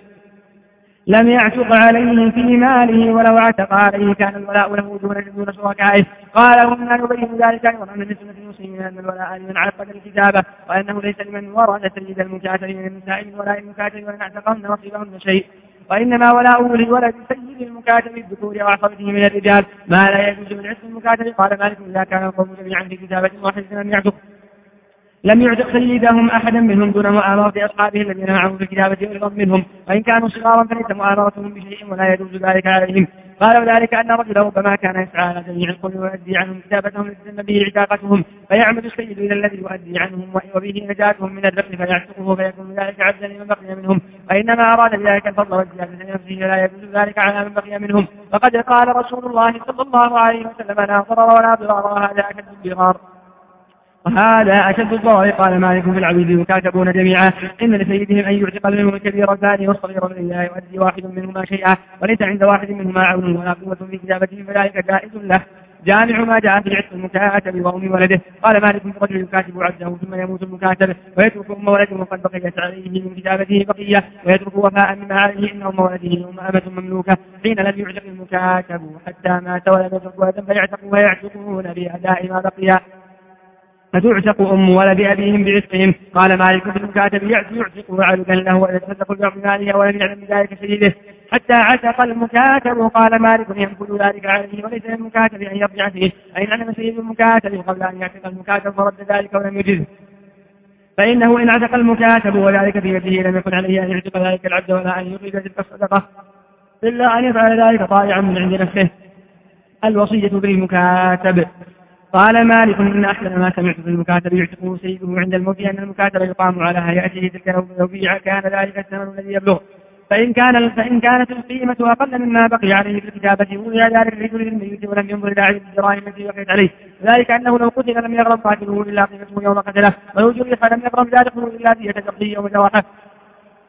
لم يعتق عليه في ماله ولو اعتق عليه كان الولاء له دون دون شركائه. قال ومما يبين ذلك أيضا من سنه المسلمين أن الولاء لمن عقد الكتابه وأنه ليس لمن ورث سيد المكاتب من النساء من ولاء المكاتب وان اعتقهن نصيبهن شيء. وإنما ولاؤه لولد سيد المكاتب الذكور وعصبته من الرجال. ما لا يجوز من عصر المكاتب قال مالك إذا كان القوم جميعا في كتابة واحدة لم يعتق. لم يعتق سيدهم أحدا منهم دون مؤامرة أصحابه الذين معه في الكتابة أيضا منهم وإن كانوا صغارا فليس مؤامرتهم بشيء ولا يجوز ذلك عليهم. قال ذلك أن رجلا ربما كان يسعى على جميع القوم ويؤدي عنهم كتابتهم لتتم به عتاقتهم فيعمد السيد إلى الذي يؤدي عنهم وبه نجاتهم من الرق فيعتقه فيكون ذلك عبدا لمن بقي منهم. وإنما أراد بذلك الفضل والزيادة لنفسه لا يجوز ذلك على من بقي منهم. فقد قال رسول الله صلى الله عليه وسلم لا ضرر ولا ضرار وهذا أشد الضرار وهذا أشد الضرر قال مالك في العبيد يكاتبون جميعا. إن لسيدهم أن يعتق منهم الكبير الثاني والصغير لا يؤدي واحد منهما شيئا وليس عند واحد منهما عون ولا قوة في كتابته فذلك جائز له. جامع ما جاء في عتق المكاتب وأم ولده. قال مالك رجل يكاتب عبده ثم يموت المكاتب ويترك أم ولده وقد بقيت عليه من كتابته بقية ويترك وفاء مما عليه إن أم ولده أم أمة مملوكة. حين لم يعتق المكاتب حتى مات ولم يترك فيعتقوا ويعتقون بأداء ما بقي. فتعتق أم ولد أبيهم بعتقهم؟ قال مالك بن المكاتب يعتق وعلقا له ويتصدق بعض ماله ولم يعلم بذلك سيده حتى عتق المكاتب قال مالك ينفذ ذلك عليه وليس للمكاتب أن يرجع فيه. أي علم سيد المكاتب قبل أن يعتق المكاتب فرد ذلك ولم يجزه. فإنه إن عتق المكاتب وذلك في يده لم يكن عليه أن يعتق ذلك العبد ولا أن يخرج تلك الصدقة. إلا أن يفعل ذلك طائعا من عند نفسه. الوصية بالمكاتب. قال مالك إن أحسن ما سمعت في المكاتب يعتقه سيده عند الموت أن المكاتب يقام على هيئته تلك لو بيع كان ذلك الثمن الذي يبلغ فإن كان فإن كانت القيمة أقل مما بقي عليه في الكتابة وضع ذلك الرجل للميت ولم ينظر إلى عدد الدراهم التي بقيت عليه. ذلك أنه لو قتل لم يغرم قاتله إلا قيمته يوم قتله. ولو جرح لم يغرم ذلك إلا دية تقضي يوم جراحه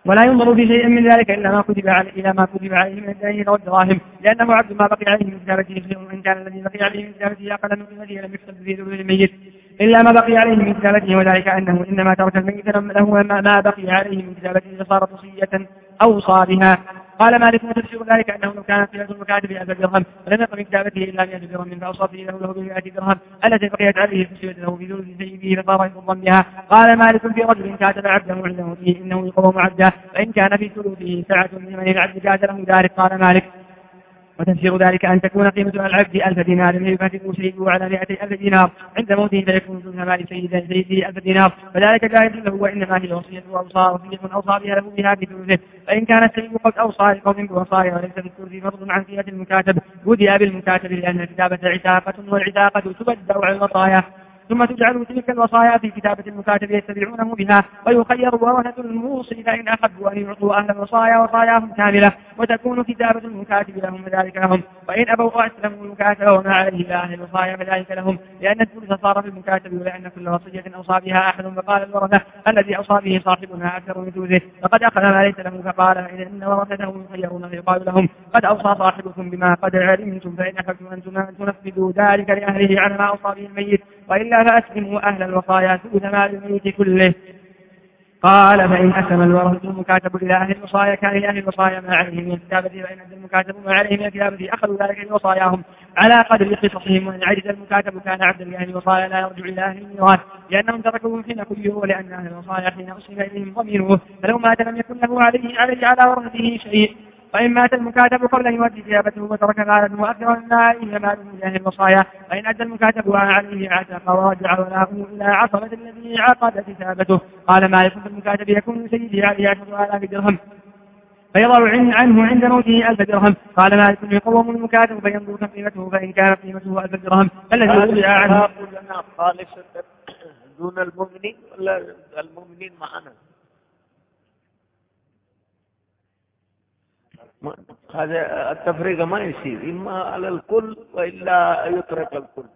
ولا ينظر في شيء من ذلك إلا ما كتب عليه إلى ما كتب عليه من الدين والدراهم. لأنه عبد ما بقي عليه من كتابته شيء وإن كان الذي بقي عليه من كتابته أقل من قيمته لم يكتب في ذنوب الميت. إلا ما بقي عليه من كتابته وذلك أنه إنما ترك الميت له ما بقي عليه من كتابته فصارت وصية أوصى بها قال مالك وتفسير ذلك أنه لو كانت قيمه المكاتب 1000 درهم ولم يقم من كتابته إلا 100 درهم فأوصى فيه له ب 100 درهم. التي بقيت عليه فسيبت له في ثلث سيده فصار يضم بها قال مالك في رجل كاتب عبده عنده فيه إنه يقوم عبده فإن كان في ثلثه سعة من العبد كاتبه ذلك قال مالك وتفسير ذلك أن تكون قيمة العبد ألف دينار فيكاتبه سيده على مئتي ألف دينار. عند موته فيكون ثلث مال سيده سيده ألف دينار. فذلك جائز له وإنما هي وصية أوصى وصية أوصى بها له بها في ثلثه فإن كان السيد قد أوصى لقوم بوصايا وليس في الثلث فرض عن قيمة المكاتب بدأ بالمكاتب لأن الكتابة عتاقة والعتاقة تبدأ على الوصايا. ثم تجعل تلك الوصايا في كتابة المكاتب يتبعونه بها ويخير ورثة الموصي فإن أحبوا أن يعطوا أهل الوصايا وصاياهم كاملة وتكون كتابة المكاتب لهم وذلك لهم. وإن أبوا أسلموا المكاتب وما عليه لأهل الوصايا فذلك لهم. لأن الثلث صار في المكاتب ولأن كل وصية أوصى بها أحد. فقال الورثة الذي أوصى به صاحبنا أكثر من ثلثه فقد أخذ ما ليس له. فقال إن ورثته يخيرون فيقال لهم قد أوصى صاحبكم بما قد علمتم فإن أحبتم أن تنفذوا ذلك لأهله على ما أوصى به الميت. وإلا فأسلموا أهل الوصايا ثلث مال الميت كله. قال فإن أسلم الورثة المكاتب إلى أهل الوصايا كان لأهل الوصايا ما عليه من الكتابة فإن أدى المكاتب ما عليه من الكتابة أخذوا ذلك لوصاياهم على قدر قصصهم وإن عجز المكاتب كان عبدا لأهل الوصايا لا يرجع إلى أهل الميراث لأنهم تركوه حين كله ولأن أهل الوصايا حين أسلم إليهم ضميره. فلو مات لم يكن له عليه عليه على ورثته شيء. وإن مات المكاتب قبل أن يؤدي كتابته وترك مالا مؤثرا مما إلى مال من جاه الوصايا فإن أدى المكاتب عليه عتق ورجع ولاؤه إلى عصبة الذي عقد كتابته قال مالك في المكاتب يكون سيدي عليه عشرة آلاف درهم. فيضع عنه عند موته ألف درهم. قال مالك يقوم المكاتب فينظر قيمته فإن كانت قيمته ألف درهم. الذي وضع عنه لنا خالصة دون المؤمنين ولا المؤمنين معنا؟ هذا التفريق ما يصير إما على الكل وإلا يترك الكل.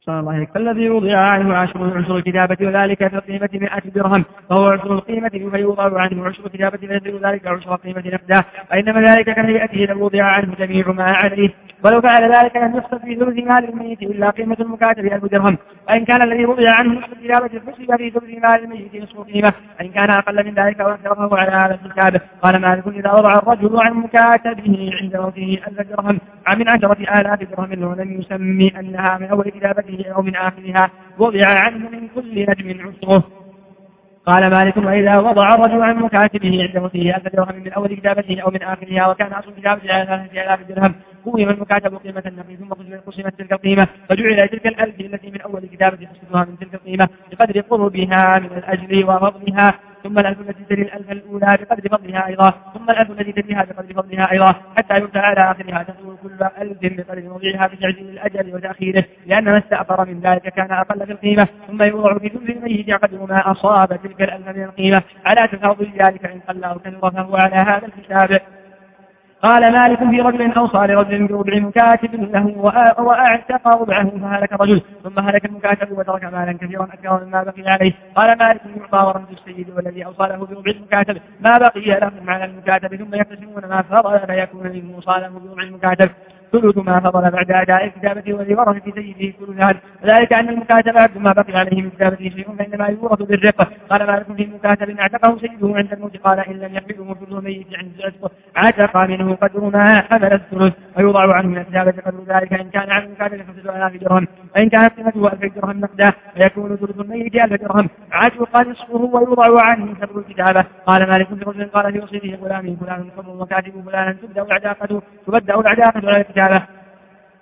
صلى الله عليه فالذي وضع عنه عشر عشر الكتابة وذلك في قيمة 100 درهم فهو عشر القيمة فيوضع عنه. عشر الكتابة فيصير ذلك عشر قيمة نقدا فإنما ذلك كهيئته لو وضع عنه جميع ما عليه. ولو فعل ذلك لم يحصل في ثلث مال الميت إلا قيمة المكاتب ألف درهم. فإن كان الذي وضع عنه نصف الكتابة حسب في ثلث مال الميت نصف قيمة. فإن كان أقل من ذلك وأكثره على هذا الكتاب قال مالك إذا وضع الرجل عن مكاتبه عند موته ألف درهم. من عشرة آلاف درهم. ولم يسمي أنها من أول كتابته أو من آخرها. وضع عنه من كل نجم عشره قال مالك وإذا وضع الرجل عن مكاتبه عند موته ألف درهم من أول كتابته أو من آخرها. وكان أصل كتابته على ثلاثة آلاف درهم. قوم المكاتب قيمة النقي ثم قسمت تلك القيمة فجعل تلك الألف التي من أول كتابة حسبها من تلك القيمة بقدر قربها من الأجل وفضلها ثم الألف التي تلي الألف الأولى بقدر فضلها أيضا ثم الألف التي تليها بقدر فضلها أيضا حتى يرجع على آخرها تقول كل ألف بقدر موضعها بتعجيل الأجل وتأخيره لأن ما استأثر من ذلك كان أقل في القيمة ثم يوضع في كل الميت قدر ما أصاب تلك الألف من القيمة على تفاضل ذلك إن قل أو كثر فهو على هذا الحساب قال مالك في رجل أوصى لرجل بربع مكاتب له وأعتق ربعه فهلك رجل ثم هلك المكاتب وترك مالا كثيرا أكثر مما بقي عليه. قال مالك يعطى ورمز السيد والذي أوصى له بربع المكاتب ما بقي لهم على المكاتب ثم يقتسمون ما فضل فيكون أوصى له بربع المكاتب ثلث ما فضل بعد أداء الكتابة ولورثة سيده ثلث هذا ذلك أن المكاتب عبد ما بقي عليه من كتابته شيء فإنما يورث بالرقة قال مالك في مكاتب اعتقه سيده عند الموت؟ قال إن لم يحمله ثلث ميت عند العتق عتق منه قدر ما حمل الثلث. ويوضع عنه من الكتابة قدر ذلك. إن كان عن المكاتب خمسة آلاف درهم. فإن كانت قيمته ألف درهم نقدا فيكون ثلث الميت ألف درهم. عتق نصفه ويوضع عنه سبب الكتابة قال مالك في رجل؟ قال في وصيته غلام فلان حر وكاتب فلانا تبدأ العداقة تبدأ العداقة على الكتابة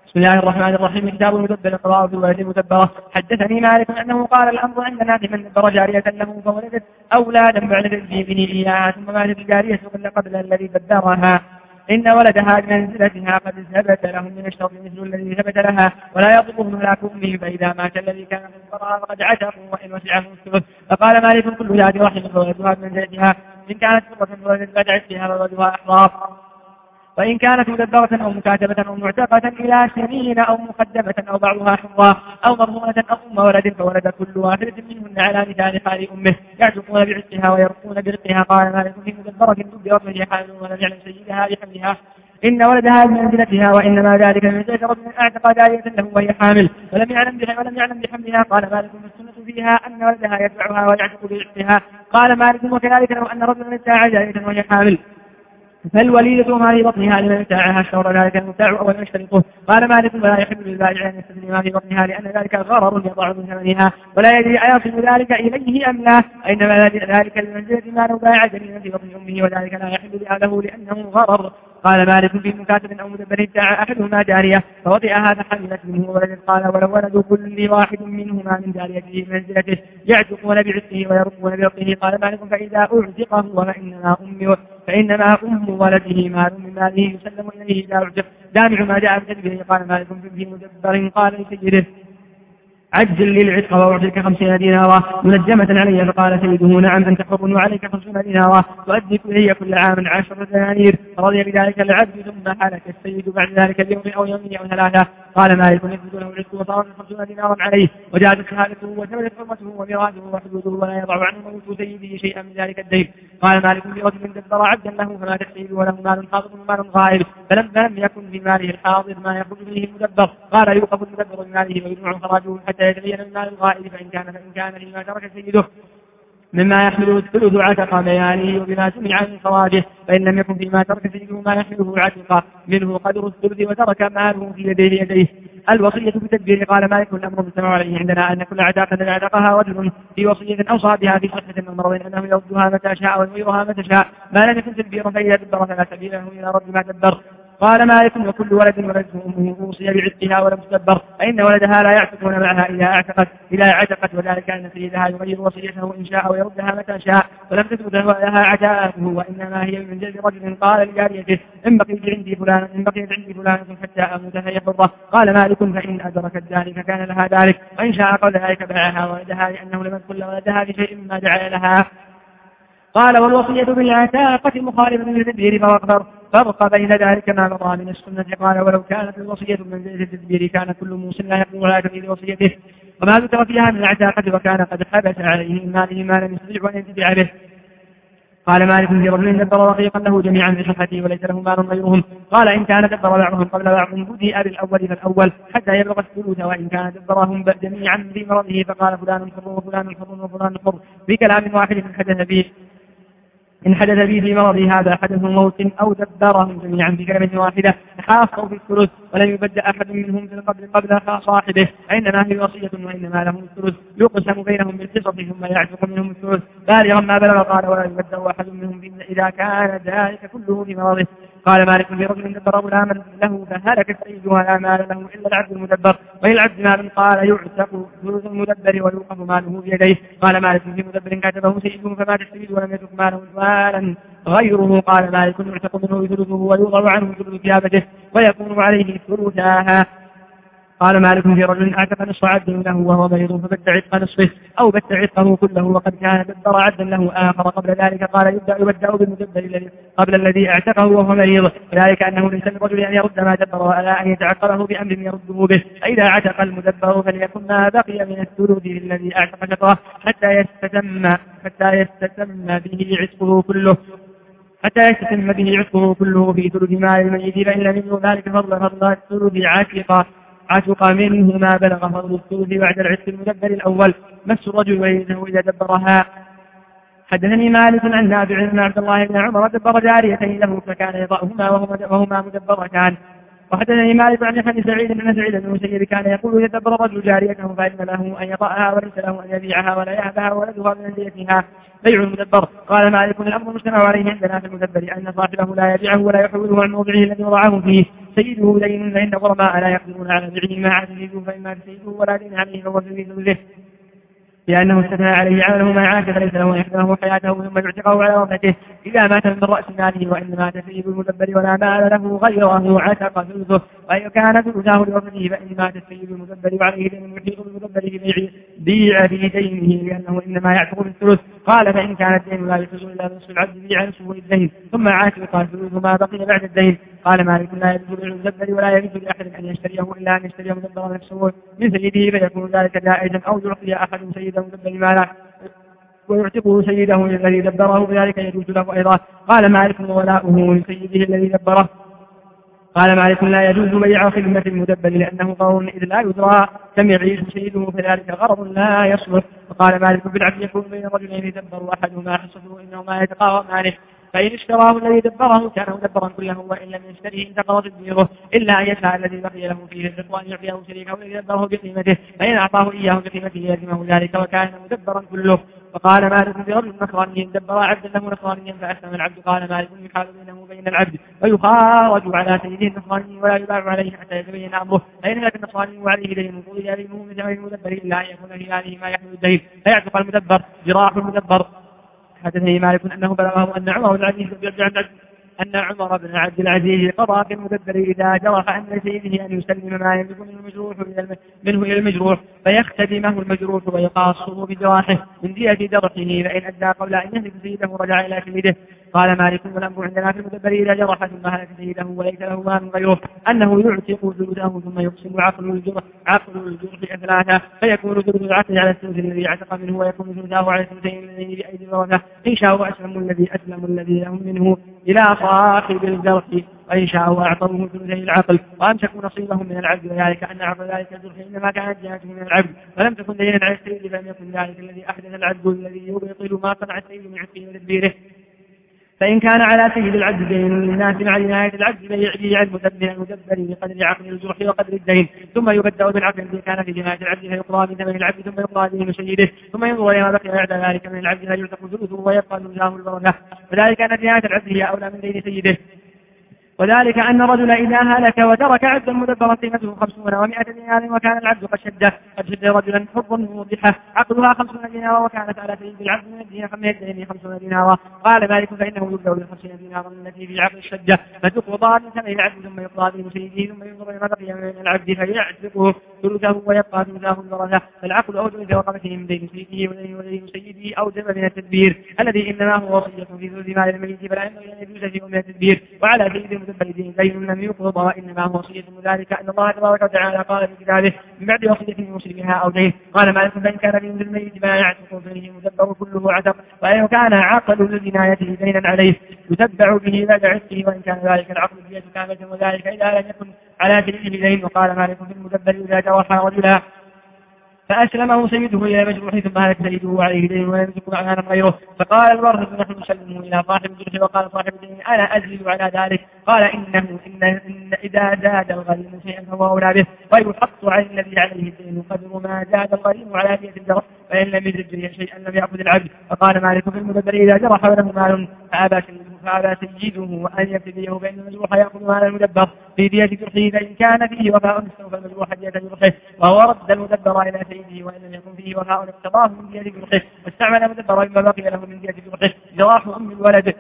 بسم الله الرحمن الرحيم. كتاب القضاء في الولد المدبرة. حدثني مالك أنه قال الأمر عندنا في من دبر جارية له فولدت أولادا بعد تدبيره إياها ثم ماتت الجارية قبل الذي دبرها إن ولدها بمنزلتها قد ثبت لهم من الشر مثل الذي ثبت لها ولا يضرهم هلاك أمه فإذا مات الذي كان من القرار فقد عتقوا وإن وسعهم الثلث فقال مالك كل ذات رحم فولدها بمنزلتها إن كانت فرة فولدت بعد عتقها فولدها أحرار. وإن كانت مدبرة أو مكاتبة أو معتقة إلى سنين أو مقدمة أو بعضها حمراء أو مضمونة أو أم ولد فولد كل واحدة منهن على مثال حال أمه. يعتقون بعتقها ويرقون برقها. قال مالك في مدبرة دبرت وهي حامل ولم يعلم سيدها بحملها. إن ولدها بمنزلتها وإنما ذلك من منزلة رجل أعتق دارية له وهي حامل. ولم يعلم بها ولم يعلم بحملها. قال مالك السنة فيها أن ولدها يتبعها ويعتق بعتقها. قال مالك وكذلك لو أن رجلا ادعى جارية وهي حامل. فالوليدة ما في بطنها لمن ابتاعها الشهر ذلك المبتاع أو يشترطه قال مالك ولا يحب للبائع أن يستثني ما في بطنها لأن ذلك غرر يضع من ثمنها ولا يدري أيصل ذلك إليه أم لا. إنما ذلك لمنزلة ما لو باع جنينا في بطن أمه وذلك لا يحب لأهله لأنه غرر. قال مالك في مكاتب أو مدبر ابتاع أحدهما جارية فوطئ هذا حملت منه ولد قال ولو ولد كل واحد منهما من جاريته منزلته يعتقون بعتقه ويرقون برقه قال مالك فإذا أعتقه وإنما أمي فإنما أم ولده مال من ماله يسلم إليه إذا أعجب دامع ما جاء بكذبه قال مالك في مدبر قال لسيده عجل للعتق وأعطيك خمسين دينارا منجمة علي فقال سيده نعم أنت حر وعليك خمسون دينارا وأدك إلي كل عام عشرة دنانير. فرضي بذلك العبد ثم حلك السيد بعد ذلك اليوم أو يومين أو ثلاثة. قال مالك يثبت له العتق وصارت خمسون دينارا عليه. وجاءت شهادته وثبتت حرمته وميراثه وحدوده ولا يضع عنه موت سيده شيئا من ذلك الدين. قال مالك برجل دبر عبدا له فما تحسيب وله مال حاضر ومال غائب. فلم فلم يكن في ماله الحاضر ما يخرج به المدبر. قال يوقف المدبر من ماله ويجمع خراجه حتى يتبين المال الغائب فإن كان فإن كان لما ترك سيده. مما يحمله الثلث عتق بيانه وبما سمع من خراجه فإن لم يكن فيما ترك سيده ما يحمله عتق منه قدر الثلث وترك ماله في يديه يديه. الوصية بالتدبير قال مالك الأمر مجتمع عليه عندنا أن كل عتاقة عتقها رجل في وصية أوصى بها في صحة من مرض أنه يردها متى شاء ويغيرها متى شاء. ما لم يكن تدبيرا فإذا دبر فلا سبيل له إلى رد ما دبر. قال مالك وكل ولد ولدته أمه أوصي بعتقها ولم تدبر فإن ولدها لا يعتقون معها إذا اعتقت إذا اعتقت وذلك أن سيدها يغير وصيته إن شاء ويردها متى شاء ولم تثبت لها عتاءته وإنما هي من جلد رجل قال لجاريته إن بقيت عندي فلان إن بقيت عندي فلان حتى أموت فهي حرة. قال مالك فإن أدركت ذلك كان لها ذلك وإن شاء قبل ذلك باعها ولدها لأنه لم يدخل ولدها بشيء مما دعا لها. قال والوصية بالعتاقة مخالفة للتدبير فأكثر فرق بين ذلك ما مضى من السنة قال ولو كانت الوصية من زيد التدبير كان كل موسى لا يقوم على تنفيذ وصيته. وما ذكر فيها من العتاقة وكان قد حبس عليه ماله ما لم يستطيع أن ينتفع به. قال مالك في رجل دبر رقيقا له جميعا بصحته وليس له مال غيرهم. قال إن كان دبر بعضهم قبل بعض بديء بالأول فالأول حتى يبلغ الثلث وإن كان دبرهم جميعا في مرضه فقال فلان حر وفلان حر وفلان حر بكلام واحد حدث به. إن حدث به في مرضي هذا حدث موت أو دبرهم جميعا بكلمة واحدة حافظوا في الثلث ولم يبدأ أحد منهم في القبر قبل صاحبه. إنما هي وصية وإنما لهم الثلث. يقسم بينهم بالقصص ثم يعتق منهم الثلث. بالغا ما بلغ قال ولا يبدأ أحد منهم إذا كان ذلك كله في مرضه قال مالك في رجل دبر غلاما له فهلك سيده ولا مال له إلا العبد المدبر. وللعبد مال قال يعتق ثلث المدبر ويوقف ماله بيديه. قال مالك في مدبر كاتبه سيده فمات السيد ولم يترك ماله مالا غيره قال مالك يعتق منه ثلثه ويوضع عنه ثلث ثيابته ويكون عليه ثلثاها. قال مالك في رجل اعتق نصف عبد له وهو مريض فبت عتق نصفه أو بت عتقه كله وقد كان دبر عبدا له آخر. قبل ذلك قال يبدأ يبدأ بالمدبر الذي قبل الذي اعتقه وهو مريض ذلك أنه ليس للرجل أن يرد ما دبر ولا أن يتعقبه بأمر يرده به. فإذا عتق المدبر فليكن ما بقي من الثلث للذي اعتق شطره حتى يستتم حتى يستتم به عتقه كله. حتى يستتم به عتقه كله في ثلث مال الميت فإن يبلغ ذلك فضل فضل الثلث عتق عتق منه ما بلغ فضل الثلث بعد العتق المدبر الأول. مس الرجل ويده إذا دبرها. حدثني مالك عن نافع بن عبد الله بن عمر دبر جاريتين له فكان يضعهما وهما مدبرتان. وحدثني مالك عن ابن سعيد بن سعيد بن المسيب كان يقول يدبر الرجل جاريته فإن له أن يطأها وليس له أن يبيعها ولا يهبها ولدها من أنديتها بيع المدبر. قال مالك الأمر المجتمع عليه عندنا في المدبر أن صاحبه لا يبيعه ولا يحوله عن موضعه الذي وضعه فيه. سيده دين فإن غرماء لا يقدرون على بيعه ما سيده فإما سيده ولا دين عليه فهو سيد له لأنه استثنى عليه عمله ما عاش فليس له يحفظه حياته ثم يعتقه على وفاته إذا مات من رأس ماله وإن مات سيد المدبر ولا مال له غيره عتق ثلثه وإن كان ثلثاه لوفاته فإن مات السيد المدبر وعليه دين يحيط بالمدبر في بيع في دينه لأنه إنما يعتق بالثلث قال فإن كان الدين لا يحفظ إلا بنصف العبد بيع نصفه الدين ثم عاتق ثلث ما بقي بعد الدين. قال مالك لا يجوز للمدبر ولا يجوز لأحد أن يشتريه إلا أن يشتري مدبر نفسه. من سيده فيكون ذلك جائزا أو يعطي أحد سيده مدبر مالا. ويعتقه سيده الذي دبره بذلك يجوز له أيضا. قال مالك وولاؤه لسيده الذي دبره. قال مالك لا يجوز بيع خدمة المدبر لأنه قول إذ لا يدرى كم يعيش سيده فذلك غرض لا يصلح. وقال مالك بالعبد يكون بين رجلين يدبر أحدهما حصته إنه ما يتقاوى ماله فإن اشتراه الذي دبره كان مدبرا كله وإن لم يشتريه انتقض تدبيره. إلا أن يسعى الذي بقي له فيه الرزق وأن يعطيه شريكه الذي دبره بقيمته فإن أعطاه إياه بقيمته يلزمه ذلك وكان مدبرا كله. فقال مالك برجل نصراني دبر عبدا له نصرانيا فأسلم العبد. قال مالك يحال بينه وبين العبد ويخارج على سيده النصراني ولا يباع عليه حتى يتبين أمره. فإن ذاك النصراني وعليه دين قضي دينه من ثمن المدبر إلا أن يكون في ماله ما يحمل الدين. فيعتق المدبر جراح المدبر. حدثني مالك أنه بلغه أن عمر بن العزيز أن عمر بن عبد العزيز قضى في المدبر إذا جرح أن سيده أن يسلم ما يملك من المجروح منه إلى المجروح فيختدمه المجروح ويقاصه بجراحه من دية جرحه فإن أدى قبل أن يهلك سيده رجع إلى سيده. قال مالك والأمر عندنا في المدبر إذا جرح ثم هلك سيده وليس له مال غيره. أنه يعتق ثلثه ثم يقسم عقل الجرح عقل الجرح أثلاثة فيكون ثلث العقل على الثلث الذي اعتق منه ويكون ثلثه على الثلثين الذين بأيدي الورثة إن شاءوا أسلموا الذي أسلموا الذي لهم منه إلى صاحب الجرح. وإن شاءوا أعطوه ثلثي العقل. وأمسكوا نصيبهم من العبد. وذلك أن عقل ذلك الجرح إنما كانت جهته من العبد. ولم تكن دينا على السيد فلم يكن ذلك الذي أحدث العبد الذي يبطل ما صنع السيد من عتقه وتدبيره فإن كان على سيد العبد دين للناس مع نهاية العبد بيع المدبر المدبر بقدر عقل الجرح وقدر الدين ثم يبدأ بالعقل الذي كان في نهاية العبد فيقضى من ثمن العبد ثم يقضى به سيده ثم ينظر إلى ما بقي بعد ذلك من العبد فيعتق ثلثه ويبقى ثلثاه البركة. وذلك أن نهاية العبد هي أولى من دين سيده. وذلك أن الرجل إذا هلك وترك عبدا مدبرا قيمته خمسون ومائة دينار وكان العبد قد شده قد شد رجلا حر موضحة عقلها خمسون دينارا وكانت على سيد العبد من الدين خمسة خمسون دينارا. قال مالك فإنه يبدأ بالخمسين دينارا التي في عقل الشدة فتقضى سنة العبد ثم يقضى بمسيده ثم ينظر إلى بقي من العبد فيعتقه ثلثه ويبقى ثلثاه الورثة فالعقل أوجب وقفته من دين سيده ودين سيده أوجب من التدبير. الذي إنما هو وصية في ثلث مال الميت فلا ينبغي أن يجوز في أم التدبير. وعلى سيد المدبر دين دين لم يقضى وإنما هو وصية ذلك أن الله تبارك وتعالى قال في كتابه من بعد وصية لمسلمها أو دين قال مالك فإن كان في الميت ما يعتق فيه مدبر كله عتق وإن كان عقل لجنايته دينا عليه يتبع به بعد عتقه وإن كان ذلك العقل بيد كاملة وذلك إذا لم يكن على سبيله دين وقال مالك في المدبر إذا جرح رجلا فأسلمه سيده إلى مجروح ثم هلك سيده وعليه دين ويمسك معنانا غيره. فقال الورثة نحن نسلمه إلى صاحب الجرح. وقال صاحب الدين أنا أزيد على ذلك. قال إنه إن, إن إذا زاد الغريم شيئا فهو أولى به. ويحط على الذي عليه الدين قدر ما زاد الغريم على دية الجرح. فإن لم يزد شيئا لم يأخذ العبد. فقال مالك في المدبر إذا جرح وله مال. فأبى فأبى سيده أن يبتديه فإن المجروح يأخذ مال المدبر في دية جرحه فإن كان فيه وفاء استوفى المجروح دية جرحه وهو رد المدبر إلى سيده وإن لم يكن فيه وفاء اقتضاه من دية جرحه واستعمل المدبر مما بقي له من دية جرحه جراح أم الولد.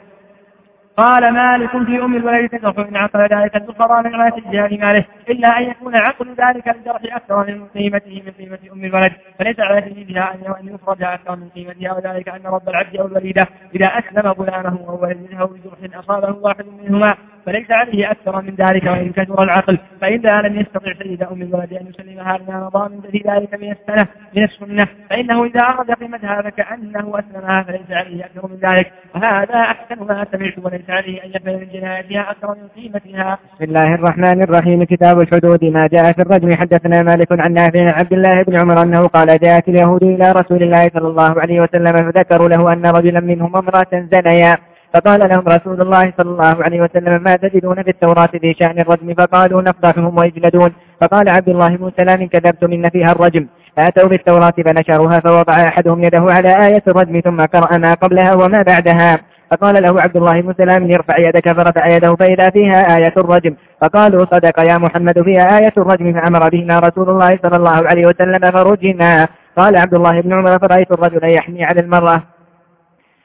قال مالك في أم الولد تجرح إن عقل ذلك الزخرى من غاية الجهل ماله إلا أن يكون عقل ذلك الجرح أكثر من قيمته من قيمة أم الولد فليس على سيدها أن يفرج أكثر من قيمتها وذلك أن رب العبد أو الوليدة إذا أسلم غلامه أو ولده بجرح أصابه واحد منهما فليس عليه أكثر من ذلك وإن كثر العقل. فإذا لم يستطع سيد أم الولد أن يسلمها لما مضى من ذلك من السنة من السنة. فإنه إذا أراد قيمتها فكأنه أسلمها فليس عليه أكثر من ذلك. وهذا أحسن ما سمعت وليس عليه أن يفعل من جنايتها أكثر من قيمتها. بسم الله الرحمن الرحيم. كتاب الحدود ما جاء في الرجم. حدثنا مالك عن نافع عبد الله بن عمر أنه قال جاءت اليهود إلى رسول الله صلى الله عليه وسلم فذكروا له أن رجلا منهم امرأة زنيا فقال لهم رسول الله صلى الله عليه وسلم ما تجدون في التوراة في شأن الرجم؟ فقالوا نفضحهم ويجلدون. فقال عبد الله بن سلام كذبت إن فيها الرجم. فأتوا بالتوراة فنشروها فوضع أحدهم يده على آية الرجم ثم قرأ ما قبلها وما بعدها. فقال له عبد الله بن سلام ارفع يدك فرفع يده فإذا فيها آية الرجم. فقالوا صدق يا محمد فيها آية الرجم فأمر بهنا رسول الله صلى الله عليه وسلم فرجنا قال عبد الله بن عمر فرأيت الرجل يحمي على المرأة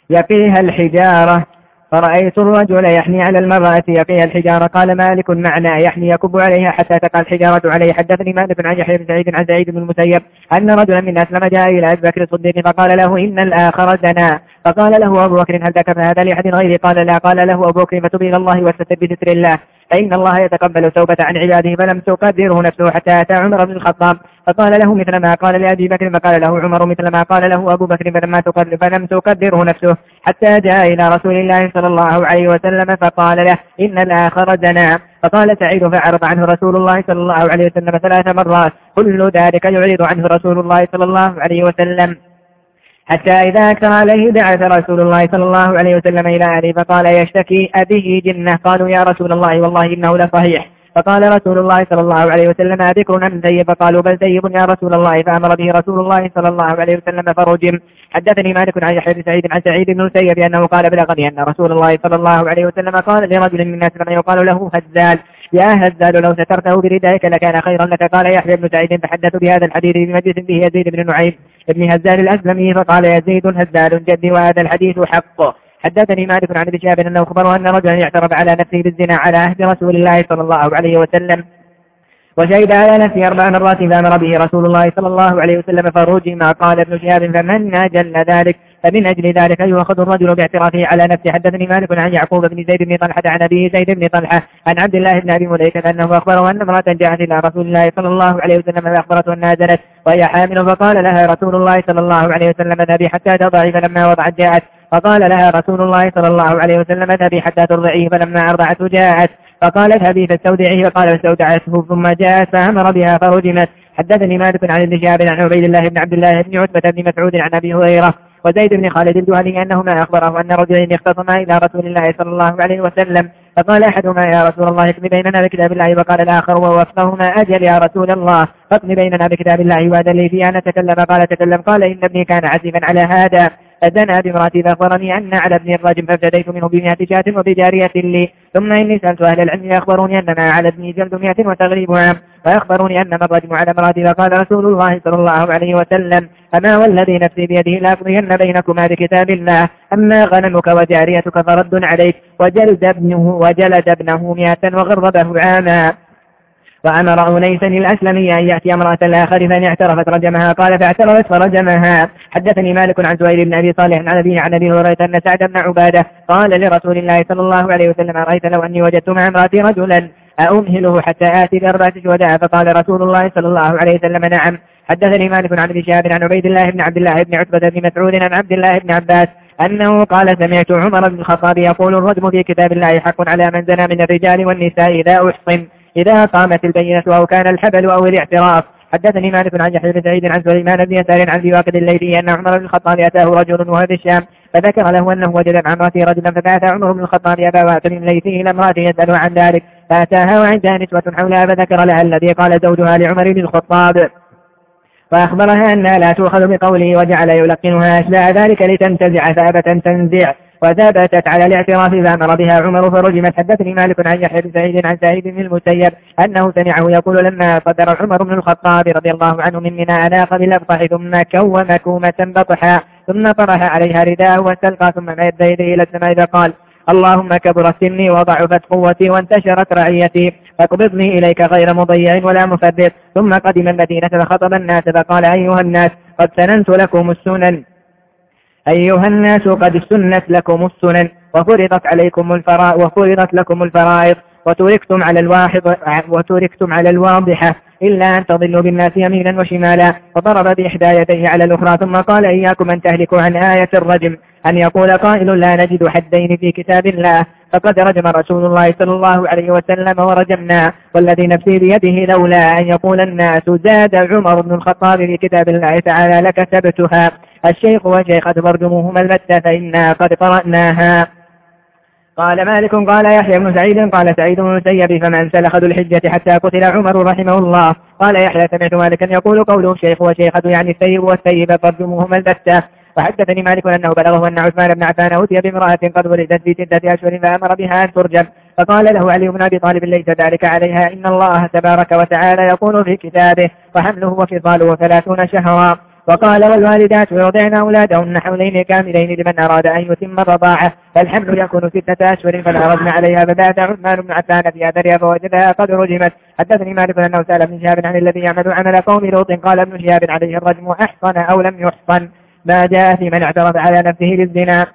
يقيها الحجارة. فرأيت الرجل يحني على المرأة يقيها الحجارة. قال مالك معنى يحني يكب عليها حتى تقع الحجارة. عليه حدثني مالك عن يحيى بن سعيد عن سعيد بن المسيب أن رجلا من أسلم جاء إلى أبي بكر الصديق فقال له إن الآخر زنا. فقال له أبو بكر هل ذكر هذا لأحد غيري؟ قال لا. قال له أبو بكر فتب إلى الله واستتر بستر الله. فإن الله يتقبل التوبة عن عباده فلم تقدره نفسه حتى أتى عمر بن الخطاب. فقال له مثل ما قال لأبي بكر فقال له عمر مثل ما قال له أبو بكر فلما تقدر فلم تقدره نفسه حتى جاء إلى رسول الله صلى الله عليه وسلم فقال له إن الآخر زنا فقال سعيد فعرض عنه رسول الله صلى الله عليه وسلم ثلاث مرات. كل ذلك يعرض عنه رسول الله صلى الله عليه وسلم. حتى إذا أكثر عليه بعث رسول الله صلى الله عليه وسلم إلى أهله فقال يشتكي أبيه جنة؟ قالوا يا رسول الله والله إنه لصحيح. فقال رسول الله صلى الله عليه وسلم أذكر أم زيب فقالوا بل زيب يا رسول الله. فأمر به رسول الله صلى الله عليه وسلم فرجم. حدثني مالك عن يحيى بن سعيد عن سعيد بن المسيب أنه قال بلغني أن رسول الله صلى الله عليه وسلم قال لرجل من الناس من يقال له هزال. يا هزال لو سترته بردائك لكان خيرا لك. قال يحيى بن سعيد تحدث بهذا الحديث بمجلس به يزيد بن نعيم. ابن هزال الأسلمي فقال يزيد هزال جدي وهذا الحديث حق. حدثني مالك عن ابي شهاب أنه أخبره أن رجلا يعترف على نفسه بالزنا على عهد رسول الله صلى الله عليه وسلم. وشهد على نفسه أربع مرات فأمر به رسول الله صلى الله عليه وسلم فرجم قال ابن شهاب فمن جل ذلك فمن أجل ذلك يؤخذ الرجل باعترافه على نفسه. حدثني مالك عن يعقوب بن زيد بن طلحة عن أبيه زيد بن طلحة عن عبد الله بن أبي مليكة أنه أخبره أن امرأة جاءت إلى رسول الله صلى الله عليه وسلم فأخبرته أنها زنت وهي حامل فقال لها رسول الله صلى الله عليه وسلم ذهبي حتى تضعي. فلما وضعت جاءت فقال لها رسول الله صلى الله عليه وسلم اذهبي حتى ترضعيه فلما أرضعته جاءت فقال اذهبي فاستودعيه فقال فاستودعته ثم جاءت فأمر بها فرجمت حدثني مالك عن ابن شهاب عن عبيد الله بن عبد الله بن عتبة بن مسعود عن أبي هريرة وزيد بن خالد الجهني أنهما أخبره أن رجلين اختصما إلى رسول الله صلى الله عليه وسلم. فقال أحدهما يا رسول الله اكتب بيننا بكتاب الله. وقال الآخر ووفقهما أجل يا رسول الله. اكتب بيننا بكتاب الله وأذن لي في أن أتكلم. قال تكلم. قال إن ابني كان عزيفا على هذا. فدنا بامرأتي فأخبرني أن على ابن الرجم فابتديت منه بمئة شاة وبجارية لي. ثم إني سألت أهل العلم فأخبروني أن ما على ابني جلد مئة وتغريب عام فأخبروني أن الرجم على امرأتي فقال رسول الله صلى الله عليه وسلم أما والذي نفسي بيده لأقضين بينكما بكتاب الله أما غنمك وجاريتك فرد عليك وجلد ابنه وجلد ابنه مئة وغربه عاما. وأمر أنيسا الأسلمي أن يأتي امرأة الآخر فإن اعترفت رجمها قال فاعترفت فرجمها. حدثني مالك عن زهير بن أبي صالح عن أبيه عن أبي هريرة أن سعد بن عبادة قال لرسول الله صلى الله عليه وسلم أرأيت لو أني وجدت مع امرأتي رجلا أأمهله حتى آتي بأربعة شهداء فقال رسول الله صلى الله عليه وسلم نعم. حدثني مالك عن ابن شهاب عن عبيد الله بن عبد الله بن عتبة بن مسعود عن عبد الله بن عباس أنه قال سمعت عمر بن الخطاب يقول الرجم في كتاب الله حق على من زنى من الرجال والنساء إذا أحصن. إذا قامت البينة أو كان الحبل أو الاعتراف. حدثني مالك عن يحيى بن سعيد عن سليمان بن يسار عن ذي واقد الليلي أن عمر بن الخطاب أتاه رجل وهو الشام فذكر له أنه وجد مع امرأته رجلا فبعث عمر بن الخطاب أبا واتم الليثي إلى امرأته يسأل عن ذلك. فأتاها وعندها نسوة حولها فذكر لها الذي قال زوجها لعمر بن الخطاب. فأخبرها أنها لا تؤخذ بقوله وجعل يلقنها أشباع ذلك لتنتزع ثابة تنزع وثبتت على الاعتراف فأمر بها عمر فرجمت. حدثني مالك عن يحيى بن سعيد عن سعيد بن المسيب أنه سمعه يقول لما صدر عمر بن الخطاب رضي الله عنه من منى أناق بالأبطح ثم كوم كومة بطحا ثم طرح عليها رداء واستلقى ثم مد يديه إلى السماء فقال اللهم كبر سني وضعفت قوتي وانتشرت رعيتي فاقبضني إليك غير مضيع ولا مفرط. ثم قدم المدينة فخطب الناس فقال أيها الناس قد سننت لكم السنن. أيها الناس قد سنت لكم السنن وفرضت عليكم الفرائض وفرضت لكم الفرائض وتركتم على الواحد وتركتم على الواضحة إلا أن تضلوا بالناس يمينا وشمالا. وضرب بإحدى يديه على الأخرى ثم قال إياكم أن تهلكوا عن آية الرجم أن يقول قائل لا نجد حدين في كتاب الله. فقد رجم رسول الله صلى الله عليه وسلم ورجمنا والذي نفسي بيده لولا أن يقول الناس زاد عمر بن الخطاب في كتاب الله تعالى لكتبتها الشيخ وشيخة فرجموهما البتة فإنا قد قرأناها. قال مالك قال يحيى بن سعيد قال سعيد بن المسيب فمن سلخ ذو الحجة حتى قتل عمر رحمه الله. قال يحيى سمعت مالكا يقول قوله الشيخ وشيخة يعني السيب والسيب فرجموهما البتة وحدثني مالك أنه بلغه أن عثمان بن عفان أوتي بامرأة قد ولدت في ستة أشهر فأمر بها أن ترجم. فقال له علي بن أبي طالب ليس ذلك عليها. إن الله تبارك وتعالى يقول في كتابه وحمله وفصاله ثلاثون شهرا. وقال والوالدات يرضعن أولادهن حولين كاملين لمن أراد أن يتم الرضاعة فالحمل يكون ستة أشهر فلا رضن عليها. فبات عثمان بن عفان في أثرها فوجدها قد رجمت. حدثني مالك أنه سأل ابن شهاب عن الذي يعمل عمل قوم لوط. قال ابن شهاب عليه الرجم أحصن أو لم يحصن؟ ما جاء في من اعترف على نفسه بالزنا.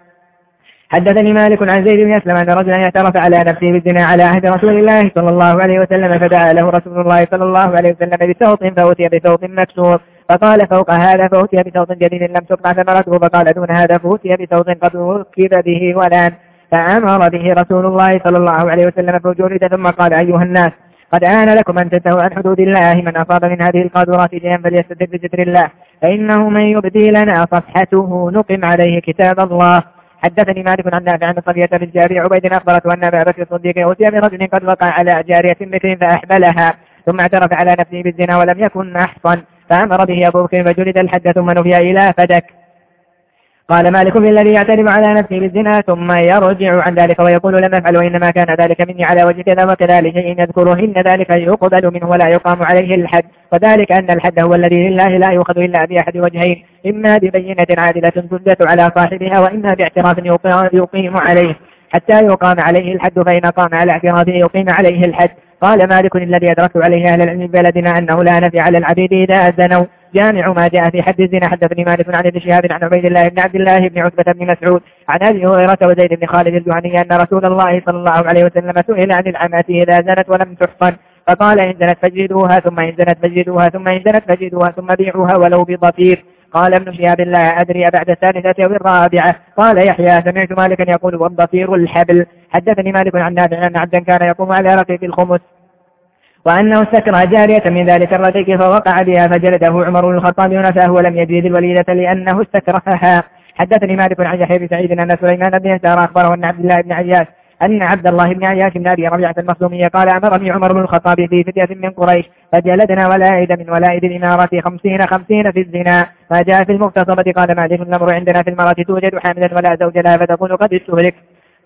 حدثني مالك عن زيد بن أسلم أن رجلا اعترف على نفسه بالزنا على عهد رسول الله صلى الله عليه وسلم فدعا له رسول الله صلى الله عليه وسلم بصوت فأتي بصوت مكسور. فقال فوق هذا فأتي بصوت جديد لم تقطع ثمرته فقال دون هذا فأتي بصوت قد ركب به ولان. فأمر به رسول الله صلى الله عليه وسلم فجرد ثم قال أيها الناس قد آن لكم أن تنتهوا عن حدود الله من أصاب من هذه القادرات شيئا فليستدر بستر الله. فإنه من يبدي لنا صفحته نقم عليه كتاب الله. حدثني مالك عن نافع عن صبية بن جابر عبيد أخبرت أن أبا بكر الصديق أوتي برجل قد وقع على جارية بكر فأحبلها ثم اعترف على نفسه بالزنا ولم يكن أحصن فأمر به أبو بكر فجلد الحد ثم نفي إلى فدك. قال مالك الذي يعترف على نفسه بالزنا ثم يرجع عن ذلك ويقول لم أفعل وإنما كان ذلك مني على وجه كذا وكذا لشيء يذكره إن ذلك يقبل منه ولا يقام عليه الحد. وذلك أن الحد هو الذي لله لا يؤخذ إلا بأحد وجهين إما ببينة عادلة تثبت على صاحبها وإما باعتراف يقيم عليه. حتى يقام عليه الحد فإن قام على اعترافه يقيم عليه الحد. قال مالك الذي أدركت عليه أهل العلم بلدنا أنه لا نفي على العبيد إذا أزنوا جامع ما جاء في حد الزنا حدثني مالك عن ابن شهاب عن عبيد الله بن عبد الله بن عتبة بن مسعود عن أبي هريرة وزيد بن خالد الجهني أن رسول الله صلى الله عليه وسلم سئل عن العمة إذا زنت ولم تحصن. فقال إن زنت فجلدوها ثم إن زنت فجلدوها ثم إن زنت فجلدوها ثم بيعوها ولو بضفير. قال ابن شهاب لا أدري بعد الثالثة أو الرابعة. قال يحيى سمعت مالكا يقول والضفير الحبل. حدثني مالك عن نافع أن عبدا كان يقوم على رقيق الخمس. وأنه استكره جارية من ذلك الرقيق فوقع بها فجلده عمر بن الخطاب ونفاه ولم يجلد الوليدة لأنه استكرهها. حدثني مالك عن يحيى بن سعيد أن سليمان بن يسار أخبره أن عبد الله بن عياش أن عبد الله بن عياش بن أبي ربيعة المخزومية قال أمرني عمر بن الخطاب في فتية من قريش فجلدنا ولائد من ولائد الإمارة خمسين خمسين في الزنا ما جاء في المختصرة قال مالك الأمر عندنا في المرأة توجد حاملا ولا زوج لها فتقول قد استهلك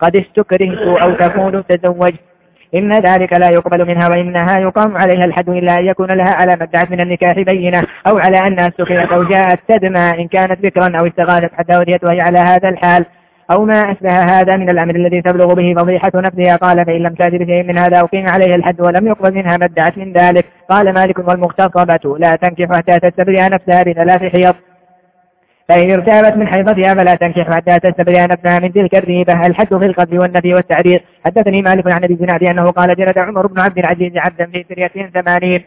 قد استكرهت أو تكون تزوج إن ذلك لا يقبل منها وإنها يقام عليها الحد إلا أن يكون لها على ما ادعت من النكاح بينة أو على أنها سخرت أو جاءت تدمى إن كانت ذكرا أو استغاثت حتى وديت وهي على هذا الحال أو ما أشبه هذا من الأمر الذي تبلغ به فضيحة نفسها. قال فإن لم تأتي بشيء من هذا أقيم عليها الحد ولم يقبل منها ما ادعت من ذلك. قال مالك والمغتصبة لا تنكح حتى تستبرئ نفسها بثلاث حيض. فإن ارتابت من حيضتها فلا تنكح حتى تستبرئ نفسها من تلك الريبة. الحد في القتل والنفي والتعريض حدثني مالك عن أبي زناد أنه قال جلد عمر بن عبد العزيز عبدا في سرية ثمانين.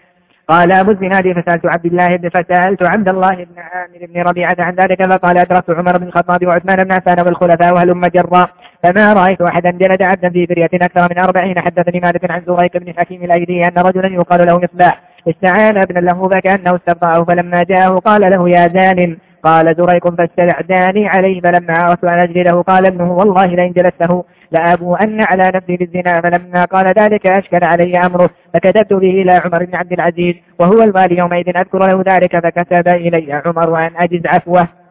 قال أبو الزناد فسألت عبد الله بن فسألت عبد الله بن عامر بن ربيعة عن ذلك فقال أدركت عمر بن الخطاب وعثمان بن عفان والخلفاء وهلم جرا. فما رأيت أحدا جلد عبدا في فرية أكثر من أربعين. حدثني مالك عن زريق بن حكيم الأيدي أن رجلا يقال له مصباح. استعان ابنا له فكأنه استرضاه فلما جاءه قال له يا زان قال زريق فاستعداني عليه فلما أردت أن أجلده قال ابنه والله لئن جلسته لأبو أن على نفسي بالزنا فلما قال ذلك أشكل علي أمره فكتبت به إلى عمر بن عبد العزيز وهو الوالي يومئذ أذكر له ذلك فكتب إلي عمر أن أجز عفوه.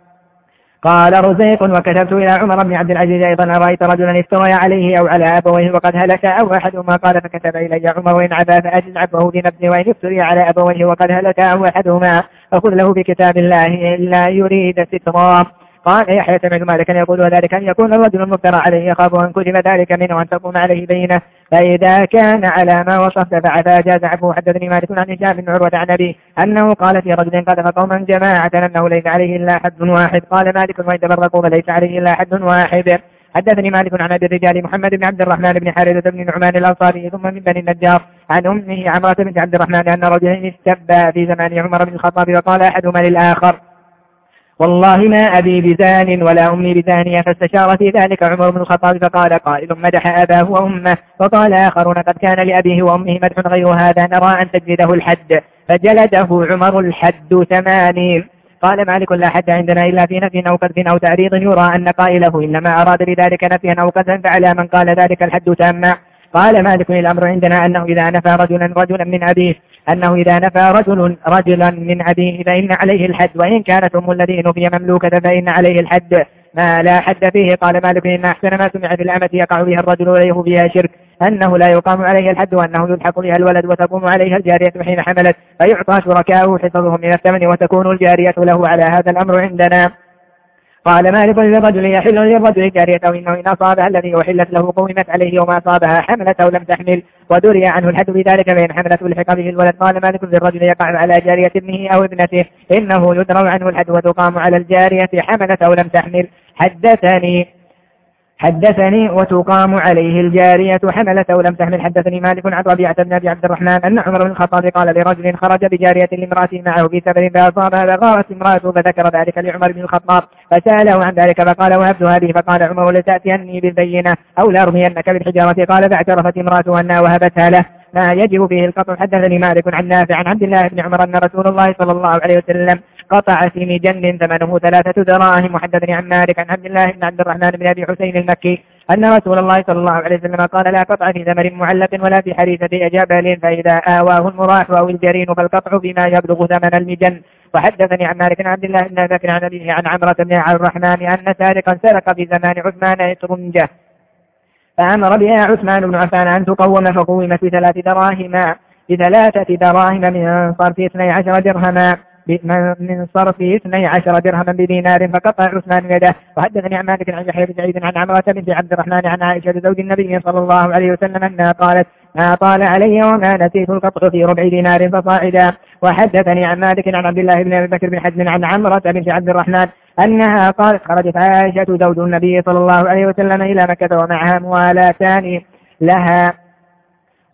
قال رزيق وكتبت إلى عمر بن عبد العزيز أيضا أرأيت رجلا افترى عليه أو على أبويه وقد هلك أو أحدهما؟ قال فكتب إلي عمر إن عفا فأجز عفوه بنفسه وإن افتري على أبويه وقد هلك أو أحدهما فخذ له بكتاب الله إلا يريد سترا. قال يحيى سمعت مالكا يقول وذلك أن يكون الرجل المفترى عليه يخاف إن كشف ذلك منه وأن تقوم عليه بينة. فإذا كان على ما وصفت فعفا جاز عفوه حدثني مالك عن هشام بن عروة عن أبيه أنه قال في رجل قذف قوما جماعة أنه ليس عليه إلا حد واحد. قال مالك وإن تفرقوا فليس عليه إلا حد واحد. حدثني مالك عن أبي الرجال محمد بن عبد الرحمن بن حارثة بن نعمان الأنصاري ثم من بني النجار. عن أمه عمرة بنت عبد الرحمن أن رجلين استبا في زمان عمر بن الخطاب وقال أحدهما للآخر والله ما أبي بزان ولا أمي بزانية فاستشار في ذلك عمر بن الخطاب فقال قائل مدح أباه وأمه وقال آخرون قد كان لأبيه وأمه مدح غير هذا نرى أن تجلده الحد. فجلده عمر الحد ثمانين قال مالك لا حد عندنا إلا في نفي أو قذف أو تعريض يرى أن قائله إنما أراد بذلك نفيا أو قذفا فعلى من قال ذلك الحد تاما. قال مالك الأمر عندنا أنه إذا نفى رجلا رجلا من أبيه أنه إذا نفى رجل رجلا من أبيه فإن عليه الحد وإن كانت أم الذي نفي مملوكة فإن عليه الحد. ما لا حد فيه قال مالك إن أحسن ما سمع في الأمة يقع بها الرجل وليه فيها شرك. أنه لا يقام عليه الحد وأنه يلحق بها الولد وتقوم عليها الجارية حين حملت. فيعطى شركاؤه حصصهم من الثمن وتكون الجارية له على هذا الأمر عندنا. قال مالك للرجل يحل للرجل جارية أو إنه إن أصابها الذي أحلت له قومت عليه وما أصابها حملت أو لم تحمل ودري عنه الحد بذلك فإن حملت لحق به الولد. قال مالك للرجل يقع على جارية ابنه أو ابنته إنه يدرى عنه الحد وتقام على الجارية حملت أو لم تحمل. حدثني حدثني وتقام عليه الجارية حملت أو لم تحمل. حدثني مالك عن ربيعة بن أبي عبد الرحمن أن عمر بن الخطاب قال لرجل خرج بجارية لامرأته معه في سفر فأصابها فغارت امرأته فذكر ذلك لعمر بن الخطاب فسأله عن ذلك فقال وهبت هذه. فقال عمر لتأتيني بالبينة أو لأرمينك بالحجارة. قال فاعترفت امرأته أنها وهبتها له. ما يجب فيه القطع. حدثني مالك عن نافع عن عبد الله بن عمر أن رسول الله صلى الله عليه وسلم قطع في مجن ثمنه ثلاثة دراهم. وحدثني عن مالك عن عبد الله بن عبد الرحمن بن أبي حسين المكي أن رسول الله صلى الله عليه وسلم قال لا قطع في ثمر معلق ولا في حريفة جبل فإذا آواه المراح أو الجرين فالقطع بما يبلغ ثمن المجن وحدثني عن مالك عبد الله بن بكر عن أبيه عن عمرة بن الرحمن أن سارقا سرق في زمان عثمان إترنجة فأمر بها عثمان بن عفان أن تقوم فقومت بثلاث دراهم بثلاثة دراهم من صرف اثني عشر درهما. من صرف 12 درهما بدينار فقطع عثمان يده. وحدثني عن مالك عن يحيى بن سعيد عن عمرة بنت عبد الرحمن عن عائشة زوج النبي صلى الله عليه وسلم أنها قالت ما طال علي وما نسيت القطع في ربع دينار فصاعدا. وحدثني عن مالك عن عبد الله بن أبي بكر بن حزم عن عمرة بنت عبد الرحمن أنها قالت خرجت عائشة زوج النبي صلى الله عليه وسلم إلى مكة ومعها موالاتان لها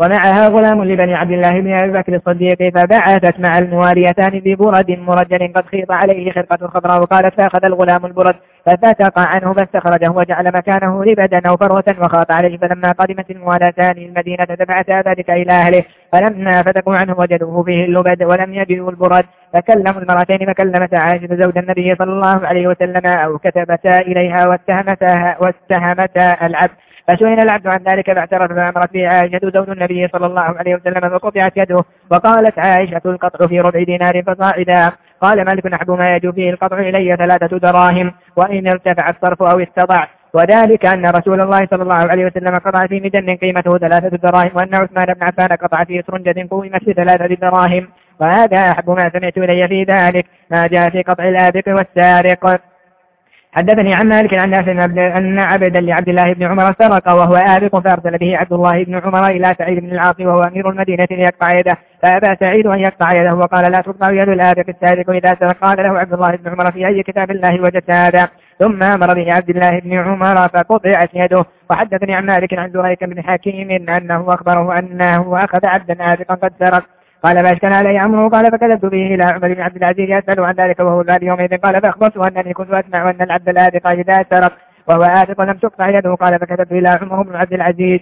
ومعها غلام لبني عبد الله بن أبي بكر الصديق فبعثت مع المواليتان ببرد مرجل قد خيط عليه خرقة خضراء وقالت فأخذ الغلام البرد ففتق عنه فاستخرجه وجعل مكانه لبدا أو فروة وخاط عليه فلما قدمت الموالاتان المدينة دفعتا ذلك إلى أهله فلما فتقوا عنه وجدوه فيه اللبد ولم يجدوا البرد فكلموا المرأتين فكلمتا عائشة زوج النبي صلى الله عليه وسلم أو كتبتا إليها واتهمتا واتهمتا العبد فسئل العبد عن ذلك فاعترف فأمرت به عائشة زوج النبي صلى الله عليه وسلم فقطعت يده وقالت عائشة القطع في ربع دينار فصاعدا. قال مالك نحب ما يجو فيه القطع إلي ثلاثة دراهم وإن ارتفع الصرف أو استضع وذلك أن رسول الله صلى الله عليه وسلم قطع في مجن قيمته ثلاثة دراهم وأن عثمان بن عفان قطع في سرنجة قومت في ثلاثة دراهم. وهذا أحب ما سمعت إلي في ذلك. ما جاء في قطع الآبق والسارق. حدثني عن مالك عن نافع أن عبدا لعبد الله بن عمر سرق وهو آبق فأرسل به عبد الله بن عمر إلى سعيد بن العاص وهو أمير المدينة ليقطع يده. فأبى سعيد أن يقطع يده وقال لا تقطع يد الآبق السارق إذا سرق قال له عبد الله بن عمر في أي كتاب الله وجدت هذا. ثم أمر به عبد الله بن عمر فقطعت يده. وحدثني عن مالك عن زريك بن حكيم أنه أخبره أنه أخذ عبدا آبقا قد سرق. قال ما اشكل علي أمره؟ قال فكذبت به إلى عمر بن عبد العزيز يسأل عن ذلك وهو الباب يومئذ. قال فأخبرته أنني كنت أسمع أن العبد الآبق إذا سرق وهو آبق لم تقطع يده. قال فكتبت إلى عمر بن عبد العزيز.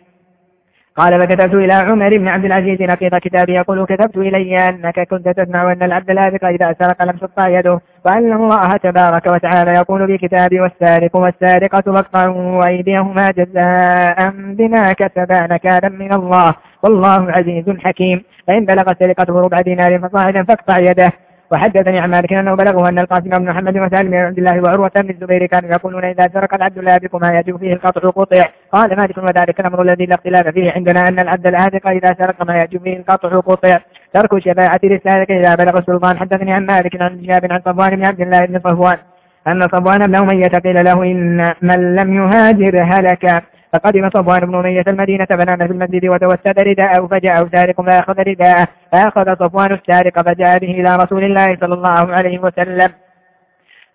قال فكتبت إلى عمر بن عبد العزيز. نقيض كتابي يقول كتبت إلي أنك كنت تسمع أن العبد الآبق إذا سرق لم تقطع يده. وأن الله تبارك وتعالى يقول في كتابي والسارق والسارقة فاقطعوا أيديهما جزاء بما كسبا نكالا من الله. والله عزيز حكيم. فإن بلغت سرقته ربع دينار فصاعدا فاقطع يده. وحدثني عن مالك أنه بلغه أن القاسم بن محمد وسالم بن عبد الله وعروة بن الزبير كانوا يقولون إذا سرق العبد لا بكم ما يجب فيه القطع قطع. قال مالك وذلك الأمر الذي لا اختلاف فيه عندنا أن العبد العادق إذا سرق ما يجب فيه القطع قطع. ترك شفاعة للسارق إذا بلغ السلطان حدثني عن مالك عن جاب عن صفوان بن عبد الله بن صفوان. أن صفوان بن أمية قيل له إن من لم يهاجر هلك. فقدم صفوان بن أمية المدينة فنام في المسجد وتوسد رداءه فجاءه سارق فأخذ رداءه فأخذ صفوان السارق فجاء به إلى رسول الله صلى الله عليه وسلم.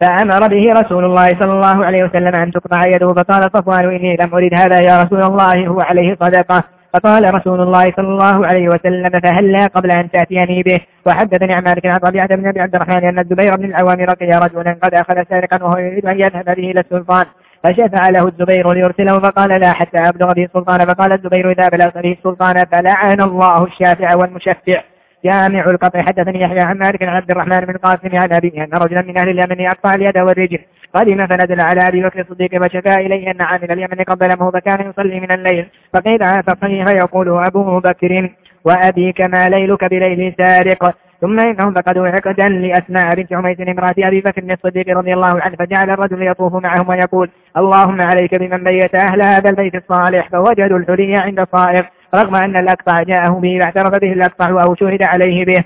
فأمر به رسول الله صلى الله عليه وسلم أن تقطع يده فقال صفوان إني لم أريد هذا يا رسول الله هو عليه صدقة. فقال رسول الله صلى الله عليه وسلم فهلا قبل أن تأتيني به؟ وحدثني عن مالك عن بن أبي عبد الرحمن أن الزبير بن العوام رقي رجلا قد أخذ سارقا وهو يريد أن يذهب به إلى السلطان. فشفع له الزبير ليرسله فقال لا حتى أبلغ به السلطان. فقال الزبير إذا بلغت به السلطان فلعن الله الشافع والمشفع. جامع القطع. حدثني يحيى عن مالك عبد الرحمن بن قاسم عن أبيه أن رجلا من أهل اليمن يقطع اليد والرجل قدم فنزل على أبي بكر الصديق فشكا إليه أن عامل اليمن قبله فكان يصلي من الليل. فقيل فصيح يقول أبو بكر وأبيك ما ليلك بليل سارق. ثم إنهم فقدوا عقدا لأسماء بنت عميس امرأة أبي بكر الصديق رضي الله عنه. فجعل الرجل يطوف معهم ويقول اللهم عليك بمن بيت أهل هذا البيت الصالح فوجدوا الحلي عند صائغ رغم أن الأقطع جاءه به فاعترف به الأقطع أو شهد عليه به.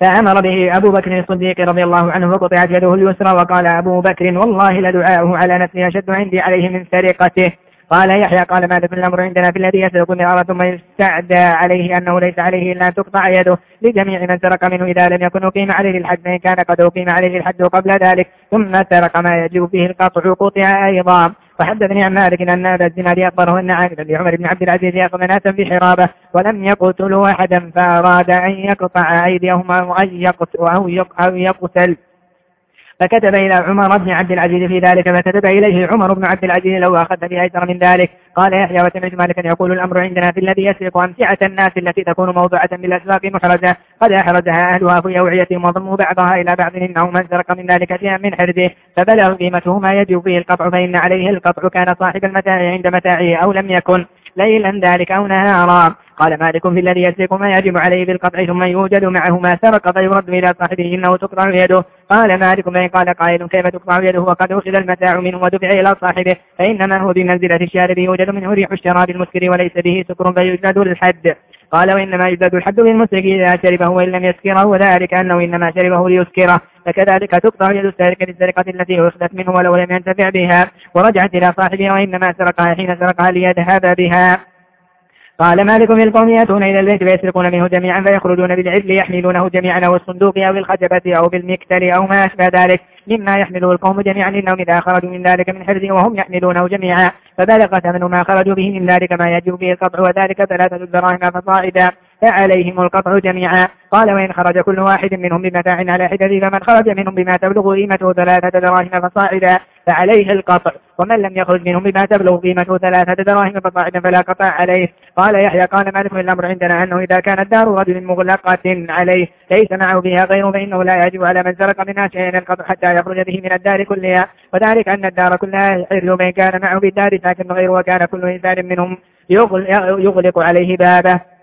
فأمر به أبو بكر الصديق رضي الله عنه فقطعت يده اليسرى وقال أبو بكر والله لدعاؤه على نفسه أشد عندي عليه من سرقته. قال يحيى قال ماذا في الأمر عندنا في الذي يسرق المرأة ثم يستعدى عليه أنه ليس عليه إلا أن تقطع يده لجميع من سرق منه إذا لم يكن أقيم عليه الحد فإن كان قد أقيم عليه الحد قبل ذلك ثم سرق ما يجب فيه القطع قطع أيضا. وحدثني عن مالك أن هذا الزنا أخبره أن عاملا لعمر بن عبد العزيز يأخذ ناسا في حرابة ولم يقتلوا أحدا فأراد أن يقطع أيديهم أو يقتل. فكتب إلى عمر بن عبد العزيز في ذلك فكتب إليه عمر بن عبد العزيز لو أخذ بأيسر من ذلك. قال يحيى وسمعت مالكا يقول الأمر عندنا في الذي يسرق أمتعة الناس التي تكون موضوعة بالأسواق محرزة. قد أحرزها أهلها في أوعيتهم وضموا بعضها إلى بعض إنه من سرق من ذلك شيئا من حرزه. فبلغ قيمته ما يجب فيه القطع فإن عليه القطع كان صاحب المتاع عند متاعه أو لم يكن ليلا ذلك أو نهارا. قال مالك في الذي يسرق ما يجب عليه بالقطع ثم يوجد معه ما سرق فيرد إلى صاحبه إنه تقطع يده. قال مالك فإن قال قائل كيف تقطع يده وقد أخذ المتاع منه ودفع إلى صاحبه. فإنما هو بمنزلة الشارب يوجد منه ريح الشراب المسكر وليس به سكر فيجلد الحد. قال وإنما يجلد الحد بالمسرق إذا شربه وإن لم يسكره وذلك أنه إنما شربه ليسكره. فكذلك تقطع يد السارق للسرقة التي أخذت منه ولو لم ينتفع بها. ورجعت إلى صاحبها وإنما سرقها حين سرقها ليذهب بها. قال مالك في القوم يأتون إلى البيت فيسرقون منه جميعا فيخرجون بالعدل يحملونه جميعا أو الصندوق أو الخشبة أو بالمكتل أو ما أشبه ذلك مما يحمله القوم جميعا إنهم إذا خرجوا من ذلك من حرز وهم يحملونه جميعا فبلغ ثمن ما خرجوا به من ذلك ما يجب به القطع وذلك ثلاثة دراهم فصاعدا فعليهم القطع جميعا قال وإن خرج كل واحد منهم بمتاع على حدث فمن خرج منهم بما تبلغ قيمته ثلاثة دراهم فصاعدا فعليه القطع. ومن لم يخرج منهم بما تبلغ قيمته ثلاثة دراهم فصاعدا فلا قطع عليه. قال يحيى قال مالك الأمر عندنا أنه إذا كانت دار رجل مغلقة عليه ليس معه فيها غيره فإنه لا يجب على من سرق منها شيئا القطع حتى يخرج به من الدار كلها. وذلك أن الدار كلها حرز من كان معه بالدار ساكن غيره وكان كل إنسان منهم يغلق عليه بابه.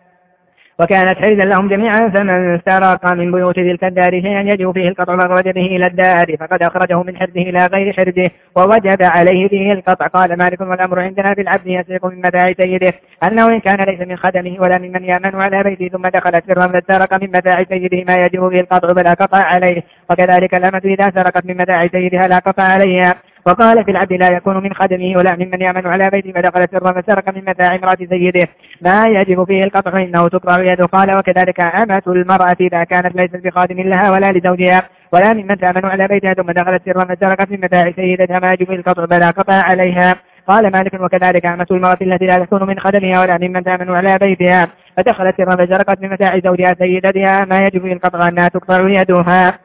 وكانت حرزا لهم جميعا فمن سرق من بيوت تلك الدار شيئا يجب فيه القطع فخرج به إلى الدار فقد أخرجه من حرزه إلى غير حرزه ووجب عليه به القطع. قال مالك والأمر عندنا بالعبد يسرق من متاع سيده. أنه إن كان ليس من خدمه ولا ممن يأمن على بيته ثم دخلت سرا فسرق من متاع سيده ما يجب به القطع فلا قطع عليه. وكذلك الأمة إذا سرقت من متاع سيدها لا قطع عليها. وقال في العبد لا يكون من خدمه ولا ممن يعمل على بيته فدخل سرا فسرق من متاع امرأة سيده ما يجب فيه القطع إنه تقطع يده قال وكذلك أمة المرأة إذا كانت ليست بخادم لها ولا لزوجها ولا ممن تأمن على بيتها ثم دخلت سرا فسرقت من متاع سيدتها ما يجب القطع فلا قطع عليها. قال مالك وكذلك أمة المرأة التي لا تكون من خدمها ولا ممن تأمن على بيتها. فدخلت سرا فسرقت من متاع زوجها سيدتها ما يجب القطع أنها تقطع يدها.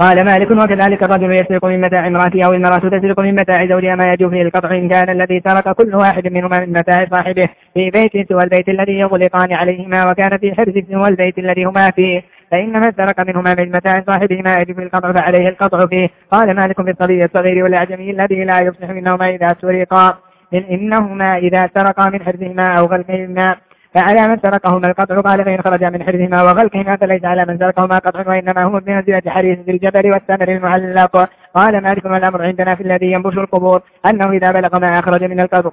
قال مالك وكذلك الرجل يسرق من متاع امرأته أو المرأة تسرق من متاع زوجها ما يجوز القطع إن كان الذي سرق كل واحد منهما من متاع صاحبه في بيت سوى البيت الذي يغلقان عليهما وكان في حرز سوى البيت الذي هما فيه. فإن من سرق منهما من متاع صاحبه ما يجب القطع فعليه القطع فيه. قال مالك في الصبي الصغير والأعجمي الذي لا يصلح منهما إذا سرقا. إنهما إذا سرقا من حرزهما أو غلقهما. فعلى من سرقهما القطع قال فإن خرج من حرزهما وغلقهما فليس على من سرقهما قطع وإنما هو بمنزلة حريص الجبل والثمر المعلق. قال مالك والأمر عندنا في الذي ينبش القبور أنه إذا بلغ ما أخرج من القطع.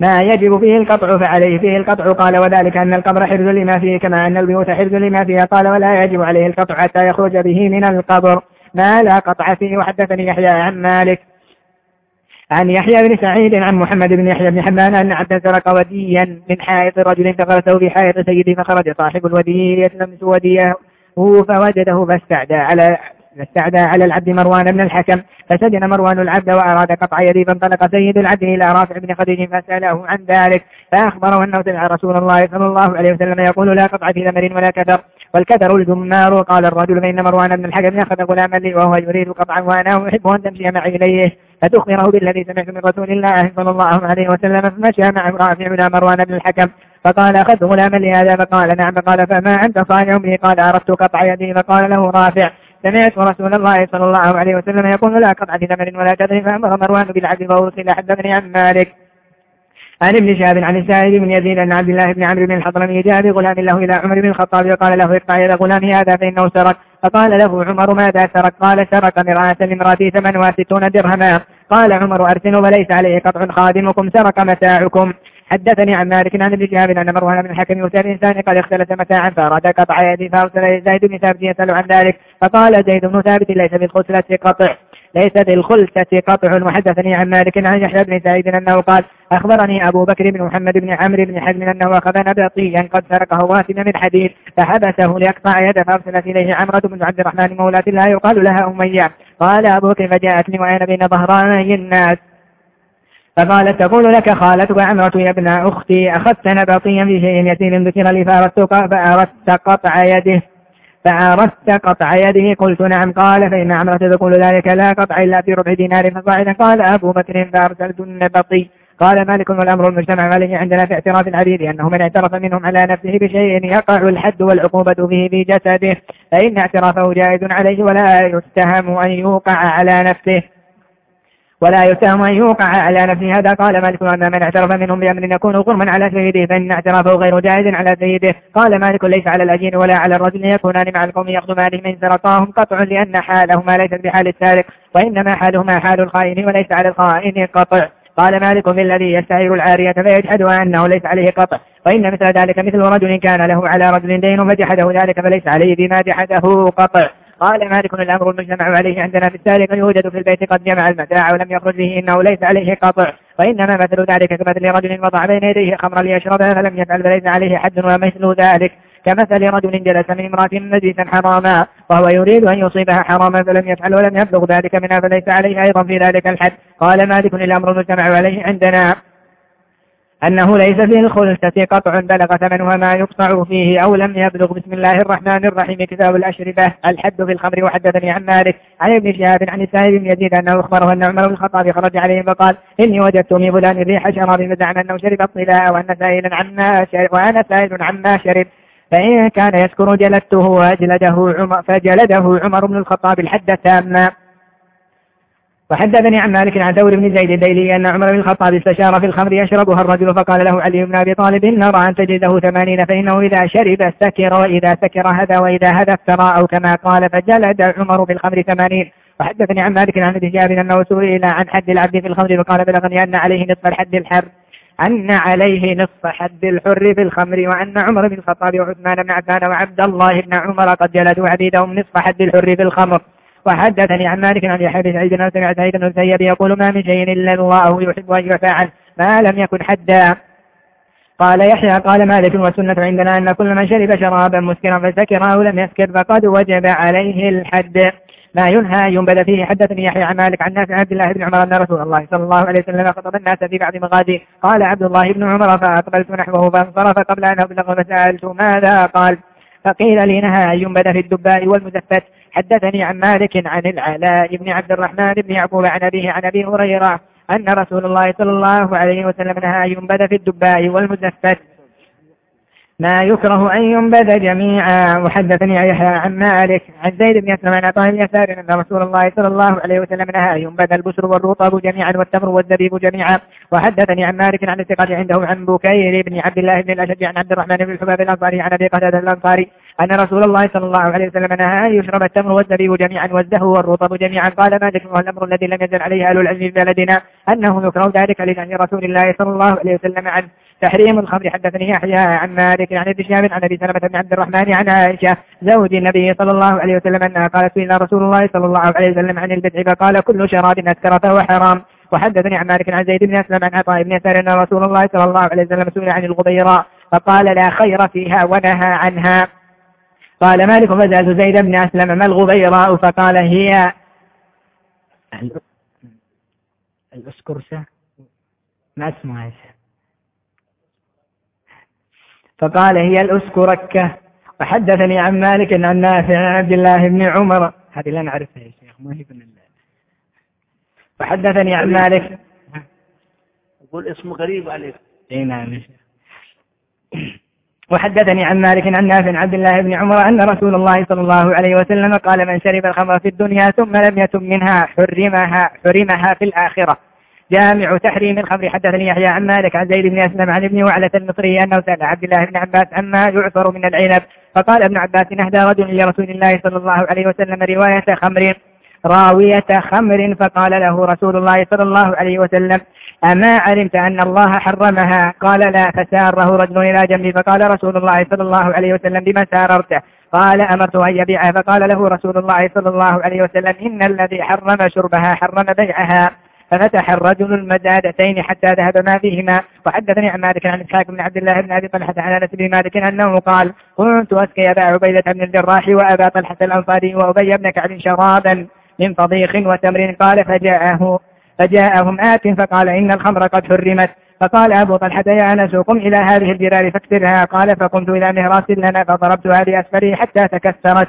ما يجب فيه القطع فعليه فيه القطع. قال وذلك أن القبر حرز لما فيه كما أن البيوت حرز لما فيها. قال ولا يجب عليه القطع حتى يخرج به من القبر. ما لا قطع فيه. وحدثني يحيى عن مالك عن يحيى بن سعيد عن محمد بن يحيى بن حبان أن عبدا سرق وديا من حائط رجل فغرسه في حائط سيده فخرج صاحب الودي يتلمس وديه فوجده فاستعدى على فاستعدى على العبد مروان بن الحكم فسجن مروان العبد وأراد قطع يديه فانطلق سيد العبد إلى رافع بن خديج فسأله عن ذلك فأخبره أنه سمع رسول الله صلى الله عليه وسلم يقول لا قطع في ثمر ولا كثر والكثر الجمار قال الرجل بين مروان بن الحكم أخذ غلاما لي وهو يريد قطعا وأنا أحب أن تمشي معي إليه. فتخبره بالذي سمعت من رسول الله صلى الله عليه وسلم فمشى مع رافع إلى مروان بن الحكم فقال أخذت غلاما لهذا؟ فقال نعم. فقال فما أنت صانع به؟ قال أردت قطع يدي. فقال له رافع سمعت رسول الله صلى الله عليه وسلم يقول لا قطع في ثمن ولا كذب فأمر مروان بالعدل فأرسل حدثني عن مالك. عن ابن شهاب عن السائل بن يزيد أن عبد الله بن عمرو بن الحضرمي جاء بغلام له إلى عمر بن الخطاب وقال له اقطع يد غلام هذا فإنه سرق. فقال له عمر ماذا سرق؟ قال سرق مرآة لامرأتي ثمن وستون درهما. قال عمر أرسلوا وليس عليه قطع خادمكم سرق متاعكم حدثني عن مالك عن ابن شهاب أن مروان بن الحكم يؤتى الإنسان قد اختلس متاعا فأراد قطع يدي فأرسل زيد بن ثابت يسأل عن ذلك. فقال زيد بن ثابت ليس بالخسلة قطع ليس بالخلسة قطع. وحدثني عن مالك عن يحيى بن سعيد أنه قال أخبرني أبو بكر بن محمد بن عمرو بن حزم أنه أخذ نبطيا قد سرقه واسم من حديد فحبسه ليقطع يده فأرسلت إليه عمرة بن عبد الرحمن مولاة لا يقال لها أمية. قال أبو بكر فجاءتني وأنا بين ظهراني الناس. فقالت تقول لك خالتك عمرة يا ابن أختي أخذت نبطيا في شيء يسير ذكر لي فأردت قطع يده. فعرفت قطع يده. قلت نعم. قال فإن عمرة تقول ذلك لا قطع إلا في ربع دينار فصاعدا قال أبو بكر فأرسلت النبطي. قال مالك والأمر المجتمع عليه عندنا في اعتراف العبيد أنه من اعترف منهم على نفسه بشيء يقع الحد والعقوبة به في جسده. فإن اعترافه جائز عليه ولا يتهم أن يوقع على نفسه. ولا يتهم أن يوقع على نفسه هذا. قال مالك أن من اعترف منهم بأمر يكون غرما على سيده فإن اعترافه غير جائز على سيده. قال مالك ليس على الأجين ولا على الرجل يكونان مع القوم يخدمان من سرطاهم قطع لأن حالهما ليست بحال السارق وإنما حالهما حال الخائن وليس على الخائن قطع. قال مالك بالذي يستعير العارية فيجحد أنه ليس عليه قطع. وإن مثل ذلك مثل رجل كان له على رجل دين فجحده ذلك فليس عليه بما جحده قطع. قال مالك الأمر المجتمع عليه عندنا في السارق يوجد في البيت قد جمع المتاع ولم يخرج به إنه ليس عليه قطع وإنما مثل ذلك كمثل رجل وضع بين يديه خمرا ليشربها فلم يفعل فليس عليه حد ومثل ذلك. كمثل رجل جلس من امرأة نجسا حراما وهو يريد أن يصيبها حراما فلم يفعل ولم يبلغ ذلك منها فليس عليه أيضا في ذلك الحد. قال مالك الأمر المجتمع عليه عندنا. أنه ليس في الخلسة قطع بلغ ثمنها ما يقطع فيه أو لم يبلغ. بسم الله الرحمن الرحيم. كتاب الأشربة الحد في الخمر. وحدثني عن مالك. عن ابن شهاب. عن السائب بن يزيد أنه أخبره أن عمر بن الخطاب خرج عليهم فقال إني وجدت من فلان ريح شراب فزعم أنه شرب الطلاء وأنا سائل عما شرب وأنا سائل عما شرب. فإن كان يسكر جلدته وجلده عمر فجلده عمر بن الخطاب الحد تاما وحدثني عن مالك عن ثور بن زيد الديلي أن عمر بن الخطاب استشار في الخمر يشربها الرجل فقال له علي بن أبي طالب نرى أن تجده ثمانين فإنه إذا شرب سكر وإذا سكر هذا وإذا هذا افترى أو كما قال فجلد عمر في الخمر ثمانين. وحدثني عن مالك عن ابن جابر أنه سئل عن حد العبد في الخمر فقال بلغني أن عليه نصف الحد الحر. أن عليه نصف حد الحر في الخمر وأن عمر بن الخطاب وعثمان بن عفان وعبد الله بن عمر قد جلدوا عبيدهم نصف حد الحر في الخمر. وحدثني عن مالك عن يحيى بن سعيد أنه سمع سعيد بن المسيب يقول ما من شيء إلا الله يحب أن يعفى عنه ما لم يكن حدا. قال يحيى قال مالك والسنة عندنا أن كل من شرب شرابا مسكرا فسكر أو لم يسكر فقد وجب عليه الحد. ما ينهى ينبذ فيه. حدثني يحيى عن مالك عن نافع عبد الله بن عمر أن رسول الله صلى الله عليه وسلم خطب الناس في بعض مغادي قال عبد الله بن عمر فأقبلت نحوه فانصرف قبل أن أبلغ فسألت ماذا؟ قال فقيل لي نهى. أن ينبذ في الدباء والمزفت. حدثني عن مالك عن العلاء بن عبد الرحمن بن يعقوب عن أبيه عن أبي هريرة أن رسول الله صلى الله عليه وسلم نهى أن ينبذ في الدباء والمزفت. ما يكره أن ينبذ جميعا. وحدثني يحيى عن مالك عن زيد بن أسلم عن عطاء بن يسار أن رسول الله صلى الله عليه وسلم نهى أن ينبذ البشر والرطب جميعا والتمر والزبيب جميعا. وحدثني عن مالك عن الثقة عنده عن بكير بن عبد الله بن الأشج عن عبد الرحمن بن الحباب الأنصاري عن أبي قتادة الأنصاري أن رسول الله صلى الله عليه وسلم نهى أن يشرب التمر والزبيب جميعا والزهو والرطب جميعا. قال مالك وهو الأمر الذي لم يزل عليه أهل العلم في بلدنا؟ أنه يكره ذلك لنهي رسول الله صلى الله عليه وسلم عنه. تحريم الخمر. حدثني يحيى عن مالك عن ابن شهاب عن أبي سلمة بن عبد الرحمن عن عائشة زوج النبي صلى الله عليه وسلم أنها قالت إلى رسول الله صلى الله عليه وسلم عن البدع فقال كل شراب أسكر فهو حرام. وحدثني عن مالك عن زيد بن أسلم عن عطاء بن يسار أن رسول الله صلى الله عليه وسلم سئل عن الغبيراء فقال لا خير فيها ونهى عنها. قال مالك فسألت زيد بن أسلم ما الغبيراء؟ فقال هي الأسكرسة. ما اسمها فقال هي الأسكركة. وحدثني عن مالك عن نافع عن عبد الله بن عمر. هذه لا نعرفها يا شيخ ما هي من الله وحدثني عن مالك. يقول اسم غريب عليك. اي نعم يا شيخ. وحدثني عن مالك عن نافع عبد الله بن عمر أن رسول الله صلى الله عليه وسلم قال من شرب الخمر في الدنيا ثم لم يتم منها حرمها حرمها في الآخرة. جامع تحريم الخمر. حدثني يحيى عن مالك عن زيد بن أسلم عن ابن وعلة المصري أنه سأل عبد الله بن عباس عما يعثر من العنب. فقال ابن عباس نهدى رجل لرسول الله صلى الله عليه وسلم رواية خمر راوية خمر فقال له رسول الله صلى الله عليه وسلم أما علمت أن الله حرمها؟ قال لا فساره رجل إلى جنبي فقال رسول الله صلى الله عليه وسلم بما ساررته قال أمرت أن يبيعها. فقال له رسول الله صلى الله عليه وسلم إن الذي حرم شربها حرم بيعها. ففتح الرجل المزادتين حتى ذهب ما فيهما؟ وحدثني عن مالك عن إسحاق بن عبد الله بن أبي طلحة عن أنس بن مالك أنه قال كنت أسقي أبا عبيدة بن الجراح وأبا طلحة الأنصاري وأبي بن كعب شرابا من طبيخ وتمر. قال فجاءه فجاءهم آت فقال إن الخمر قد حرمت. فقال أبو طلحة يا أنس قم إلى هذه الجبال فاكسرها. قال فقمت إلى مهراس لنا فضربتها بأسفله حتى تكسرت.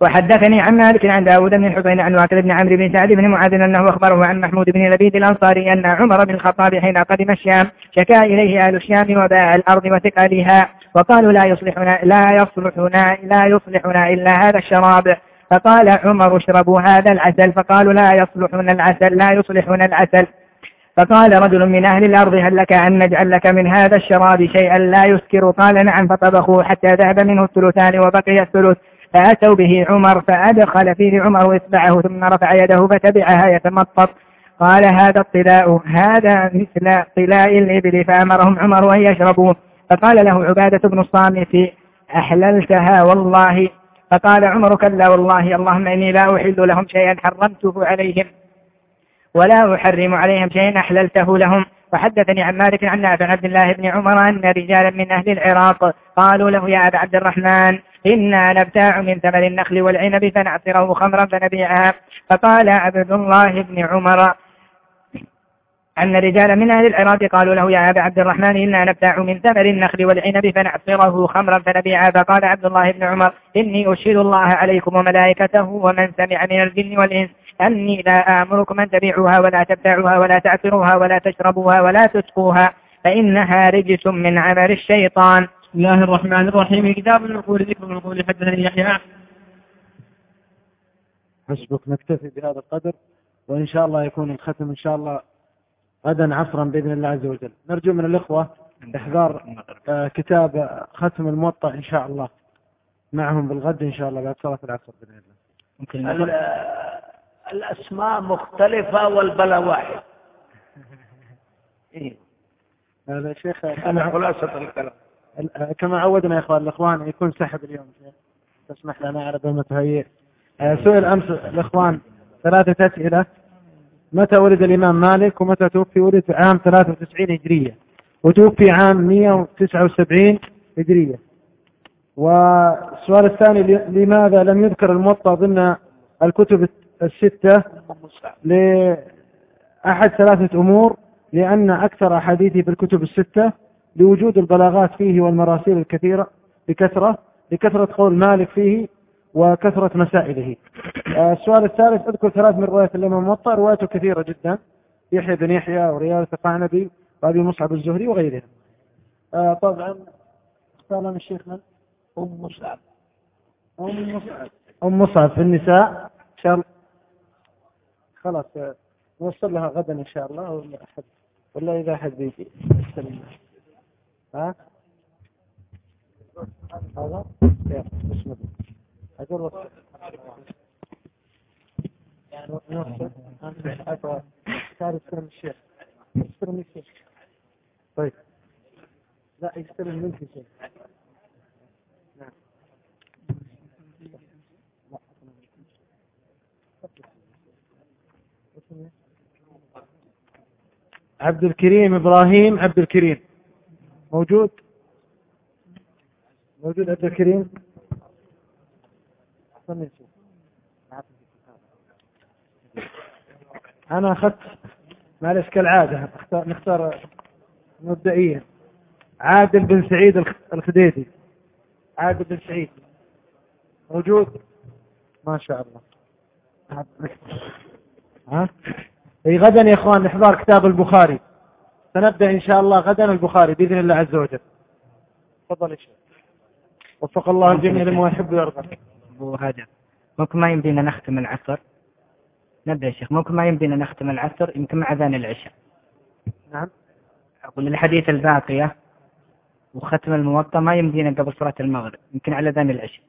وحدثني عن مالك عن داود بن الحسين عن واكد بن عمرو بن سعد بن معاذ أنه أخبره عن محمود بن لبيد الأنصاري أن عمر بن الخطاب حين قدم الشام شكا إليه أهل الشام وباع الأرض وثقلها. وقالوا لا يصلحنا لا يصلحنا لا يصلحنا إلا هذا الشراب. فقال عمر اشربوا هذا العسل فقالوا لا يصلحنا العسل لا يصلحنا العسل. فقال رجل من أهل الأرض هل لك أن نجعل لك من هذا الشراب شيئا لا يسكر؟ قال نعم فطبخوا حتى ذهب منه الثلثان وبقي الثلث. فأتوا به عمر فأدخل فيه عمر إصبعه ثم رفع يده فتبعها يتمطط قال هذا الطلاء هذا مثل طلاء الإبل فأمرهم عمر أن يشربوا فقال له عبادة بن الصامت أحللتها والله. فقال عمر كلا والله اللهم إني لا أحل لهم شيئا حرمته عليهم ولا أحرم عليهم شيئا أحللته لهم. وحدثني عن مالك عن نافع عبد الله بن عمر أن رجالا من أهل العراق قالوا له يا أبا عبد الرحمن إنا نبتاع من ثمر النخل والعنب فنعصره خمرا فنبيعها فقال عبد الله بن عمر أن رجالا من أهل العراق قالوا له يا أبا عبد الرحمن إنا نبتاع من ثمر النخل والعنب فنعصره خمرا فنبيعها فقال عبد الله بن عمر إني أشهد الله عليكم وملائكته ومن سمع من الجن والإنس أني لا آمركم أن تبيعوها ولا تبتاعوها ولا تعصروها ولا تشربوها ولا تسقوها فإنها رجس من عمل الشيطان. بسم الله الرحمن الرحيم. كتاب النقول ذكر النقول حدثني يحيى. حسبك نكتفي بهذا القدر وإن شاء الله يكون الختم إن شاء الله غدا عصرا بإذن الله عز وجل. نرجو من الإخوة إحضار آه، كتاب ختم الموطأ إن شاء الله. معهم بالغد إن شاء الله بعد صلاة العصر بإذن الله. الأسماء مختلفة والبلا واحد. إيه. هذا شيخ أنا خلاصة الكلام. كما عودنا يا إخوان الإخوان يكون سحب اليوم شيخ. تسمح لنا على بال متهيئ آه، سئل أمس الإخوان ثلاثة أسئلة. متى ولد الإمام مالك ومتى توفي ولد عام 93 هجرية. وتوفي عام 179 هجرية. والسؤال الثاني لماذا لم يذكر الموطأ ضمن الكتب الستة لأحد ثلاثة أمور؟ لأن أكثر أحاديثه في الكتب الستة لوجود البلاغات فيه والمراسيل الكثيرة بكثرة لكثرة قول مالك فيه وكثرة مسائله. آه، السؤال الثالث أذكر ثلاث من رواية الإمام موطأ روايته كثيرة جدا. يحيى بن يحيى ورياض الثقعنبي وأبي مصعب الزهري وغيرهم. آه، طبعا اختار لنا الشيخ من؟ أم مصعب. أم مصعب. أم مصعب في النساء. إن شاء الله. خلاص آه، نوصل لها غدا إن شاء الله ولا أحد. ولا إذا أحد بيجي ها؟ هذا؟ بسم الله. يعني طيب. لا يستلم منك نعم. عبد الكريم إبراهيم عبد الكريم. موجود؟ موجود عبد الكريم؟ أنا أخذت معلش كالعادة نختار مبدئيا. عادل بن سعيد الخديدي. عادل بن سعيد. موجود؟ ما شاء الله. ها؟ إي غدا يا إخوان نحضر كتاب البخاري. سنبدأ إن شاء الله غدا البخاري بإذن الله عز وجل. تفضل يا شيخ. وفق الله الجميع لما يحب ويرضى. ابو هاجر ممكن ما يمدينا نختم العصر. نبدأ يا شيخ. ممكن ما يمدينا نختم العصر يمكن مع أذان العشاء. نعم. أقول الحديث الباقية وختم الموطأ ما يمدينا قبل صلاة المغرب يمكن على أذان العشاء.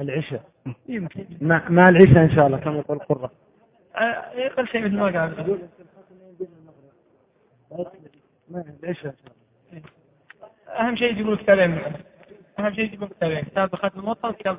العشاء؟ يمكن. ما, ما العشاء إن شاء الله كما يقول القرة يقل شيء مثل ما قال. العشاء أهم شيء يجيبون كتابين أهم شيء يجيبون كتابين كتاب ختم الموطأ وكتاب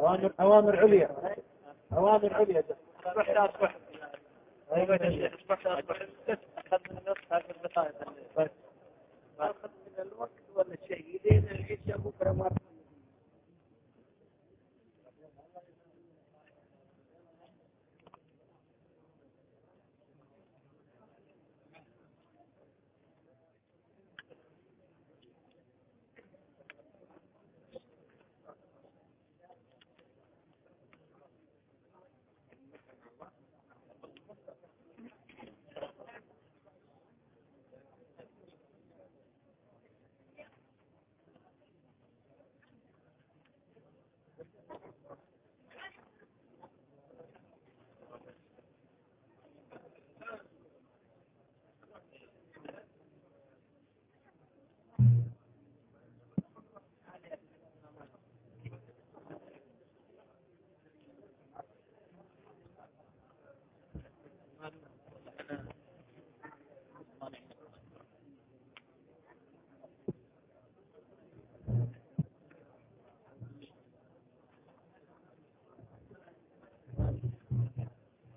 أوامر أوامر عليا. أوامر عليا. أيوة يا شيخ أصبحت من هذه أخذ من الوقت ولا شيء؟ العشاء بكرة ما